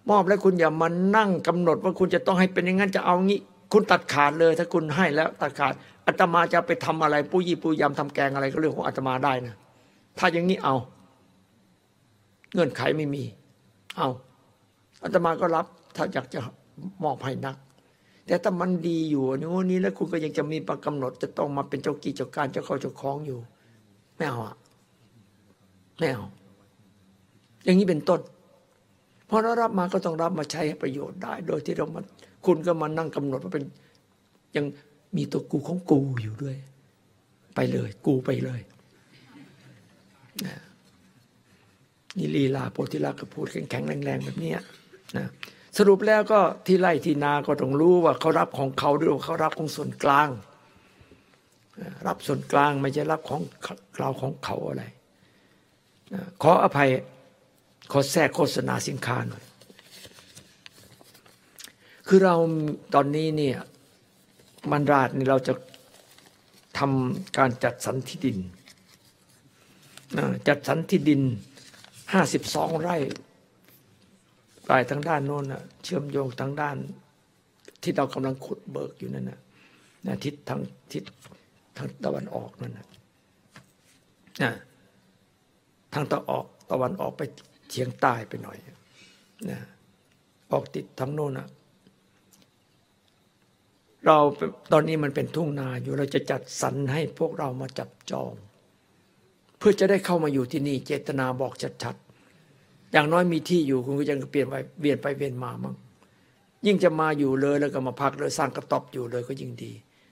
มอบแล้วคุณอย่ามานั่งกำหนดว่าคุณจะต้องให้เป็นอย่างนั้นจะเอางี้ คุณตัดขาดเลย ถ้าคุณให้แล้วตัดขาดอาตมาจะไปทำอะไรปุ้ยี่ปุยยำทำแกงอะไรก็เรื่องของอาตมาได้นะ ถ้าอย่างนี้เอา เงื่อนไขไม่มี เอาอาตมาก็รับ ถ้าอยากจะมอบให้นัก แต่ถ้ามันดีอยู่นี่นนี้แล้วคุณก็ยังจะมีประกำหนด จะต้องมาเป็นเจ้ากี่เจ้าการเจ้าเข้าเจ้าคล้องอยู่ไม่เอาอะไม่เอาอย่างนี้เป็นต้นพอเรารับมาก็ต้องรับมาใช้ประโยชน์ได้ โดยที่เรามาคุณก็มานั่งกำหนดว่าเป็นยังมีตัวกูของกูอยู่ด้วย ไปเลย กูไปเลย นี่ลีลาโพธิลักษ์ก็พูดแข็งๆแรงๆแบบนี้นะสรุปแล้วก็ที่ไร่ที่นาก็ต้องรู้ว่าเขารับของเขาด้วยเขารับของส่วนกลาง รับส่วนกลางไม่ใช่รับของเราของเขาอะไรขออภัยขอแทรกโฆษณาสินค้าหน่อย คือเราตอนนี้เนี่ยบรราดนี่เราจะทำการจัดสรรที่ดิน จัดสรรที่ดินห้าสิบสองไร่ปลายทางด้านโน้นนะเชื่อมโยงทางด้าน ที่เรากำลังขุดเบิกอยู่นั่นนะนะทิศทางทิศทางตะวันออกนั่นนะนะทางตะออกตะวันออกไปเฉียงใต้ไปหน่อยนะออกติดทางโน้นนะเราตอนนี้มันเป็นทุ่งนาอยู่เราจะจัดสรรให้พวกเรามาจับจอง พื่อจะได้เข้ามาอยู่ที่นี่ เจตนาบอกชัดๆ อย่างน้อยมีที่อยู่คุณก็ยังเปลี่ยนไปเวียนไปเวียนมามั่งยิ่งจะมาอยู่เลยแล้วก็มาพักเลยสร้างกระต๊อบอยู่เลยก็ยิ่งดี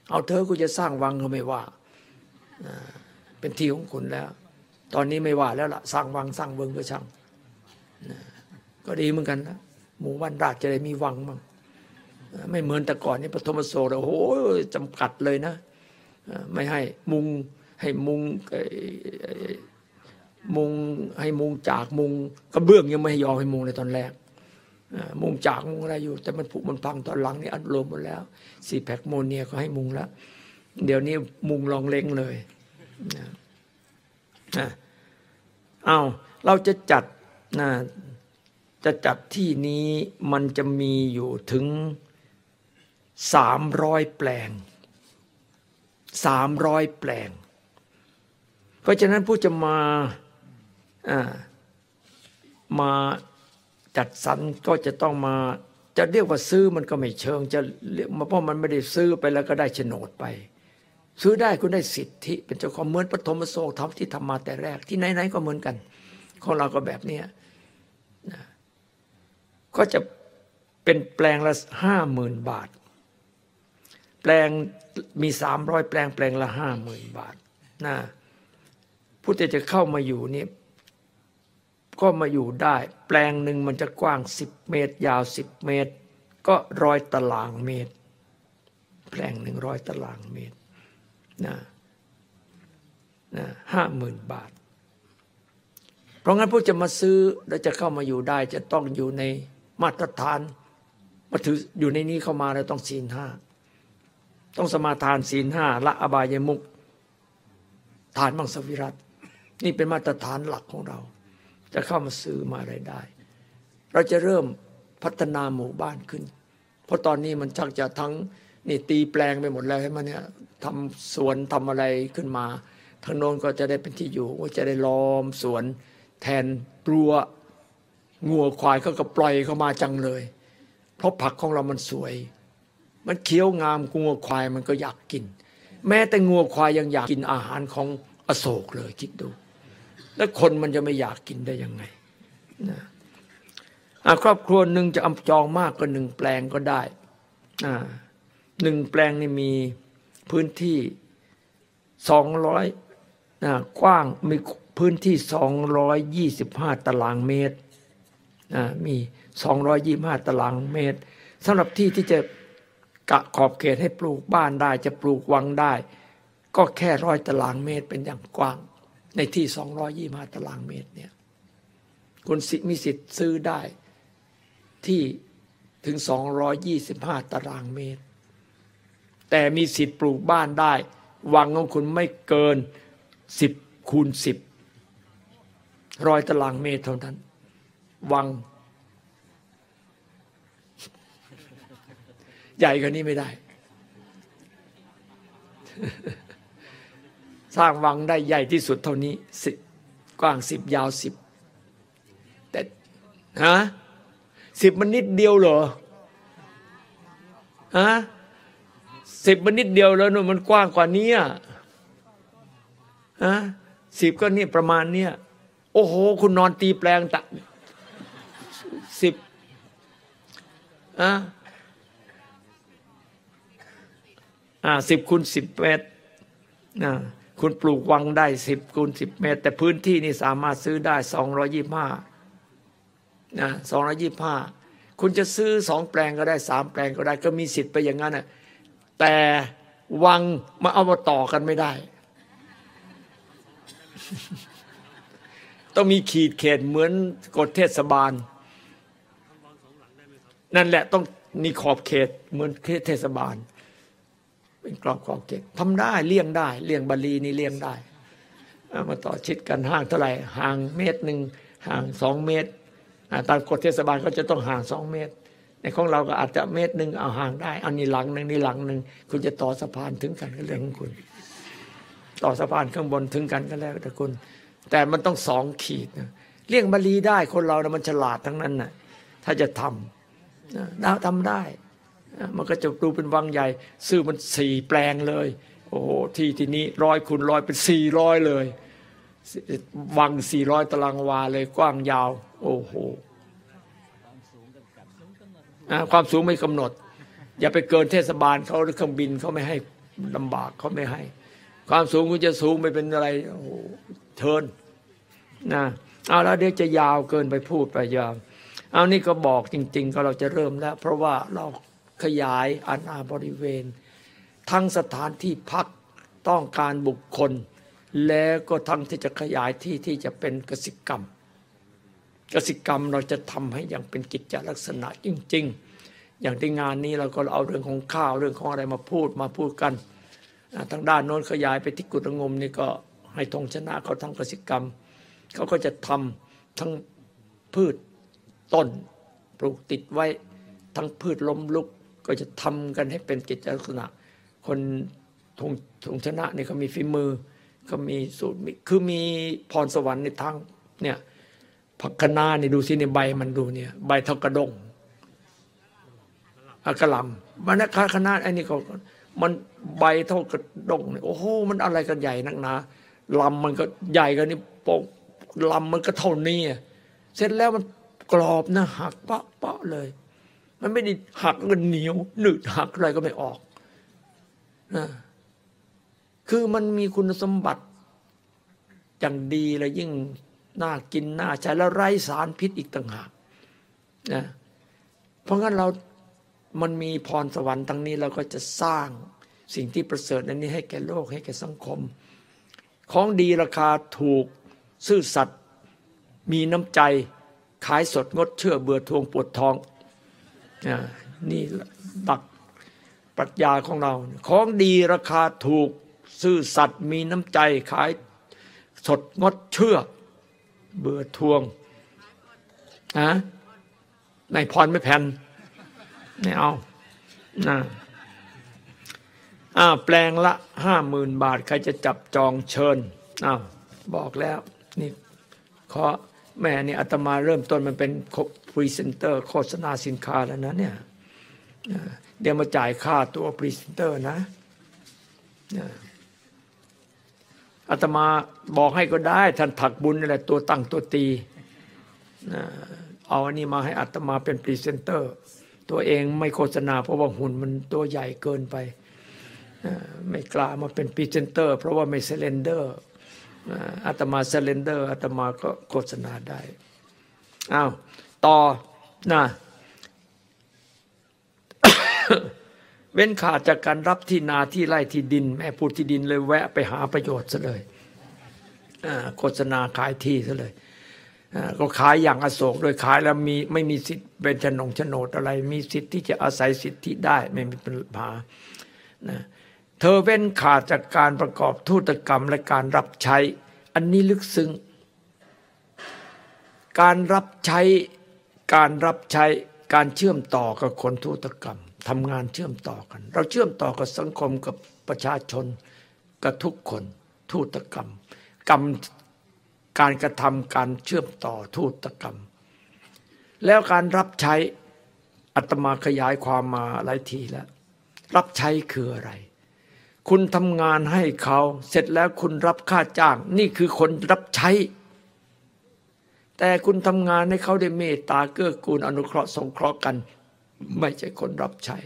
เอาเธอกูจะสร้างวังก็ไม่ว่าเป็นที่ของคุณแล้ว ตอนนี้ไม่ว่าแล้วล่ะสร้างวังสร้างเวิงก็ช่างก็ดีเหมือนกันนะหมู่บ้านราชจะได้มีวังมั่งไม่เหมือนแต่ก่อนนี่ปฐมโศกโอ้โหจำกัดเลยนะไม่ให้มุง ให้มุงมุงให้มุงจากมุงกระเบื้องยังไม่ให้ยอมให้มุงในตอนแรกมุงจากมุงอะไรอยู่ แต่มันผุมันพังตอนหลังนี่อัดลมหมดแล้วสีแพคโมเนียก็ให้มุงแล้ว เดี๋ยวนี้มุงลองเล้งเลยเอาเราจะจัดนะจะจัดที่นี้มันจะมีอยู่ถึงสามร้อยแปลงสามร้อยแปลง เพราะฉะนั้นผู้จะมามาจัดสรรก็จะต้องมา จะเรียกว่าซื้อมันก็ไม่เชิง จะเรียกมาเพราะมันไม่ได้ซื้อไปแล้วก็ได้โฉนดไป ซื้อได้คุณได้สิทธิ เป็นเจ้าของเหมือนปฐมโศกทำที่ทำมาแต่แรกที่ไหนๆก็เหมือนกัน ของเราก็แบบนี้ก็จะเป็นแปลงละห้าหมื่นบาท แปลงมีสามร้อยแปลงแปลงละห้าหมื่นบาทนะ ผู้ที่จะเข้ามาอยู่นี่ก็มาอยู่ได้ แปลงหนึ่งมันจะกว้างสิบเมตร ยาวสิบเมตร ก็ร้อยตารางเมตร แปลงหนึ่งร้อยตารางเมตรนะนะห้าหมื่นบาท เพราะงั้นผู้จะมาซื้อแล้วจะเข้ามาอยู่ได้ จะต้องอยู่ในมาตรฐานมาถืออยู่ในนี้เข้ามาแล้วต้องศีลห้าต้องสมาทานศีลห้าละอบายมุกทานมังสวิรัต นี่เป็นมาตรฐานหลักของเรา จะเข้ามาซื้อมาอะไรได้ เราจะเริ่มพัฒนาหมู่บ้านขึ้น เพราะตอนนี้มันชักจะทั้งนี่ตีแปลงไปหมดแล้วให้มันเนี่ยทำสวนทำอะไรขึ้นมาทางโน้นก็จะได้เป็นที่อยู่ว่าจะได้ล้อมสวน แทนปลัวงัวควายเขาก็ปล่อยเข้ามาจังเลย เพราะผักของเรามันสวย มันเคี้ยวงามงัวควายมันก็อยากกิน แม้แต่งัวควายยังอยากกินอาหารของอโศกเลยคิดดู แล้วคนมันจะไม่อยากกินได้ยังไงนะครอบครัวหนึ่งจะอำจองมากก็หนึ่งแปลงก็ได้หนึ่งแปลงนี่มีพื้นที่สองร้อยกว้างมีพื้นที่สองร้อยยี่สิบห้าตารางเมตรมีสองร้อยยี่ห้าตารางเมตรสำหรับที่ที่จะกะขอบเขตให้ปลูกบ้านได้ จะปลูกวังได้ ก็แค่ร้อยตารางเมตรเป็นอย่างกว้าง ในที่สองร้อยยี่มาตารางเมตรเนี่ยคุณมีสิทธิ์ซื้อได้ที่ถึงสองร้อยยี่สิบห้าตารางเมตร แต่มีสิทธิ์ปลูกบ้านได้วังของคุณไม่เกินสิบคูณสิบร้อยตารางเมตรเท่านั้น วัง ใหญ่กว่านี้ไม่ได้ สร้างวังได้ใหญ่ที่สุดเท่านี้สิกว้างสิบยาวสิบแต่ฮะสิบมันนิดเดียวเหรอฮะสิบมันนิดเดียวแล้วนู่นมันกว้างกว่านี้ฮะสิบก็นี่ประมาณเนี้ยโอ้โห คุณนอนตีแปลงตะสิบอะอ่าสิบคูณสิบเมตรนะ คุณปลูกวังได้สิบคูณสิบเมตร แต่พื้นที่นี่สามารถซื้อได้สองร้อยี่ห้านะสองร้อยี่ห้าคุณจะซื้อสองแปลงก็ได้สามแปลงก็ได้ ก็มีสิทธิ์ไปอย่างนั้นน่ะแต่วังมาเอามาต่อกันไม่ได้ ต้องมีขีดเขตเหมือนกฎเทศบาล นั่นแหละต้องมีขอบเขตเหมือนเทศบาล เป็นกรอบขอบเขตทำได้เลี่ยงได้เลี่ยงบาลีนี่เลี่ยงได้ามาต่อชิดกันห่างเท่าไหร่ห่างเมตรหนึ่งห่างสองเมตรตามกฎเทศบาลก็จะต้องห่างสองเมตร ในของเราก็อาจจะเมตรหนึ่งเอาห่างได้อันนี้หลังหนึ่งนี่หลังหนึ่งคุณจะต่อสะพานถึงกันก็เรื่องของคุณ ต่อสะพานข้างบนถึงกันก็แล้วแต่คุณ แต่มันต้องสองขีดนะเลี่ยงบาลีได้คนเรานะมันฉลาดทั้งนั้นนะถ้าจะทำนะทำได้ มันก็จะดูเป็นวังใหญ่ ซื้อมันสี่แปลงเลย โอ้โหที่ที่นี้ร้อยคูณร้อยเป็นสี่ร้อยเลย วังสี่ร้อยตารางวาเลยกว้างยาว โอ้โหความสูงไม่กำหนด อย่าไปเกินเทศบาลเขาหรือเครื่องบินเขาไม่ให้ลำบากเขาไม่ให้ ความสูงคุณจะสูงไม่เป็นอะไรโอ้โหเทินนะเอาแล้วเดี๋ยวจะยาวเกินไปพูดไปยาวเอานี่ก็บอกจริง ๆ ก็เราจะเริ่มแล้ว เพราะว่าเรา ขยายอาณาบริเวณ ทั้งสถานที่พักต้องการบุคคล แล้วก็ทั้งที่จะขยายที่ที่จะเป็นกสิกรรม กสิกรรมเราจะทำให้อย่างเป็นกิจจลักษณะจริง ๆ อย่างที่งานนี้เราก็เอาเรื่องของข้าวเรื่องของอะไรมาพูดมาพูดกันทางด้านโน้นขยายไปที่กุฎงมนี่ก็ให้ทงชนะเขาทำกสิกรรม เขาก็จะทำทั้งพืชต้นปลูกติดไว้ทั้งพืชล้มลุก ก็จะทำกันให้เป็นกิจลักษณะ คนทงทงชนะนี่เขามีฝีมือเขามีสูตรคือมีพรสวรรค์ในทางเนี่ยผักคะน้านี่ดูสิในใบมันดูเนี่ยใบเท่ากระดงอกระลำมันนะคะคณะไอ้นี่ก็มันใบเท่ากระดงเนี่ยโอ้โหมันอะไรกันใหญ่นักหนาลำมันก็ใหญ่กันนี่ปกลำมันก็เท่านี้เสร็จแล้วมันกรอบนะหักปะปะเลย มันไม่ได้หักเงินเหนียวหนืดหักอะไรก็ไม่ออกนะคือมันมีคุณสมบัติอย่างดีเลยยิ่งน่ากินน่าใช้แล้วไร้สารพิษอีกต่างหากนะเพราะงั้นเรามันมีพรสวรรค์ทั้งนี้เราก็จะสร้างสิ่งที่ประเสริฐอันนี้ให้แก่โลกให้แก่สังคม ของดีราคาถูกซื่อสัตย์มีน้ำใจ ขายสดงดเชื่อเบื่อทวงปวดทอง นี่ตักปรัชญาของเรา ของดีราคาถูกซื่อสัตย์มีน้ำใจขายสดงดเชื่อ เบื่อทวงนะในพรไม่แผ่นไม่เอานะอ้าวแปลงละห้าหมื่นบาท ใครจะจับจองเชิญอ้าวบอกแล้ว นี่ขอแม่นี่อาตมาเริ่มต้นมันเป็น พรีเซนเตอร์โฆษณาสินค้าแล้วนะเนี่ยเดี๋ยวมาจ่ายค่าตัวพรีเซนเตอร์นะอาตมาบอกให้ก็ได้ ท่านผักบุญนี่แหละตัวตั้งตัวตีเอาอันนี้มาให้อาตมาเป็นพรีเซนเตอร์ ตัวเองไม่โฆษณา เพราะว่าหุ่นมันตัวใหญ่เกินไปไม่กล้ามาเป็นพรีเซนเตอร์ เพราะว่าไม่ slender อาตมา slender อาตมาก็โฆษณาได้อ้าว ต่อนะเว้นขาดจากการรับที่นาที่ไร่ที่ดิน แม่พูดที่ดินเลยแวะไปหาประโยชน์ซะเลยโฆษณาขายที่ซะเลยก็ขายอย่างอโศกโดยขายแล้วมีไม่มีสิทธิ์เป็นโฉนงโฉนดอะไร มีสิทธิ์ที่จะอาศัยสิทธิได้ไม่มีปัญหานะเธอเว้นขาดจากการประกอบธุตกรรมและการรับใช้ อันนี้ลึกซึ้งการรับใช้ การรับใช้การเชื่อมต่อกับคนธุตกรรมทำงานเชื่อมต่อกัน เราเชื่อมต่อกับสังคมกับประชาชนกับทุกคนทูตกรรม กรรมการกระทำการเชื่อมต่อทูตกรรม แล้วการรับใช้อัตมาขยายความมาหลายทีแล้ว รับใช้คืออะไร คุณทำงานให้เขาเสร็จแล้วคุณรับค่าจ้าง นี่คือคนรับใช้ แต่คุณทำงานให้เขาได้เมตตาเกื้อกูลอนุเคราะห์สงเคราะห์กัน ไม่ใช่คนรับใช้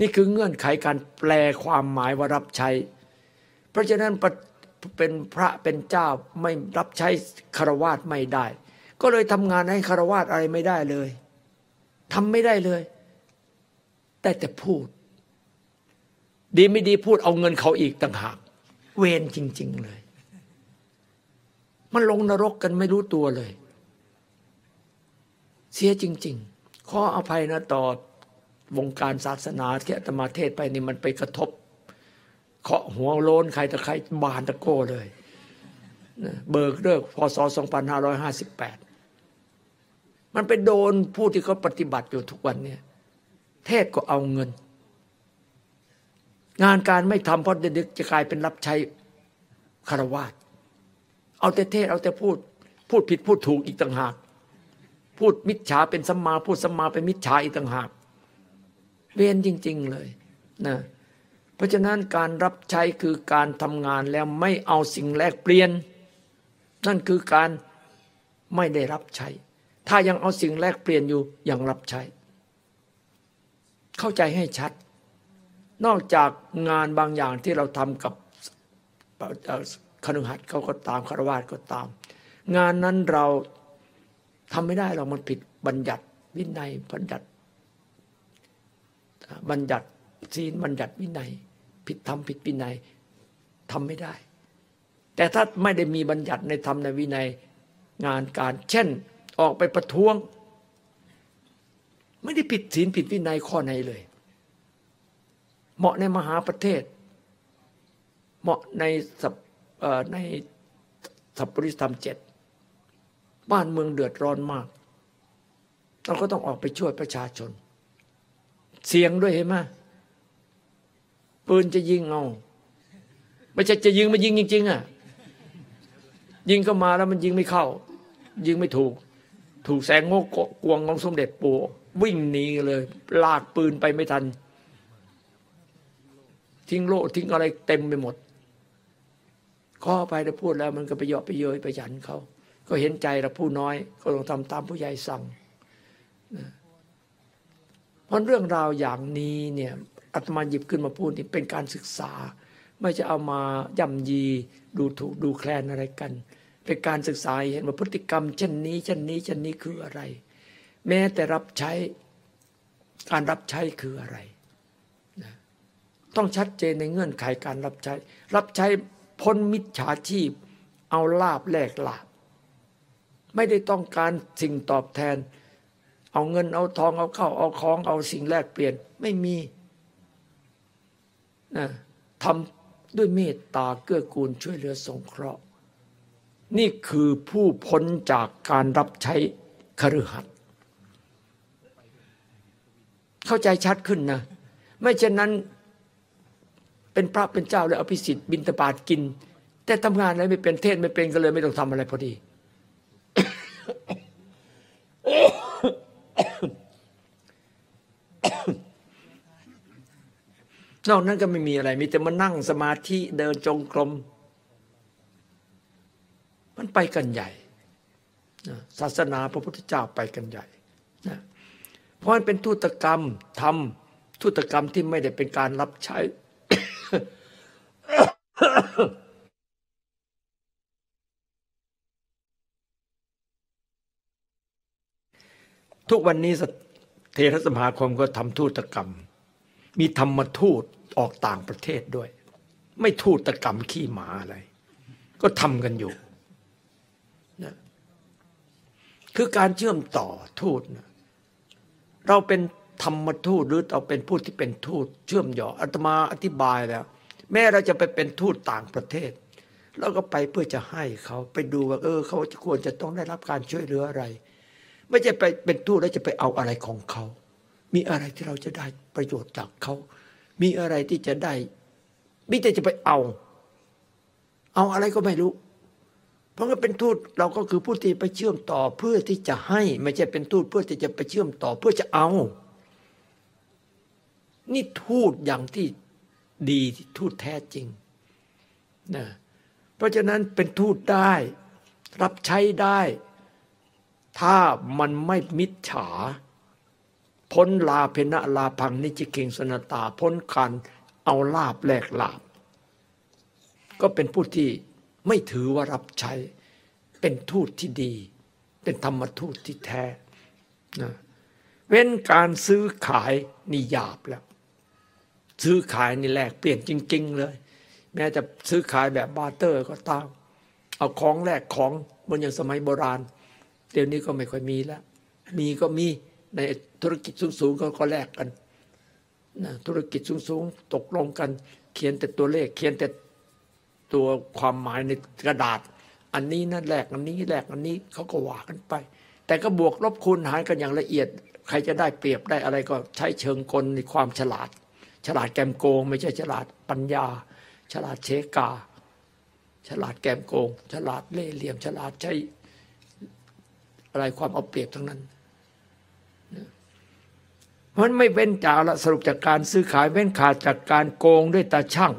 นี่คือเงื่อนไขการแปลความหมายว่ารับใช้ เพราะฉะนั้นเป็นพระเป็นเจ้าไม่รับใช้คารวาสไม่ได้ ก็เลยทำงานให้คารวาสอะไรไม่ได้เลยทำไม่ได้เลย แต่แต่พูด ดีไม่ดีพูดเอาเงินเขาอีกต่างหาก เวรจริง ๆ เลย มันลงนรกกันไม่รู้ตัวเลย เสียจริง ๆ ขออภัยนะต่อวงการศาสนาที่อาตมาเทศไปนี่มันไปกระทบเคาะหัวโลนใครต่ใครบานตะโก้เลยเบิกเลิกพศ 2558 มันไปโดนผู้ที่เขาปฏิบัติอยู่ทุกวันเนี่ยเทศก็เอาเงิน งานการไม่ทำเพราะเด็กจะกลายเป็นรับใช้คารวาส เอาแต่เทศเอาแต่พูด พูดผิดพูดถูกอีกต่างหาก พูดมิจฉาเป็นสัมมาพูดสัมมาเป็นมิจฉาอีกต่างหาก เวียนจริง ๆเลยนะเพราะฉะนั้นการรับใช้คือการทำงานแล้วไม่เอาสิ่งแลกเปลี่ยน นั่นคือการไม่ได้รับใช้ ถ้ายังเอาสิ่งแลกเปลี่ยนอยู่ยังรับใช้ เข้าใจให้ชัด นอกจากงานบางอย่างที่เราทำกับ คณหัดเขาก็ตามคารวาสก็ตาม งานนั้นเราทำไม่ได้เรามันผิดบัญญัติวินัยบัญญัติบัญญัติศีลบัญญัติวินัย ผิดธรรมผิดวินัยทำไม่ได้ แต่ถ้าไม่ได้มีบัญญัติในธรรมในวินัยงานการ เช่น ออกไปประท้วง ไม่ได้ผิดศีลผิดวินัยข้อไหนเลย เหมาะในมหาประเทศ เหมาะในสับ ในสัพปริธรรมเจ็ดบ้านเมืองเดือดร้อนมาก เราก็ต้องออกไปช่วยประชาชน เสียงด้วยเห็นไหมปืนจะยิงเอาไม่ใช่จะยิงมายิงจริง ๆอะยิงเข้ามาแล้วมันยิงไม่เข้า ยิงไม่ถูก ถูกแสงโงกกวงของสมเด็จปู่วิ่งหนีเลย ลากปืนไปไม่ทัน ทิ้งโล่ทิ้งอะไรเต็มไปหมด ข้อไปได้พูดแล้วมันก็ไปเยาะไปเย้ยไปหยันเขา ก็เห็นใจเราผู้น้อย ก็ต้องทำตามผู้ใหญ่สั่งเพราะเรื่องราวอย่างนี้เนี่ยอาตมาหยิบขึ้นมาพูดนี่เป็นการศึกษา ไม่จะเอามาย่ำยีดูถูกดูแคลนอะไรกัน เป็นการศึกษาเห็นว่าพฤติกรรมเช่นนี้เช่นนี้เช่นนี้คืออะไร แม้แต่รับใช้การรับใช้คืออะไร ต้องชัดเจนในเงื่อนไขการรับใช้ รับใช้ พ้นมิจฉาชีพ เอาลาบแลกลาบ ไม่ได้ต้องการสิ่งตอบแทน เอาเงินเอาทองเอาเข้าเอาของเอาสิ่งแลกเปลี่ยนไม่มีนะทำด้วยเมตตาเกื้อกูลช่วยเหลือสงเคราะห์ นี่คือผู้พ้นจากการรับใช้คฤหัสถ์เข้าใจชัดขึ้นนะ ไม่เช่นนั้น เป็นพระเป็นเจ้าเลยเอาพิสิทธิ์บินตบาทกิน แต่ทำงานอะไรไม่เป็นเทศไม่เป็นก็เลยไม่ต้องทำอะไรพอดี นอกนั้นก็ไม่มีอะไร มีแต่มานั่งสมาธิเดินจงกรม มันไปกันใหญ่ศาสนาพระพุทธเจ้าไปกันใหญ่เพราะมันเป็นทุตกรรมทำทุตกรรมที่ไม่ได้เป็นการรับใช้ ทุกวันนี้เทรสมาคมก็ทำทูตกรรม มีธรรมทูตออกต่างประเทศด้วย ไม่ทูตกรรมขี้หมาอะไร ก็ทำกันอยู่นะคือการเชื่อมต่อทูตนะเราเป็นธรรมทูตหรือเราเป็นผู้ที่เป็นทูตเชื่อมย่ออาตมาอธิบายแล้ว แม้เราจะไปเป็นทูตต่างประเทศเราก็ไปเพื่อจะให้เขาไปดูว่า เออเขาควรจะต้องได้รับการช่วยเหลืออะไร ไม่ใช่ไปเป็นทูตแล้วจะไปเอาอะไรของเขา มีอะไรที่เราจะได้ประโยชน์จากเขา มีอะไรที่จะได้มิแต่จะไปเอา เอาอะไรก็ไม่รู้ เพราะว่าเป็นทูตเราก็คือผู้ที่ไปเชื่อมต่อเพื่อที่จะให้ ไม่ใช่เป็นทูตเพื่อที่จะไปเชื่อมต่อเพื่อจะเอา นี่ทูตอย่างที่ ดีทูตแท้จริงนะเพราะฉะนั้นเป็นทูตได้ รับใช้ได้ ถ้ามันไม่มิจฉา พ้นลาเภนะลาภังนิชิคิงสนตา พ้นการเอาลาภแลกลาภ ก็เป็นผู้ที่ไม่ถือว่ารับใช้ เป็นทูตที่ดี เป็นธรรมทูตที่แท้นะเว้นการซื้อขายนี่หยาบแล้ว ซื้อขายนี่แลกเปลี่ยนจริง ๆ เลย แม้จะซื้อขายแบบ barter ก็ตาม เอาของแลกของเหมือนอย่างสมัยโบราณ เดี๋ยวนี้ก็ไม่ค่อยมีแล้ว มีก็มีในธุรกิจสูงๆก็ก็แลกกันนะธุรกิจสูงๆตกลงกัน เขียนแต่ตัวเลข เขียนแต่ตัวความหมายในกระดาษ อันนี้นั่นแลกอันนี้แลกอันนี้เขาก็ว่ากันไป แต่ก็บวกลบคูณหารกันอย่างละเอียด ใครจะได้เปรียบได้อะไรก็ใช้เชิงกลในความฉลาด ฉลาดแกมโกง ไม่ใช่ฉลาดปัญญา ฉลาดเชกา ฉลาดแกมโกง ฉลาดเล่เหลี่ยม ฉลาดใช้อะไรความเอาเปรียบทั้งนั้นมันไม่เว้นจากละสรุปจากการซื้อขายเว้นขาดจากการโกงด้วยตาช่าง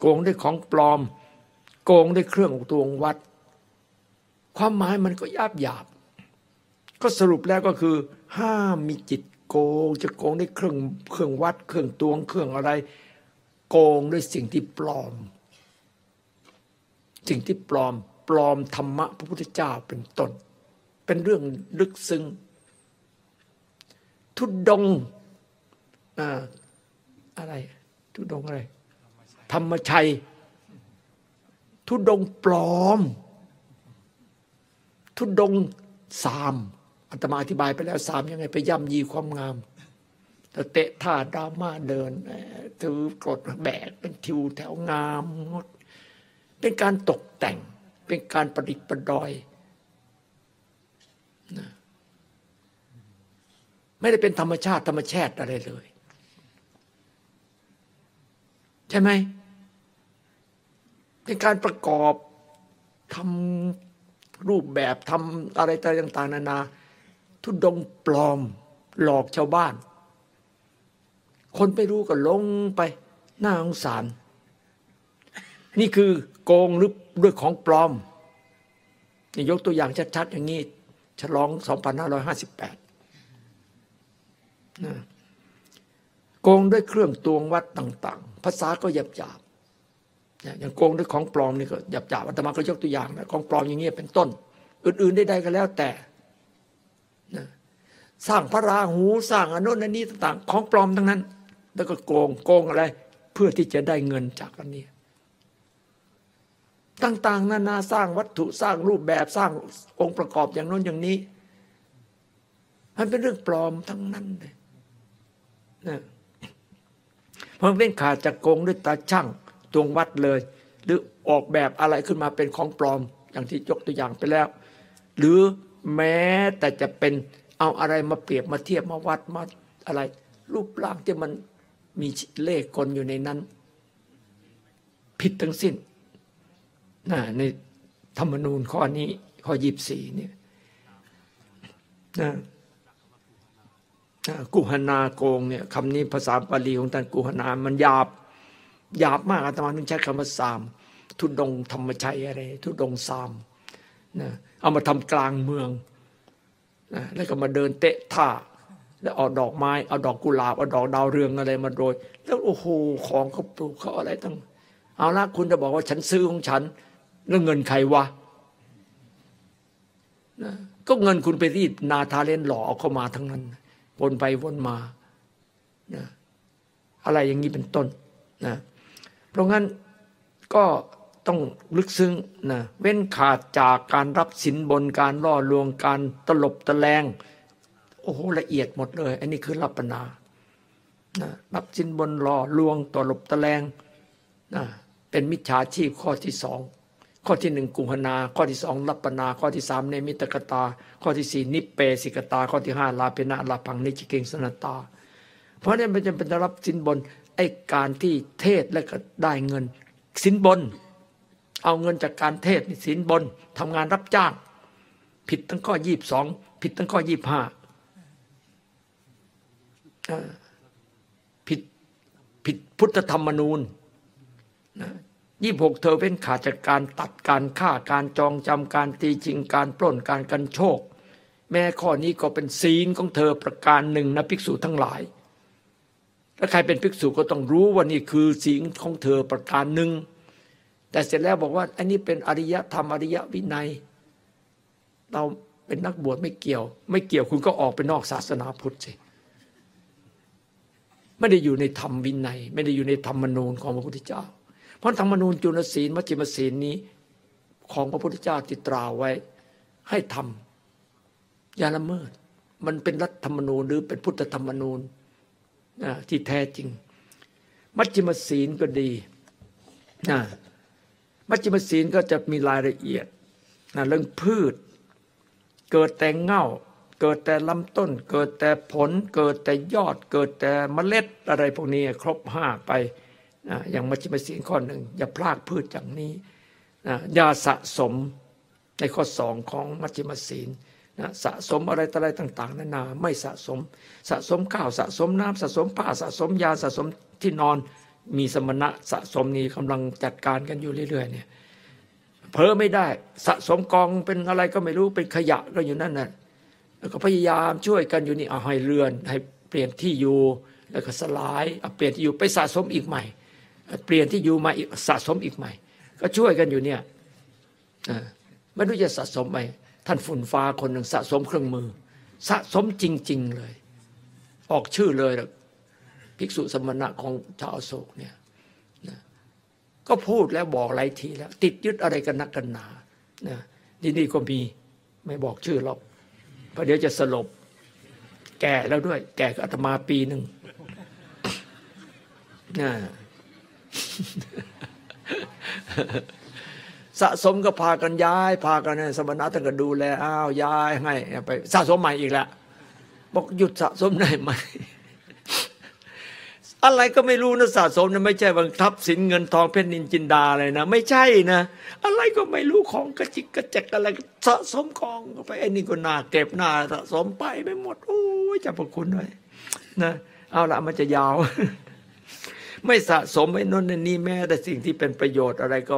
โกงด้วยของปลอม โกงด้วยเครื่องตวงวัด ความหมายมันก็ยาบหยาบ ก็สรุปแล้วก็คือ ห้ามมีจิต โกงจะโกงด้วยเครื่องเครื่องวัด เครื่องตวงเครื่องอะไร โกงด้วยสิ่งที่ปลอม สิ่งที่ปลอมปลอมธรรมะพระพุทธเจ้าเป็นต้นเป็นเรื่องลึกซึ้งทุดดงอ่าอะไร ทุดดงอะไร ธรรมชัย ทุดดงปลอม ทุดงสาม อาตมาอธิบายไปแล้วสามยังไง ไปย่ำยีความงามแต่เตะท่าดราม่าเดินถือกรดแบกเป็นทิวแถวงามงดเป็นการตกแต่ง เป็นการประดิษฐ์ประดอยนะไม่ได้เป็นธรรมชาติธรรมชาติอะไรเลย ใช่ไหมเป็นการประกอบทำรูปแบบทำอะไรต่างๆนานา ทุดงปลอม หลอกชาวบ้าน คนไปรู้ก็ลงไปหน้าสงสาร นี่คือโกงหรือด้วยของปลอมนี่ยกตัวอย่างชัดๆ อย่างนี้ ฉลอง 2558นะโกงด้วยเครื่องตวงวัดต่าง ๆ ภาษาก็หยาบหยาบอย่างโกงด้วยของปลอมนี่ก็หยาบหยาบอาตมาก็ยกตัวอย่างนะของปลอมอย่างเงี้ยเป็นต้น อื่นๆได้ๆก็แล้วแต่ สร้างพระราหูสร้างอนุนันนี้ต่างๆ ของปลอมทั้งนั้น แล้วก็โกงโกงอะไร เพื่อที่จะได้เงินจากอันนี้ต่างๆ นานาสร้างวัตถุสร้างรูปแบบสร้างองค์ประกอบอย่างโน้นอย่างนี้ มันเป็นเรื่องปลอมทั้งนั้นเลยนะเพราะเป็นขาดจากโกงด้วยตาช่างตวงวัดเลย หรือออกแบบอะไรขึ้นมาเป็นของปลอม อย่างที่ยกตัวอย่างไปแล้ว หรือแม้แต่จะเป็น เอาอะไรมาเปรียบมาเทียบมาวัดมาอะไร รูปร่างที่มันมีเลขกลอยู่ในนั้น ผิดทั้งสิ้นนะในธรรมนูญข้อนี้ข้อยีบสี่เนี่ยนะกุหนาโกงเนี่ยคำนี้ภาษาบาลีของท่านกุหนามันหยาบหยาบมากอาตมาถึงใช้คำว่าสาม ทุดงธรรมชัยอะไร ทุดงสามนะเอามาทำกลางเมือง นะแล้วก็มาเดินเตะท่า แล้วเอาดอกไม้เอาดอกกุหลาบเอาดอกดาวเรืองอะไรมาโรย แล้วโอ้โหของเขาปลูกเขาอะไรตั้งเอาละคุณจะบอกว่าฉันซื้อของฉัน แล้วเงินใครวะนะก็เงินคุณไปรีดนาทาเลนหล่อเอาเข้ามาทั้งนั้น วนไปวนมานะอะไรอย่างนี้เป็นต้นนะเพราะงั้นก็ ต้องลึกซึ้งนะเว้นขาดจากการรับสินบนการล่อลวงการตลบตะแลงโอ้โหละเอียดหมดเลย อันนี้คือรับปนานะรับสินบนล่อลวงตลบตะแลงนะเป็นมิจฉาชีพข้อที่สองข้อที่หนึ่งกุหนา ข้อที่สองรัปนา ข้อที่สามเนมิตกตา ข้อที่สี่นิเปสิกตา ข้อที่ห้าลาเปนะลาพังนิจิเกงสนตา เพราะนั้นมันจะเป็นรับสินบนไอ้การที่เทศแล้วก็ได้เงินสินบน เอาเงินจากการเทศสินบนทำงานรับจ้าง ผิดทั้งข้อยี่บสองผิดทั้งข้อยี่บห้าผิดผิดพุทธธรรมนูญยี่หกเธอเป็นขาดจากการตัดการฆ่าการจองจำการตีจริงการปล้นการกันโชค แม้ข้อนี้ก็เป็นศีลของเธอประการหนึ่งนะภิกษุทั้งหลายถ้าใครเป็นภิกษุก็ต้องรู้ว่านี่คือศีลของเธอประการหนึ่ง แต่เสร็จแล้วบอกว่าอันนี้เป็นอริยธรรมอริยวินัย เราเป็นนักบวชไม่เกี่ยว ไม่เกี่ยวคุณก็ออกไปนอกศาสนาพุทธสิไม่ได้อยู่ในธรรมวินัย ไม่ได้อยู่ในธรรมนูญของพระพุทธเจ้า เพราะธรรมนูญจุลศีลมัจจิมศีลนี้ ของพระพุทธเจ้าติตราไว้ให้ทำอย่าละเมิด มันเป็นรัฐธรรมนูญหรือเป็นพุทธธรรมนูญที่แท้จริง มัชฌิมศีลก็ดีนะ มัชฌิมศีลก็จะมีรายละเอียดนะเรื่องพืช เกิดแต่เง่า เกิดแต่ลำต้น เกิดแต่ผล เกิดแต่ยอด เกิดแต่เมล็ดอะไรพวกนี้ครบห้าไปนะอย่างมัชฌิมศีลข้อหนึ่งอย่าพลากพืชอย่างนี้นะอย่าสะสมในข้อสองของมัชฌิมศีลนะสะสมอะไรต่ออะไรต่างๆนานาไม่สะสม สะสมข้าวสะสมน้ำสะสมผ้าสะสมยาสะสมที่นอน มีสมณะสะสมนี้กำลังจัดการกันอยู่เรื่อยๆเนี่ยเพ้อไม่ได้สะสมกองเป็นอะไรก็ไม่รู้เป็นขยะก็อยู่นั่นน่ะแล้วก็พยายามช่วยกันอยู่นี่เอาให้เรือน ให้เปลี่ยนที่อยู่แล้วก็สลายเอาเปลี่ยนที่อยู่ไปสะสมอีกใหม่ เปลี่ยนที่อยู่มาอีกสะสมอีกใหม่ ก็ช่วยกันอยู่เนี่ยไม่รู้จะสะสมไปท่านฝุ่นฟ้าคนหนึ่งสะสมเครื่องมือ สะสมจริง ๆเลย ออกชื่อเลย ภิกษุสมณะของชาวโศกเนี่ยก็พูดแล้วบอกหลายทีแล้ว ติดยึดอะไรกันนักกันหนานะที่นี่ก็มีไม่บอกชื่อหรอกเพราะเดี๋ยวจะสลบ แก่แล้วด้วย แก่กับอาตมาปีหนึ่งนะสะสมก็พากันย้าย พากันสมณะท่านก็ดูแลอ้าวย้ายให้ไป สะสมใหม่อีกแล้วบอกหยุดสะสมได้ไหม อะไรก็ไม่รู้นะสะสมนะไม่ใช่บังคับสินเงินทองเพชรนินจินดาเลยนะ ไม่ใช่นะ อะไรก็ไม่รู้ของกระจิกกระจักอะไรสะสมกองไปไอ้นี่ก็น่าเก็บหน้าสะสมไปไปหมด โอ้ยจะประคุณเลยนะเอาละมันจะยาว ไม่สะสมไอ้นนนี่แม้แต่สิ่งที่เป็นประโยชน์อะไรก็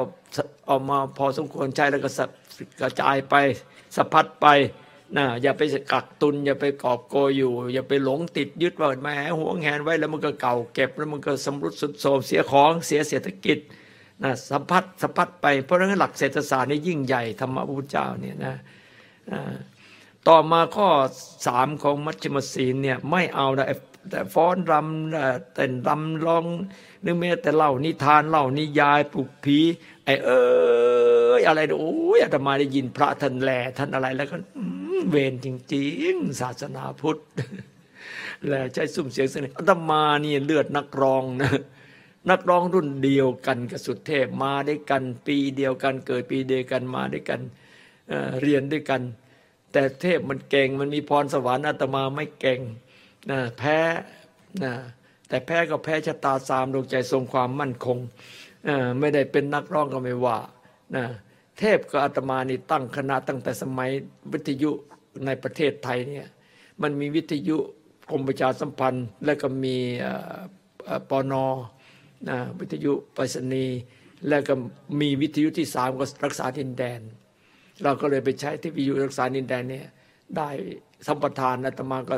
เอามาพอสมควรใช้แล้วก็กระจายไปสะพัดไป นะอย่าไปกักตุน อย่าไปกอบโกยอยู่ อย่าไปหลงติดยึดว่าแหมหัวแงนไว้แล้วมันก็เก่าเก็บแล้วมันก็สำรุดสุดโทมเสียของเสียเศรษฐกิจนะสัมพัดสัมพัดไปเพราะฉะนั้นหลักเศรษฐศาสตร์นี่ยิ่งใหญ่ธรรมะพุทธเจ้าเนี่ยนะต่อมาข้อสามของมัชฌิมศีลเนี่ยไม่เอานะแต่ฟ้อนรำแต่รำร้องนึกแม้แต่เล่านิทานเล่านิยายปลุกผี เอ้ยอะไรโอ้ยอาตมาได้ยินพระท่านแลท่านอะไรแล้วก็เวรจริง ๆ ศาสนาพุทธแล้วใช้สุ่มเสียงเสนออาตมานี่เลือดนักร้องนะนักร้องรุ่นเดียวกันกับสุดเทพมาด้วยกัน ปีเดียวกันเกิดปีเดียวกันมาด้วยกันเรียนด้วยกัน แต่เทพมันเก่งมันมีพรสวรรค์อาตมาไม่เก่งนะแพ้นะแต่แพ้ก็แพ้ชะตาสามดวงใจทรงความมั่นคง ไม่ได้เป็นนักร้องก็ไม่ว่านะเทพกับอาตมานี่ตั้งคณะตั้งแต่สมัยวิทยุในประเทศไทยเนี่ยมันมีวิทยุกรมประชาสัมพันธ์ แล้วก็มีปอนอนะวิทยุไปรษณีย์แล้วก็มีวิทยุที่สามก็รักษาดินแดน เราก็เลยไปใช้ที่วิทยุรักษาดินแดนเนี่ยได้สัมปทานอาตมาก็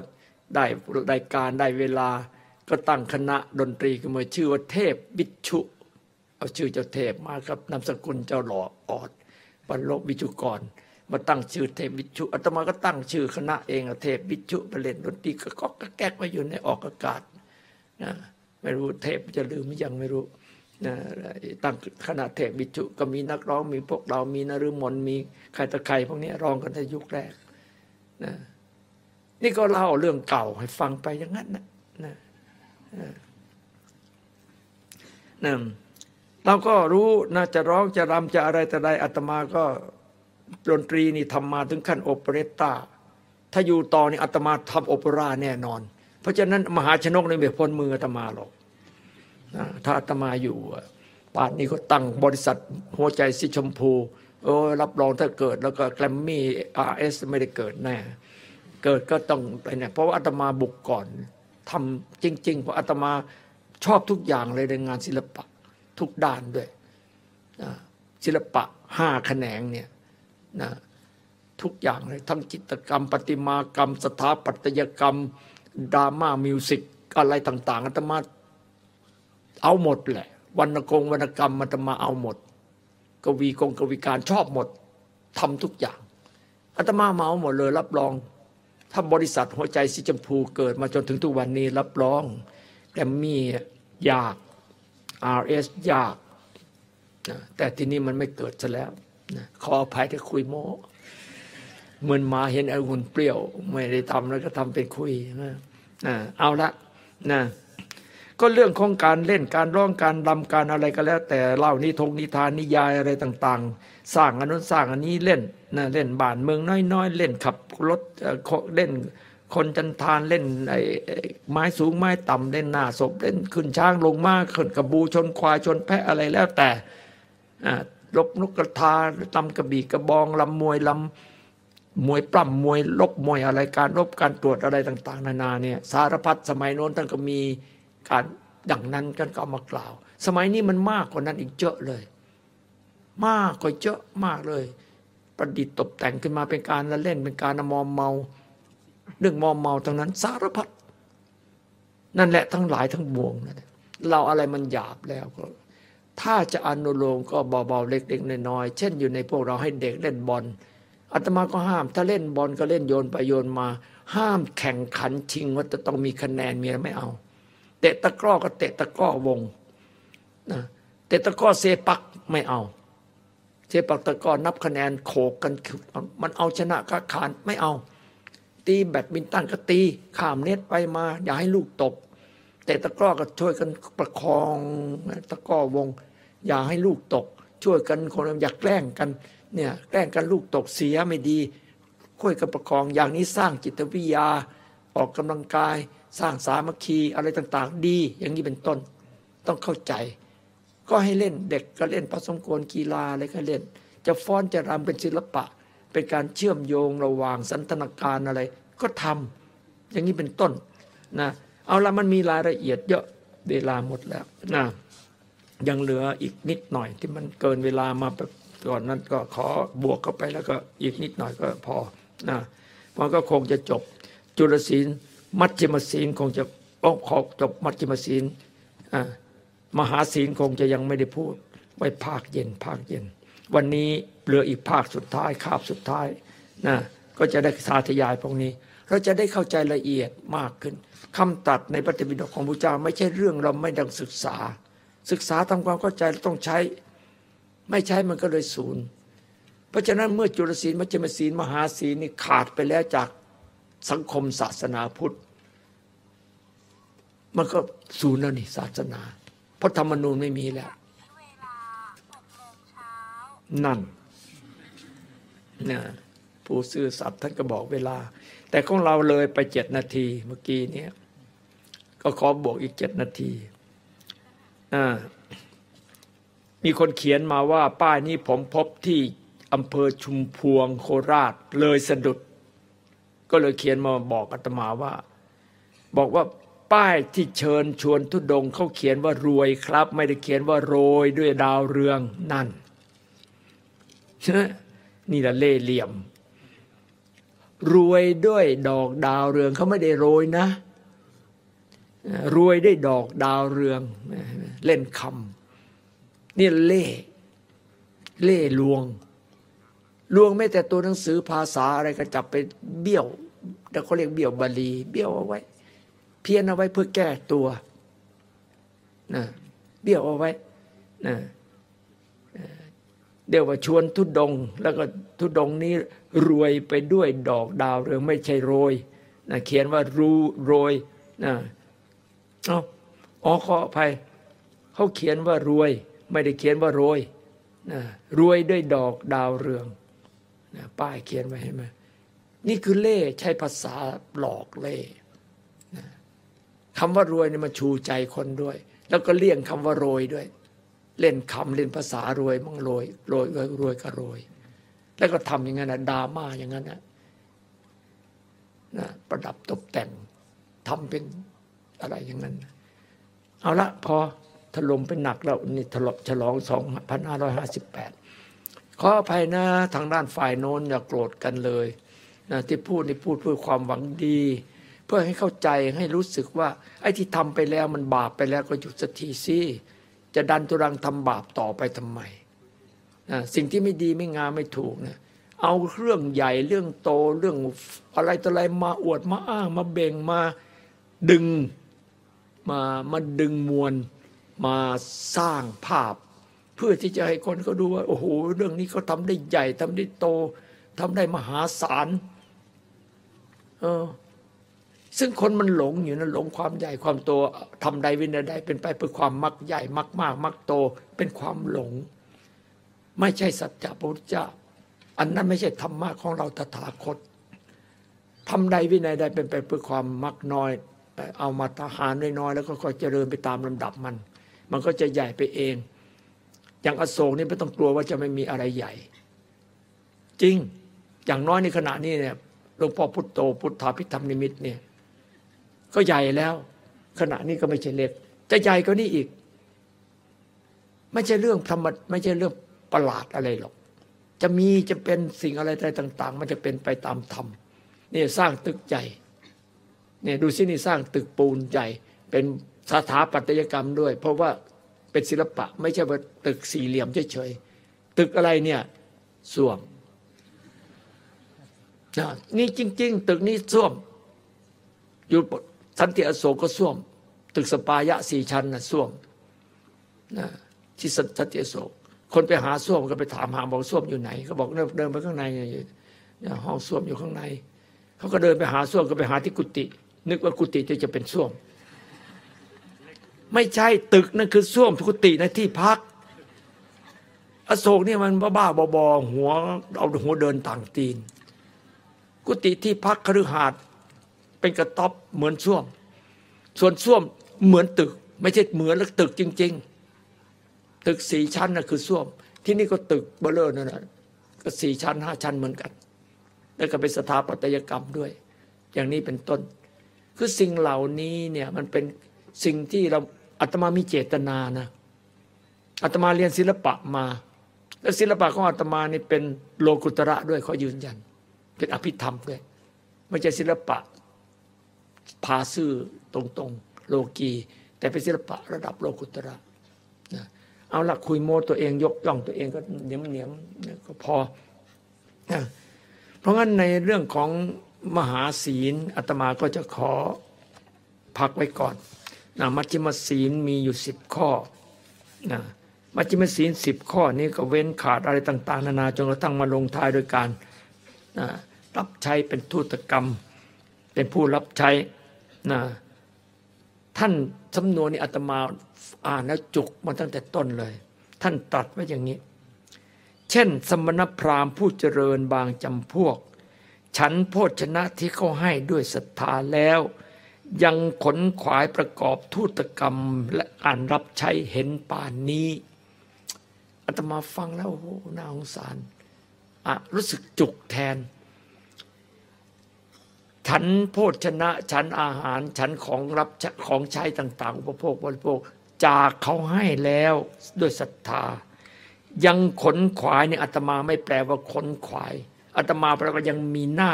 ได้รายการได้เวลาก็ตั้งคณะดนตรีขึ้นมาชื่อว่าเทพวิชุ เอาชื่อเจ้าเทพมาครับนามสกุลเจ้าหล่อออดบรรลบวิจุกร มาตั้งชื่อเทพวิชุอาตมาก็ตั้งชื่อคณะเองเทพวิชุไปเล่นดนตรีก็ก็แก๊กมาอยู่ในออกอากาศนะไม่รู้เทพจะลืมยังไม่รู้นะตั้งคณะเทพวิชุก็มีนักร้องมีพวกเรามีนฤมลมีใครตะใครพวกนี้ร้องกันในยุคแรกนะนี่ก็เล่าเรื่องเก่าให้ฟังไปอย่างนั้นนะนะนะ เราก็รู้นะจะร้องจะรำจะอะไรแต่ใดอาตมาก็ดนตรีนี่ทำมาถึงขั้นโอเปเรตตาถ้าอยู่ต่อนี่อาตมาทำโอเปร่าแน่นอน เพราะฉะนั้นมหาชนกนี่ไม่พ้นมืออาตมาหรอกถ้าอาตมาอยู่ป่านนี้ก็ตั้งบริษัทหัวใจสีชมพูโอ้รับรองถ้าเกิดแล้วก็แกรมมี่ RS ไม่ได้เกิดแน่เกิดก็ต้องไปเนี่ยเพราะว่าอาตมาบุกก่อนทำจริงๆเพราะอาตมาชอบทุกอย่างเลยในงานศิลปะ ทุกด้านด้วยศิลปะห้าแขนงเนี่ยนะทุกอย่างเลยทั้งจิตกรรม ประติมากรรม สถาปัตยกรรม drama musicอะไรต่าง ๆอาตมาเอาหมดแหละวรรณกงวรรณกรรมอาตมาเอาหมด กวีกงกวีการชอบหมดทำทุกอย่างอาตมาเมาหมดเลย รับรองถ้าบริษัทหัวใจสีชมพูเกิดมาจนถึงทุกวันนี้รับรองแกรมมี่ยาก RS ยากนะแต่ที่นี่มันไม่เกิดซะแล้วนะขออภัยที่คุยโม้เหมือนมาเห็นองุ่นเปรี้ยว ไม่ได้ทำแล้วก็ทำเป็นคุยนะนะเอาละนะก็เรื่องของการเล่นการร้องการรำการอะไรก็แล้ว แต่เล่านิทงนิทานนิยายอะไรต่าง ๆ สร้างอนุสร้างอันนี้เล่นนะเล่นบ้านเมืองน้อยๆ เล่นขับรถเล่น คนจันทานเล่นไอ้ไม้สูงไม้ต่ำเล่นหน้าศพเล่นขึ้นช้างลงมาขึ้นกระบูชนควายชนแพะอะไรแล้วแต่ลบนกกระทาลำกระบี่กระบองลำมวยลำมวยปล้ำมวยลบมวยอะไรการรบการตรวจอะไรต่าง ๆ นานาเนี่ยสารพัดสมัยโน้นท่านก็มีการดังนั้นกันก็เอามากล่าว สมัยนี้มันมากกว่านั้นอีกเยอะเลย มากกว่าเยอะมากเลย ประดิษฐ์ตกแต่งขึ้นมาเป็นการละเล่นเป็นการมอมเมา เรื่องมอมเมาทั้งนั้น สารพัดนั่นแหละทั้งหลายทั้งบวงนั่นเราอะไรมันหยาบแล้วก็ถ้าจะอนุโลมก็เบาๆเล็กๆน้อยๆเช่นอยู่ในพวกเราให้เด็กเล่นบอลอาตมาก็ห้าม ถ้าเล่นบอลก็เล่นโยนไปโยนมา ห้ามแข่งขันชิงว่าจะต้องมีคะแนนมีอะไรไม่เอาเตะตะกร้อก็เตะตะกร้อวงนะเตะตะกร้อเซปักไม่เอา เซปักตะกร้อนับคะแนนโขกกันมันเอาชนะก็ขานไม่เอา ตีแบดมินตันก็ตีข้ามเน็ตไปมา อย่าให้ลูกตก แต่ตะกร้อก็ช่วยกันประคองตะกร้อวง อย่าให้ลูกตก ช่วยกันคนอยากแกล้งกันเนี่ยแกล้งกันลูกตกเสียไม่ดีค่อยกันประคองอย่างนี้สร้างจิตวิทยา ออกกำลังกาย สร้างสามัคคีอะไรต่างๆ ดี อย่างนี้เป็นต้น ต้องเข้าใจ ก็ให้เล่นเด็กก็เล่นผสมกวนกีฬาอะไรก็เล่น จะฟ้อนจะรำเป็นศิลปะ เป็นการเชื่อมโยงระหว่างสันทนาการอะไร ก็ทำอย่างนี้เป็นต้นนะเอาละมันมีรายละเอียดเยอะเวลาหมดแล้วนะยังเหลืออีกนิดหน่อยที่มันเกินเวลามาก่อนนั้นก็ขอบวกเข้าไปแล้วก็อีกนิดหน่อยก็พอนะมันก็คงจะจบจุลศีลมัชฌิมศีลคงจะโอ้ขอจบมัชฌิมศีลมหาศีลคงจะยังไม่ได้พูดไว้ภาคเย็นภาคเย็น วันนี้เหลืออีกภาคสุดท้ายคาบสุดท้ายนะก็จะได้สาธยายพวกนี้ เราจะได้เข้าใจละเอียดมากขึ้นคำตัดในปฏิบิดกของพระเจ้า ไม่ใช่เรื่องเราไม่ดังศึกษา ศึกษาทำความเข้าใจต้องใช้ ไม่ใช้มันก็เลยศูนย์เพราะฉะนั้นเมื่อจุลศีลมัจจมศีลมหาศีลนี่ขาดไปแล้วจากสังคมศาสนาพุทธ มันก็ศูนย์แล้วนี่ศาสนา เพราะธรรมนูญไม่มีแล้ว นั่นนะผู้ซื่อสัตย์ท่านก็บอกเวลา แต่ของเราเลยไปเจ็ดนาทีเมื่อกี้เนี่ยก็ขอบวกอีกเจ็ดนาทีมีคนเขียนมาว่าป้ายนี้ผมพบที่อำเภอชุมพวงโคราชเลยสะดุด ก็เลยเขียนมาบอกอาตมาว่า บอกว่าป้ายที่เชิญชวนทุดงเขาเขียนว่ารวยครับ ไม่ได้เขียนว่าโรยด้วยดาวเรืองนั่น นี่แหละเล่เหลี่ยม รวยด้วยดอกดาวเรืองเขาไม่ได้โรยนะ รวยได้ดอกดาวเรือง เล่นคำนี่เล่เล่ลวง ลวงไม่แต่ตัวหนังสือภาษาอะไรก็จับไปเบี้ยวแต่เขาเรียกเบี้ยวบาลีเบี้ยวเอาไว้ เพี้ยนเอาไว้เพื่อแก้ตัวนะเบี้ยวเอาไว้นะ เดี๋ยวว่าชวนทุดง แล้วก็ทุดงนี้รวยไปด้วยดอกดาวเรืองไม่ใช่โรยนะเขียนว่ารูโรยนะเอาอ๋อขออภัยเขาเขียนว่ารวย ไม่ได้เขียนว่าโรยนะรวยด้วยดอกดาวเรืองนะป้ายเขียนไว้ให้ไหมนี่คือเล่ใช้ภาษาหลอกเล่นะคำว่ารวยนี่มาชูใจคนด้วย แล้วก็เลี่ยงคำว่าโรยด้วย เล่นคำเล่นภาษารวยมั่งรวยรวยรวยก็รวย แล้วก็ทำอย่างนั้นนะดราม่าอย่างนั้นนะนะประดับตกแต่งทำเป็นอะไรอย่างนั้น เอาละพอถล่มเป็นหนักแล้วนี่ถลบฉลองสองพันห้าร้อยห้าสิบแปดขออภัยนะทางด้านฝ่ายโน้นอย่าโกรธกันเลยนะที่พูดนี่พูดเพื่อความหวังดี เพื่อให้เข้าใจให้รู้สึกว่า ไอ้ที่ทำไปแล้วมันบาปไปแล้วก็หยุดสักทีสิ จะดันตุรังทำบาปต่อไปทำไมนะสิ่งที่ไม่ดีไม่งามไม่ถูกนะเอาเรื่องใหญ่เรื่องโตเรื่องอะไรต่ออะไรมาอวดมาอ้างมาเบ่งมาดึงมามาดึงมวลมาสร้างภาพ เพื่อที่จะให้คนเขาดูว่าโอ้โหเรื่องนี้เขาทำได้ใหญ่ทำได้โตทำได้มหาศาลเออ ซึ่งคนมันหลงอยู่นะหลงความใหญ่ความโตทำใดวินาใดเป็นไปเพื่อความมักใหญ่มักมากมักโตเป็นความหลง ไม่ใช่สัจจะพระพุทธเจ้าอันนั้นไม่ใช่ธรรมะของเราตถาคตทำใดวินัยใดเป็นไปเพื่อความมักน้อย เอามาทหารน้อยๆแล้วก็ค่อยเจริญไปตามลำดับมัน มันก็จะใหญ่ไปเอง อย่างอโศกนี่ไม่ต้องกลัวว่าจะไม่มีอะไรใหญ่ จริงอย่างน้อยในขณะนี้เนี่ยหลวงพ่อพุทโธพุทธาพิธรรมนิมิตเนี่ย ก็ใหญ่แล้ว ขณะนี้ก็ไม่ใช่เล็ก จะใหญ่กว่านี้อีก ไม่ใช่เรื่องธรรมไม่ใช่เรื่องประหลาดอะไรหรอก จะมีจะเป็นสิ่งอะไรต่าง ๆ มันจะเป็นไปตามธรรมนี่สร้างตึกใหญ่เนี่ยดูสินี่สร้างตึกปูนใหญ่ เป็นสถาปัตยกรรมด้วย เพราะว่าเป็นศิลปะ ไม่ใช่ว่าตึกสี่เหลี่ยมเฉยๆตึกอะไรเนี่ยส้วมนี่จริง ๆ ตึกนี้ส้วมอยู่ สันติอโศกก็ส้วม ตึกสปายะสี่ชั้นนะส้วมนะที่สันติอโศก คนไปหาส้วมก็ไปถามหาบอกส้วมอยู่ไหนเขาบอกเดินไปข้างในห้องส้วมอยู่ข้างในเขาก็เดินไปหาส้วมก็ไปหาที่กุฏินึกว่ากุฏิจะจะเป็นส้วม ไม่ใช่ตึกนั่นคือส้วมกุฏิในที่พัก อโศกนี่มันบ้าๆบอๆหัวเอาหัวเดินต่างตีน กุฏิที่พักคฤหาสน์ เป็นกระต๊อบเหมือนส้วม ส่วนส้วมเหมือนตึก ไม่ใช่เหมือนแล้วตึกจริง ๆ ตึกสี่ชั้นน่ะคือส้วม ที่นี่ก็ตึกเบลเลอร์นั่นแหละก็สี่ชั้นห้าชั้นเหมือนกัน แล้วก็เป็นสถาปัตยกรรมด้วย อย่างนี้เป็นต้น คือสิ่งเหล่านี้เนี่ยมันเป็นสิ่งที่เราอาตมามีเจตนานะอาตมาเรียนศิลปะมา และศิลปะของอาตมานี่เป็นโลกุตระด้วยเขายืนยัน เป็นอภิธรรมด้วยไม่ใช่ศิลปะ พาซื่อตรงๆ โลกี แต่เป็นศิลปะระดับโลกุตระนะเอาละคุยโมตัวเองยกย่องตัวเองก็เหนียมเหนียมก็พอ เพราะงั้นในเรื่องของมหาศีลอาตมาก็จะขอพักไว้ก่อนนะมัชฌิมศีลมีอยู่สิบข้อนะมัชฌิมศีลสิบข้อนี้ก็เว้นขาดอะไรต่าง ๆ นานาจนกระทั่งมาลงท้ายโดยการนะรับใช้เป็นทูตกรรม เป็นผู้รับใช้นะท่านสำนวนนี้อาตมาอ่านแล้วจุกมาตั้งแต่ต้นเลย ท่านตรัสไว้อย่างนี้ เช่น สมณพราหมณ์ผู้เจริญบางจำพวก ฉันโภชนะที่เขาให้ด้วยศรัทธาแล้ว ยังขนขวายประกอบทูตกรรมและอ่านรับใช้เห็นป่านนี้อาตมาฟังแล้วโอ้โหน่าสงสารอะรู้สึกจุกแทน ฉันโภชนะ ฉันอาหาร ฉันของรับของใช้ต่างๆอุปโภคบริโภคจากเขาให้แล้วด้วยศรัทธา ยังขนขวายเนี่ยอาตมาไม่แปลว่าขนขวายอาตมาแปลว่ายังมีหน้า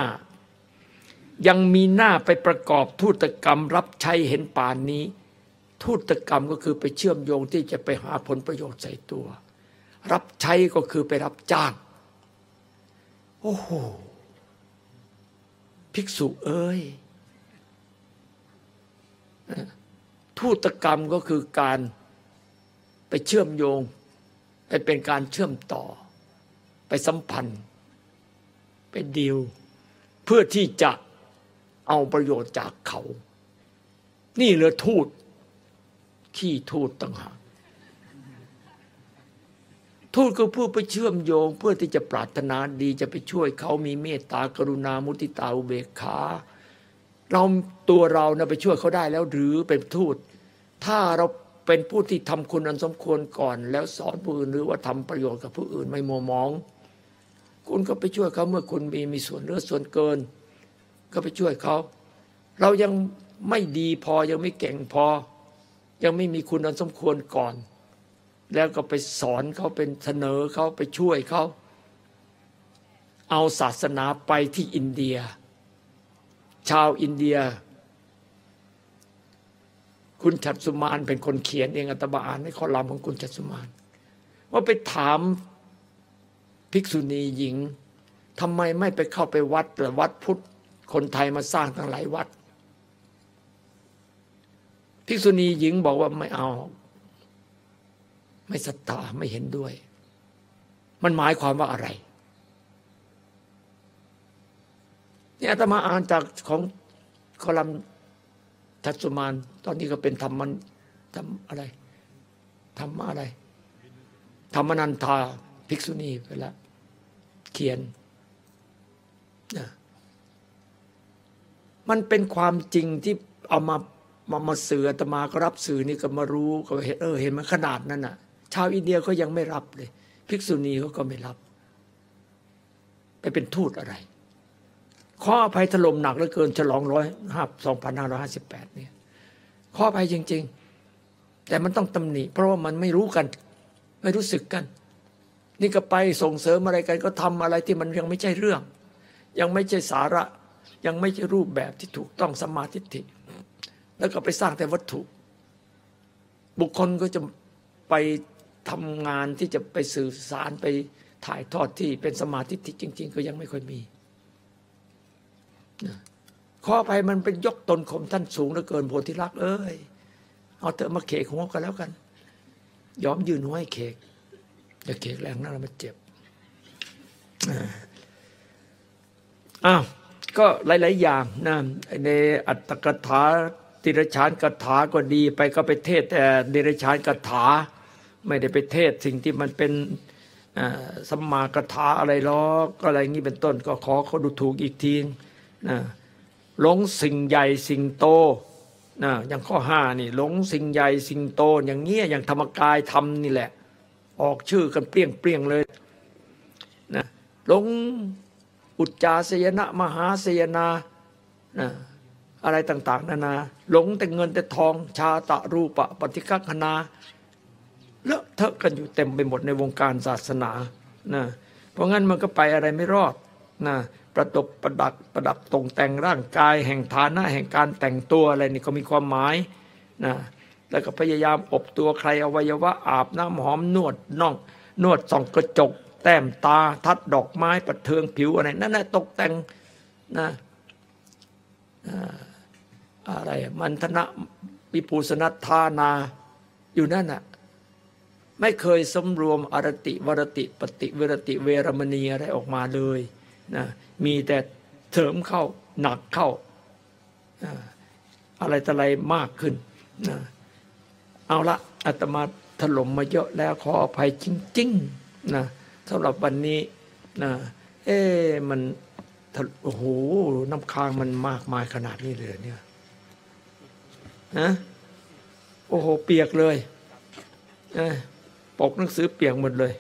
ยังมีหน้าไปประกอบทูตกรรมรับใช้เห็นป่านนี้ ทูตกรรมก็คือไปเชื่อมโยงที่จะไปหาผลประโยชน์ใส่ตัว รับใช้ก็คือไปรับจ้าง โอ้โห ภิกษุเอ้ยทูตกรรมก็คือการไปเชื่อมโยงไปเป็นการเชื่อมต่อ ไปสัมพันธ์ไปดีลเพื่อที่จะเอาประโยชน์จากเขา นี่เลยทูต ขี้ทูตต่างหาก ทูตก็เพื่อไปเชื่อมโยง เพื่อที่จะปรารถนาดีจะไปช่วยเขามีเมตตากรุณามุติตาอุเบกขาเราตัวเรานะไปช่วยเขาได้แล้วหรือเป็นทูต ถ้าเราเป็นผู้ที่ทำคุณอันสมควรก่อน แล้วสอนผู้อื่นหรือว่าทำประโยชน์กับผู้อื่นไม่มัวมอง คุณก็ไปช่วยเขาเมื่อคุณมีมีส่วนเหลือส่วนเกิน ก็ไปช่วยเขา เรายังไม่ดีพอยังไม่เก่งพอ ยังไม่มีคุณอันสมควรก่อน แล้วก็ไปสอนเขาเป็นเสนอเขาไปช่วยเขาเอาศาสนาไปที่อินเดีย ชาวอินเดีย คุณชัดสุมานเป็นคนเขียนเองอัตบาอ่านในข้อลัมของคุณชัดสุมาน ว่าไปถามภิกษุณีหญิงทำไมไม่ไปเข้าไปวัดแต่วัดพุทธคนไทยมาสร้างทั้งหลายวัดภิกษุณีหญิงบอกว่าไม่เอา ไม่ศรัทธาไม่เห็นด้วย มันหมายความว่าอะไรนี่อาตมาอ่านจากของคอลัมทัศมาน ตอนนี้ก็เป็นธรรมันทำอะไรธรรมอะไร ธรรมนันทาภิกษุณีไปแล้วเขียนนะมันเป็นความจริงที่เอามามามาสื่ออาตมาก็รับสื่อนี่ก็มารู้ก็เห็นเออเห็นมันขนาดนั้นน่ะ ชาวอินเดียก็ยังไม่รับเลย ภิกษุณีเขาก็ไม่รับ ไปเป็นทูตอะไร ข้ออภัยถล่มหนักเหลือเกินฉลองร้อยห้าสองพันห้าร้อยห้าสิบแปดเนี่ยข้ออภัยจริง ๆ แต่มันต้องตำหนิ เพราะว่ามันไม่รู้กัน ไม่รู้สึกกัน นี่ก็ไปส่งเสริมอะไรกันก็ทำอะไรที่มันยังไม่ใช่เรื่อง ยังไม่ใช่สาระ ยังไม่ใช่รูปแบบที่ถูกต้องสมาธิิแล้วก็ไปสร้างแต่วัตถุ บุคคลก็จะไป ทำงานที่จะไปสื่อสารไปถ่ายทอดที่เป็นสมาธิิจริง ๆ ก็ยังไม่ค่อยมีข้อไปมันเป็นยกตนข่มท่านสูงเหลือเกินโพธิลักษ์เอ้ยเอาเถอะมาเขกหัวกันแล้วกัน ยอมยืนหัวให้เขกอย่าเขกแรงนะมันเจ็บอ้าวก็หลาย ๆ อย่างนะในอัตถกถาติรชานกถาก็ดีไปก็ไปเทศแต่เดรชานกถา ไม่ได้ไปเทศสิ่งที่มันเป็นสัมมากถาอะไรล้อกอะไรงี้เป็นต้นก็ขอเขาดูถูกอีกทีนะหลงสิ่งใหญ่สิ่งโตนะอย่างข้อห้านี่หลงสิ่งใหญ่สิ่งโต อย่างเงี้ยอย่างธรรมกายทำนี่แหละ ออกชื่อกันเปรี้ยงเปรี้ยงเลยนะหลงอุจจาสยนะมหาสยนานะอะไรต่าง ๆ นานา หลงแต่เงินแต่ทองชาตะรูปะปฏิฆคณา เลอะเทอะกันอยู่เต็มไปหมดในวงการศาสนานะเพราะงั้นมันก็ไปอะไรไม่รอดนะประดบประดักประดับตรงแต่งร่างกาย แห่งฐานะแห่งการแต่งตัวอะไรนี่ก็มีความหมายนะแล้วก็พยายามอบตัวใครอวัยวะอาบน้ำหอมนวดน่องนวดส่องกระจก แต้มตาทัดดอกไม้ประเทืองผิวอะไรนั่นแหละตกแต่งนะอะไรมันธนะปิปูสนัทธานาอยู่นั่นน่ะ ไม่เคยสมรวมอรติวรติปฏิเวรติเวรมณีอะไรออกมาเลยนะมีแต่เสริมเข้าหนักเข้าอะไรต่อะไรมากขึ้นนะเอาละอาตมาถล่มมาเยอะแล้วขออภัยจริงๆนะสำหรับวันนี้นะเอ๊มันโอ้โหน้ำค้างมันมากมายขนาดนี้เลยเนี่ยฮะโอ้โห เปียกเลย ปกหนังสือเปียกหมดเลย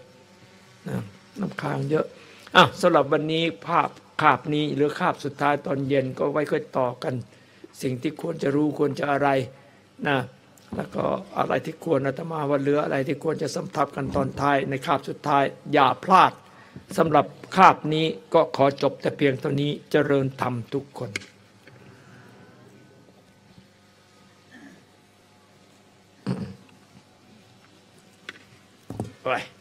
น้ำค้างเยอะอะสำหรับวันนี้ภาพคาบนี้หรือคาบสุดท้ายตอนเย็นก็ไว้ค่อยต่อกัน สิ่งที่ควรจะรู้ควรจะอะไรนะแล้วก็อะไรที่ควรอาตมาว่าเหลืออะไรที่ควรจะสำทับกันตอนท้ายในคาบสุดท้ายอย่าพลาดสำหรับคาบนี้ก็ขอจบแต่เพียงเท่านี้เจริญธรรมทุกคน ほい。